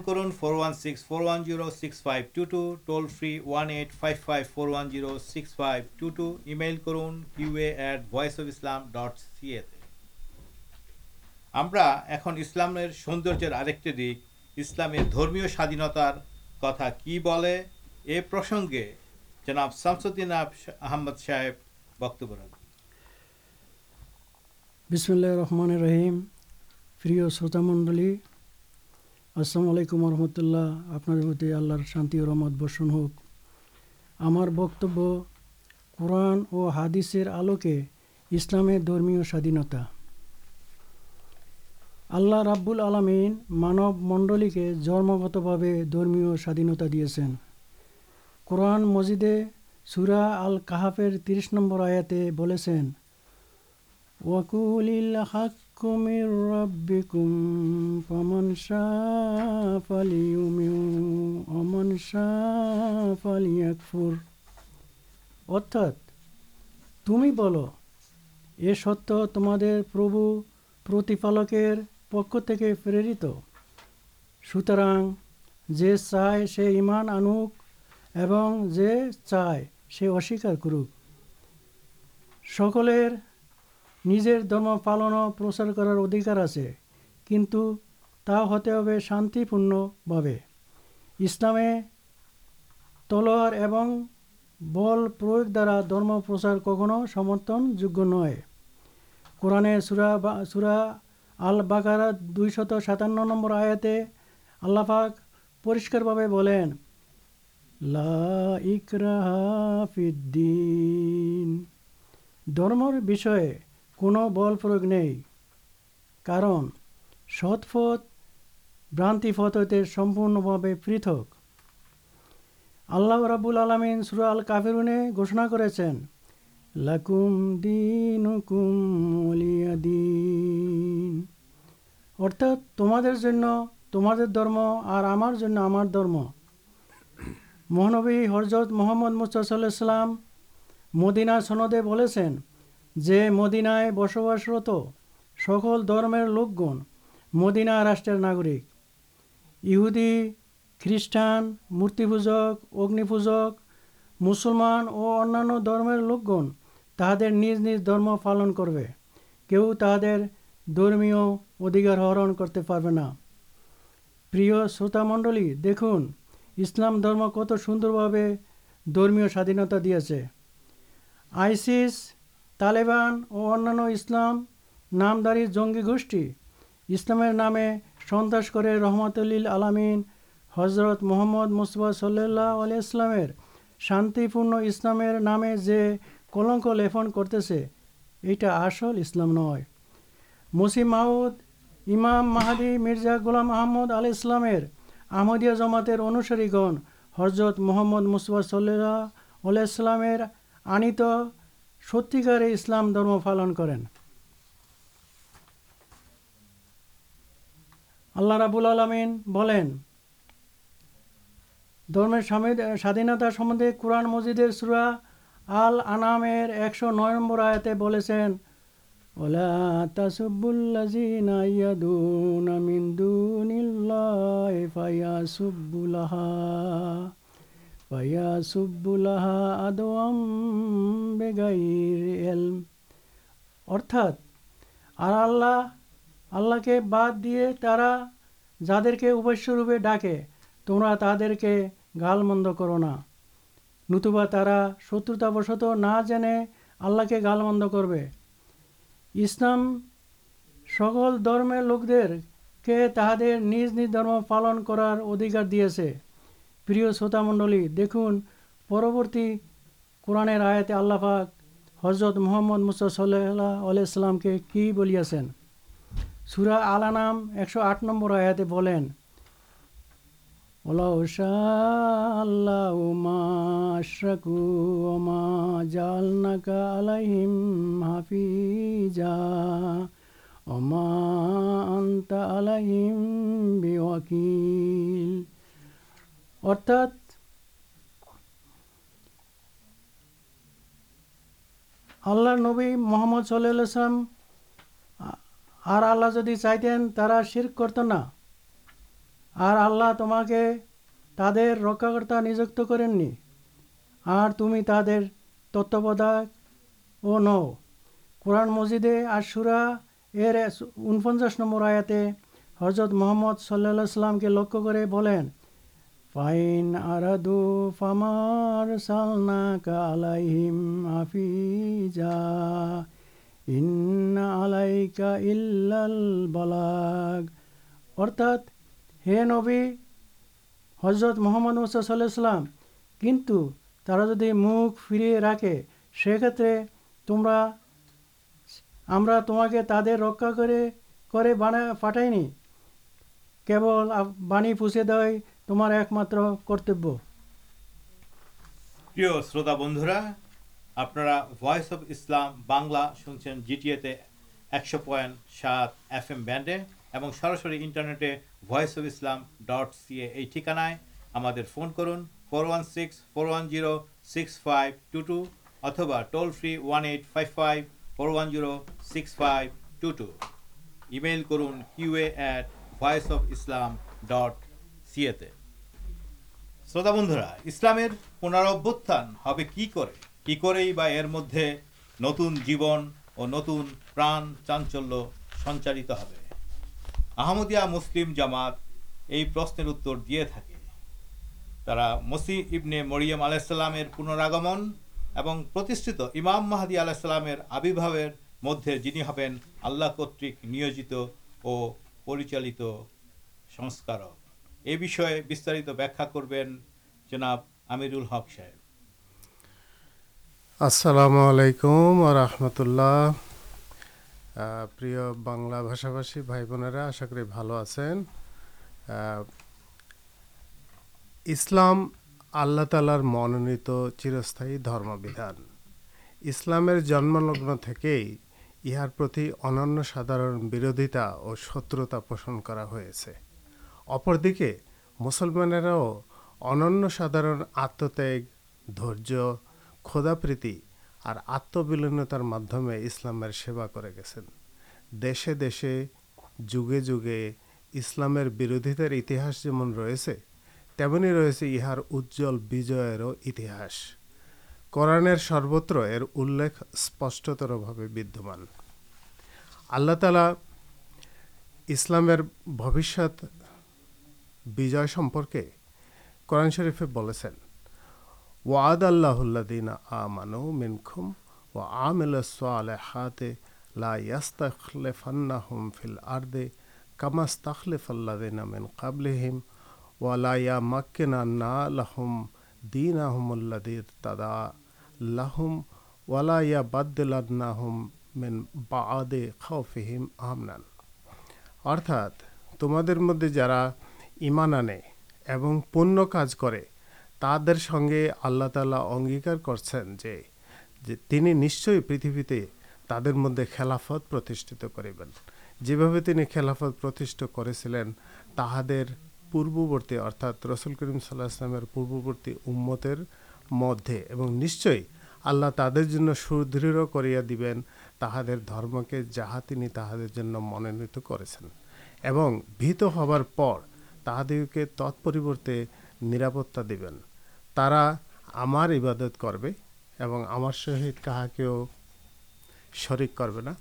کران six four one six five two two toll free one eight five five four Vicks five two two ایم کرن کیو ایٹ وس اف اسلام ڈٹ سیے سوندر منڈل و رحمۃ اللہ آپ اللہ شانتی رحمت بسن ہو ہادثر آلوکے ساینتا اللہ رابل آلامین مانو منڈل کے جنمتھے درمی ساینتا دیا قرآن مجھے سورا الحفر ترس نمبر آیا ارتھ تم ہی بول یہ سب تمہارے پربرتیپالکر پکرت سوتر چائے سے آنکار کروک سکل درم پالنچار کردھکارا ہوتے شانت پن اسلامے تلوارا دم پرچار کھنو سمرتن جگہ نئے قورنہ ال باقار ساتان نمبر آتے اللہ پاک پوری پہن درمر بھی کل پرن ستفت برانت پتھک اللہ رابول آلامین سرال کافر گھوشنا کر لاکم دینکم تم تم دم اور ہمارے ہمار دم مہانبی حرجت محمد مساس اللہ مدینا سندے جو مدینہ بس بس سکل درمیر لوک گن مدینہ راشٹر ناگرک یہودی خریٹان مورتی پوجک اگنی پوجک مسلمان اور انان د لوک تہدہ نج نج دم پالن کر دمی ادھکار ہرن کرتے شروت منڈل دیکھام درم کت سوندربے درمی ساینتا دیا آئی سال اور اسلام نامدار جنگی گوشت اسلام نامے سندھ کر رحمت المین حضرت محمد مسباد صلی اللہ علیہ شانت پنلام نامے جی کلک لے جماتے گن حضرت ستارے اسلام درم پالن کربلین سا دین قورن مسجد آلام ایک سو نمبر آتے ہیں اردا آللہ کے باد دیے ترا جا دے ابش روپے ڈاکے تمہارا تعدے گال مند کرونا نتوبا تہا شترتا بشت نہ جین آللہ گال مند کرسلام سکل درمی لوک دیکھا نج نجم پالن کراردھکار دیا ہے پر شرت منڈل دیکھ پروتی قرآن آیا آلہ حضرت محمد مسد صلی اللہ علیہ السلام کے کئی بولیا سورا آلانم ایک سو آٹھ نمبر آیا ولو شاء الله ما أشركوا وما جعلناك عليهم حفيظا وما أنت عليهم بوكيل অর্থাৎ আল্লাহ নবী মোহাম্মদ সাল্লাম আর আল্লাহ যদি চাইতেন তারা শির করতো না اور آللہ تما کے تعداد رقاکر کریں اور تم تتکر مسجد ان پچاس نمبر آیا حرضت محمد صلی اللہ کے لکھ کر ہ نی حضرت محمد مسلم تمہارے ایک مطلب کرتبرا آپ اب اسلام تک ایف ایم سراس وس of Islam dot C A ٹھیکانے phone کرن فور و سکس فور وکس فائیو ٹو ٹو اتبا ٹول فری وٹ فائیو فائیو فور وکس فائیو ٹو ٹو ایم کرن کیو ایٹ وس اف اسلام ڈٹ سیے شروت بندرا اسلام پنربتان کی مدد نتن جیون اور نتن پرا چاچل سنچر پنراگمنٹ جنہیں اللہ کرک نالسار یہ ہق صاحب السلام علیکم اللہ پرشاشی بائی بنیرا آسا کرسلام آلہ تعالر منونت چرستی درمویدان اسلام جنملگنیکار بردتا اور شترتا پشن کرپردی مسلمانا اندرن آت در کھداپتی اور آتبلینتار سے جگہ جگے اسلامت جو منسلک یہہ سروتر یہ الے اسپٹر بھادمان آلہ تعالی اسلامت بھیج سمپرکے کرن شرفے بول ওয়াদ আল্লাহুল্লাদিন আমানু মিনখুম ও আমিল সালেহাতে লা ইয়াস্তাখলেফান্নাহুম ফিল আর্দে কামাস্তাখলেফাল্লাদিন মিন কাবলিহিম ওয়ালা ইয়া মাক্কিনান্না লাহুম দিন আহমুল্লাদি তাদা লাহুম ওয়ালা ইয়া বাদ্দিলান্নাহুম মিন বাদে খাউফিহিম আমনান অর্থাৎ তোমাদের মধ্যে যারা ইমান আনে এবং পুণ্য কাজ করে تر سنگے آللہ تعالی اگیار کرنی نشچ پریتویت تر مدد خلافت کرنی خلافت کروبر ارتھا رسول کریم صلیمیر پورت انتر مدے اور نشچ اللہ تہذیب سیا دیں تہذرے درم کے جہاں تہذیب منونت کر تہے تتپربرتے نیرپتہ دبن عبادت کرا کے شریک کرونا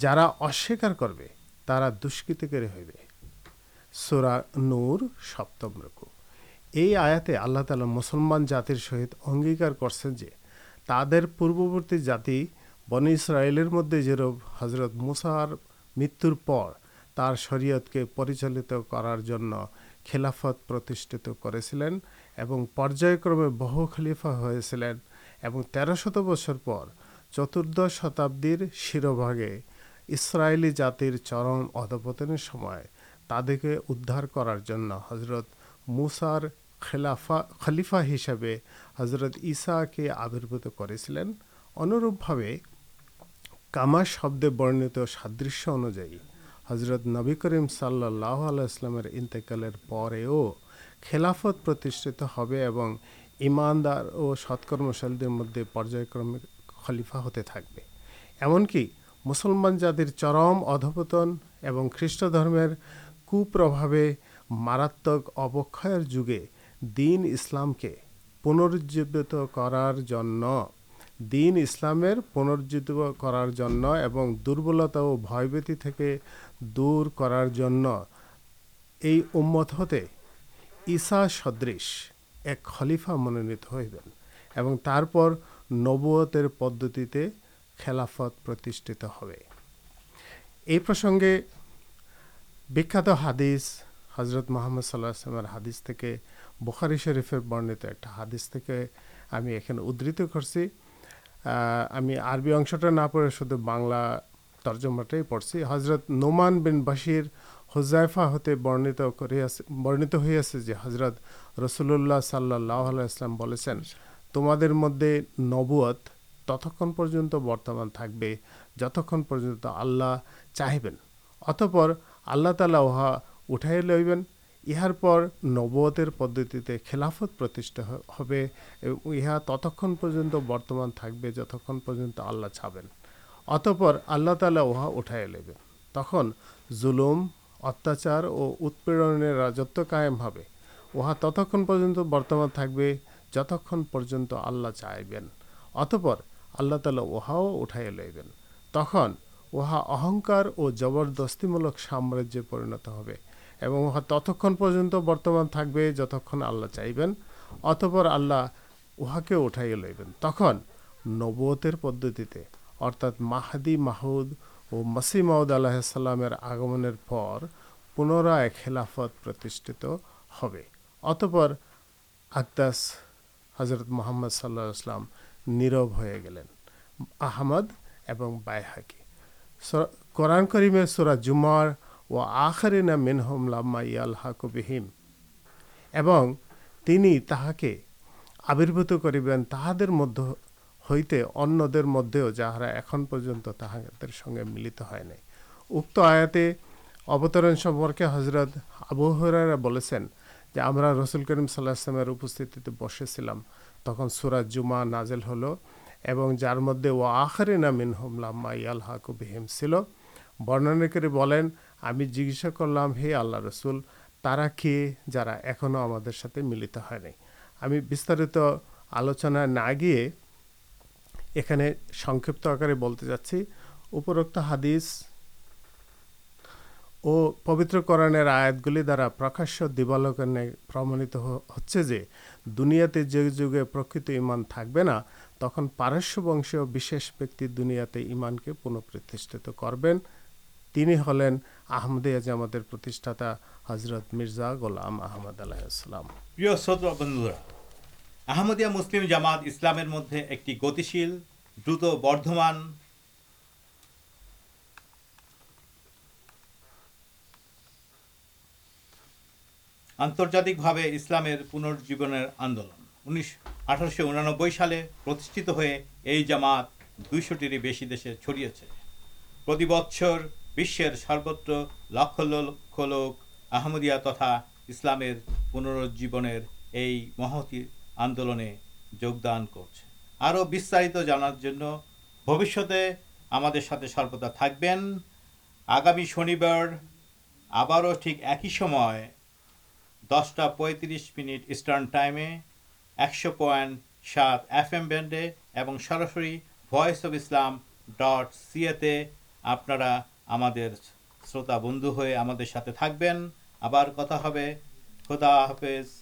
جا اکار کرشکت کری ہو سپتم رقو یہ آیا آللہ تعالی مسلمان جاتر سہیت اگیار کروبرتی جاتی بن اسرائیل مدد جیرو حضرت مسا مرتر پر تر شرت کے پریچالت کرار خلافت کرمے بہ خلیفا ٹھیک تیر شت بچر پر چترد شتاب شیر بھاگے اسرائیل جاتر چرم ادپتنی سما تے ادھار کرار حضرت موسار خلیفا ہسپے حضرت ایسا کے آبربوت کرامش شبدے برنت سادش انوجائے حضرت نبی کریم صلی اللہ علیہ السلام خلافت ہوماندار اور خلیفا ایمنمان جاتی چرم ادپتن اور خیسٹرم کبھی ماراتک ابکر جگہ دین اسلام کے پنرجیبت کرار اسلام پنرجی کرارے اور دربلتا دور کرارمت ہوتے عشا سدرش ایک خلیفا منونت ہو پدتی خلافت ہوسنگ حادث حضرت محمد صلی المد بخاری شرفر برنت ایک حادثے ہمیں یہ نہ شدید بلا ترجمہ پڑ سی حضرت نومان بین بشیر حزائفہ ہوتے برنت کرضرت رسول اللہ صلی اللہ علیہ السلام بول تم مدد نبوت تت برتمان جت آل چاہپر اللہ تعالی احا اٹھائی لینار پر نبوتر پدتی خلافت ہوا تت برتمان تھکے جتلا چھبین اتپر آللہ تعالی اہا اٹھائیے لبین تخلم اتیاچار اور اتپڑھے جتم احا تہ چاہبین اتپر آللہ تعالی اہاؤ اٹھائیے لبین تخا اہنکار اور جبردستیمولک سامرجیہ پرینت ہوا تت پور برتمان تھوکن آللہ چاہبین اتپر آللہ احا کے اٹھائیے لبین تخ نوت پدتی ارتھا ماہدی ماہد اور مسی ماؤد اللہ آگم پنرائے خلافت اتپر اقداس حضرت محمد صلی اللہ نیرو گلین آمد اور بائح کی قرآن کریم سورا جمار اور آخرین مینہ کہین تحا کے آبربوت کر ہوئی ان مدے جہارا ایسے سن ملت ہوئی اکت آیا ابترنپرکے حضرت آبرا بولے ہم رسول کریم صلیمیر بس یلام تک سورا جمع نازل ہلو جار مدد و آخر نامین ہم لاک ہیم چل برنکری بولیں ہمیں جیجسا کرلام ہی اللہ رسول ترا کیے جاؤ ہمیں ملت ہے استارت آلوچنا نہ گیے تک پارس ونشی بیک دنیا کے پنپریتی کرنی ہلین آمدیٹا حضرت مرزا گولام آمد احمدیہ مسلم جامات اسلام ایک گھرانب سالات دوسرے سروت لکھ لکھ لوک آمدیا ترا اسلامی آندولانچارتار بوشتے ہم آگامی شنی آپ ٹھیک ایک ہیم دسٹا پترس منیٹ اسٹارن ٹائم ایکش پائنٹ سات ایف ایم بینڈے اور سراسر وس اف اسلام ڈٹ سیے آپ شروت بندوتھے خدا حافظ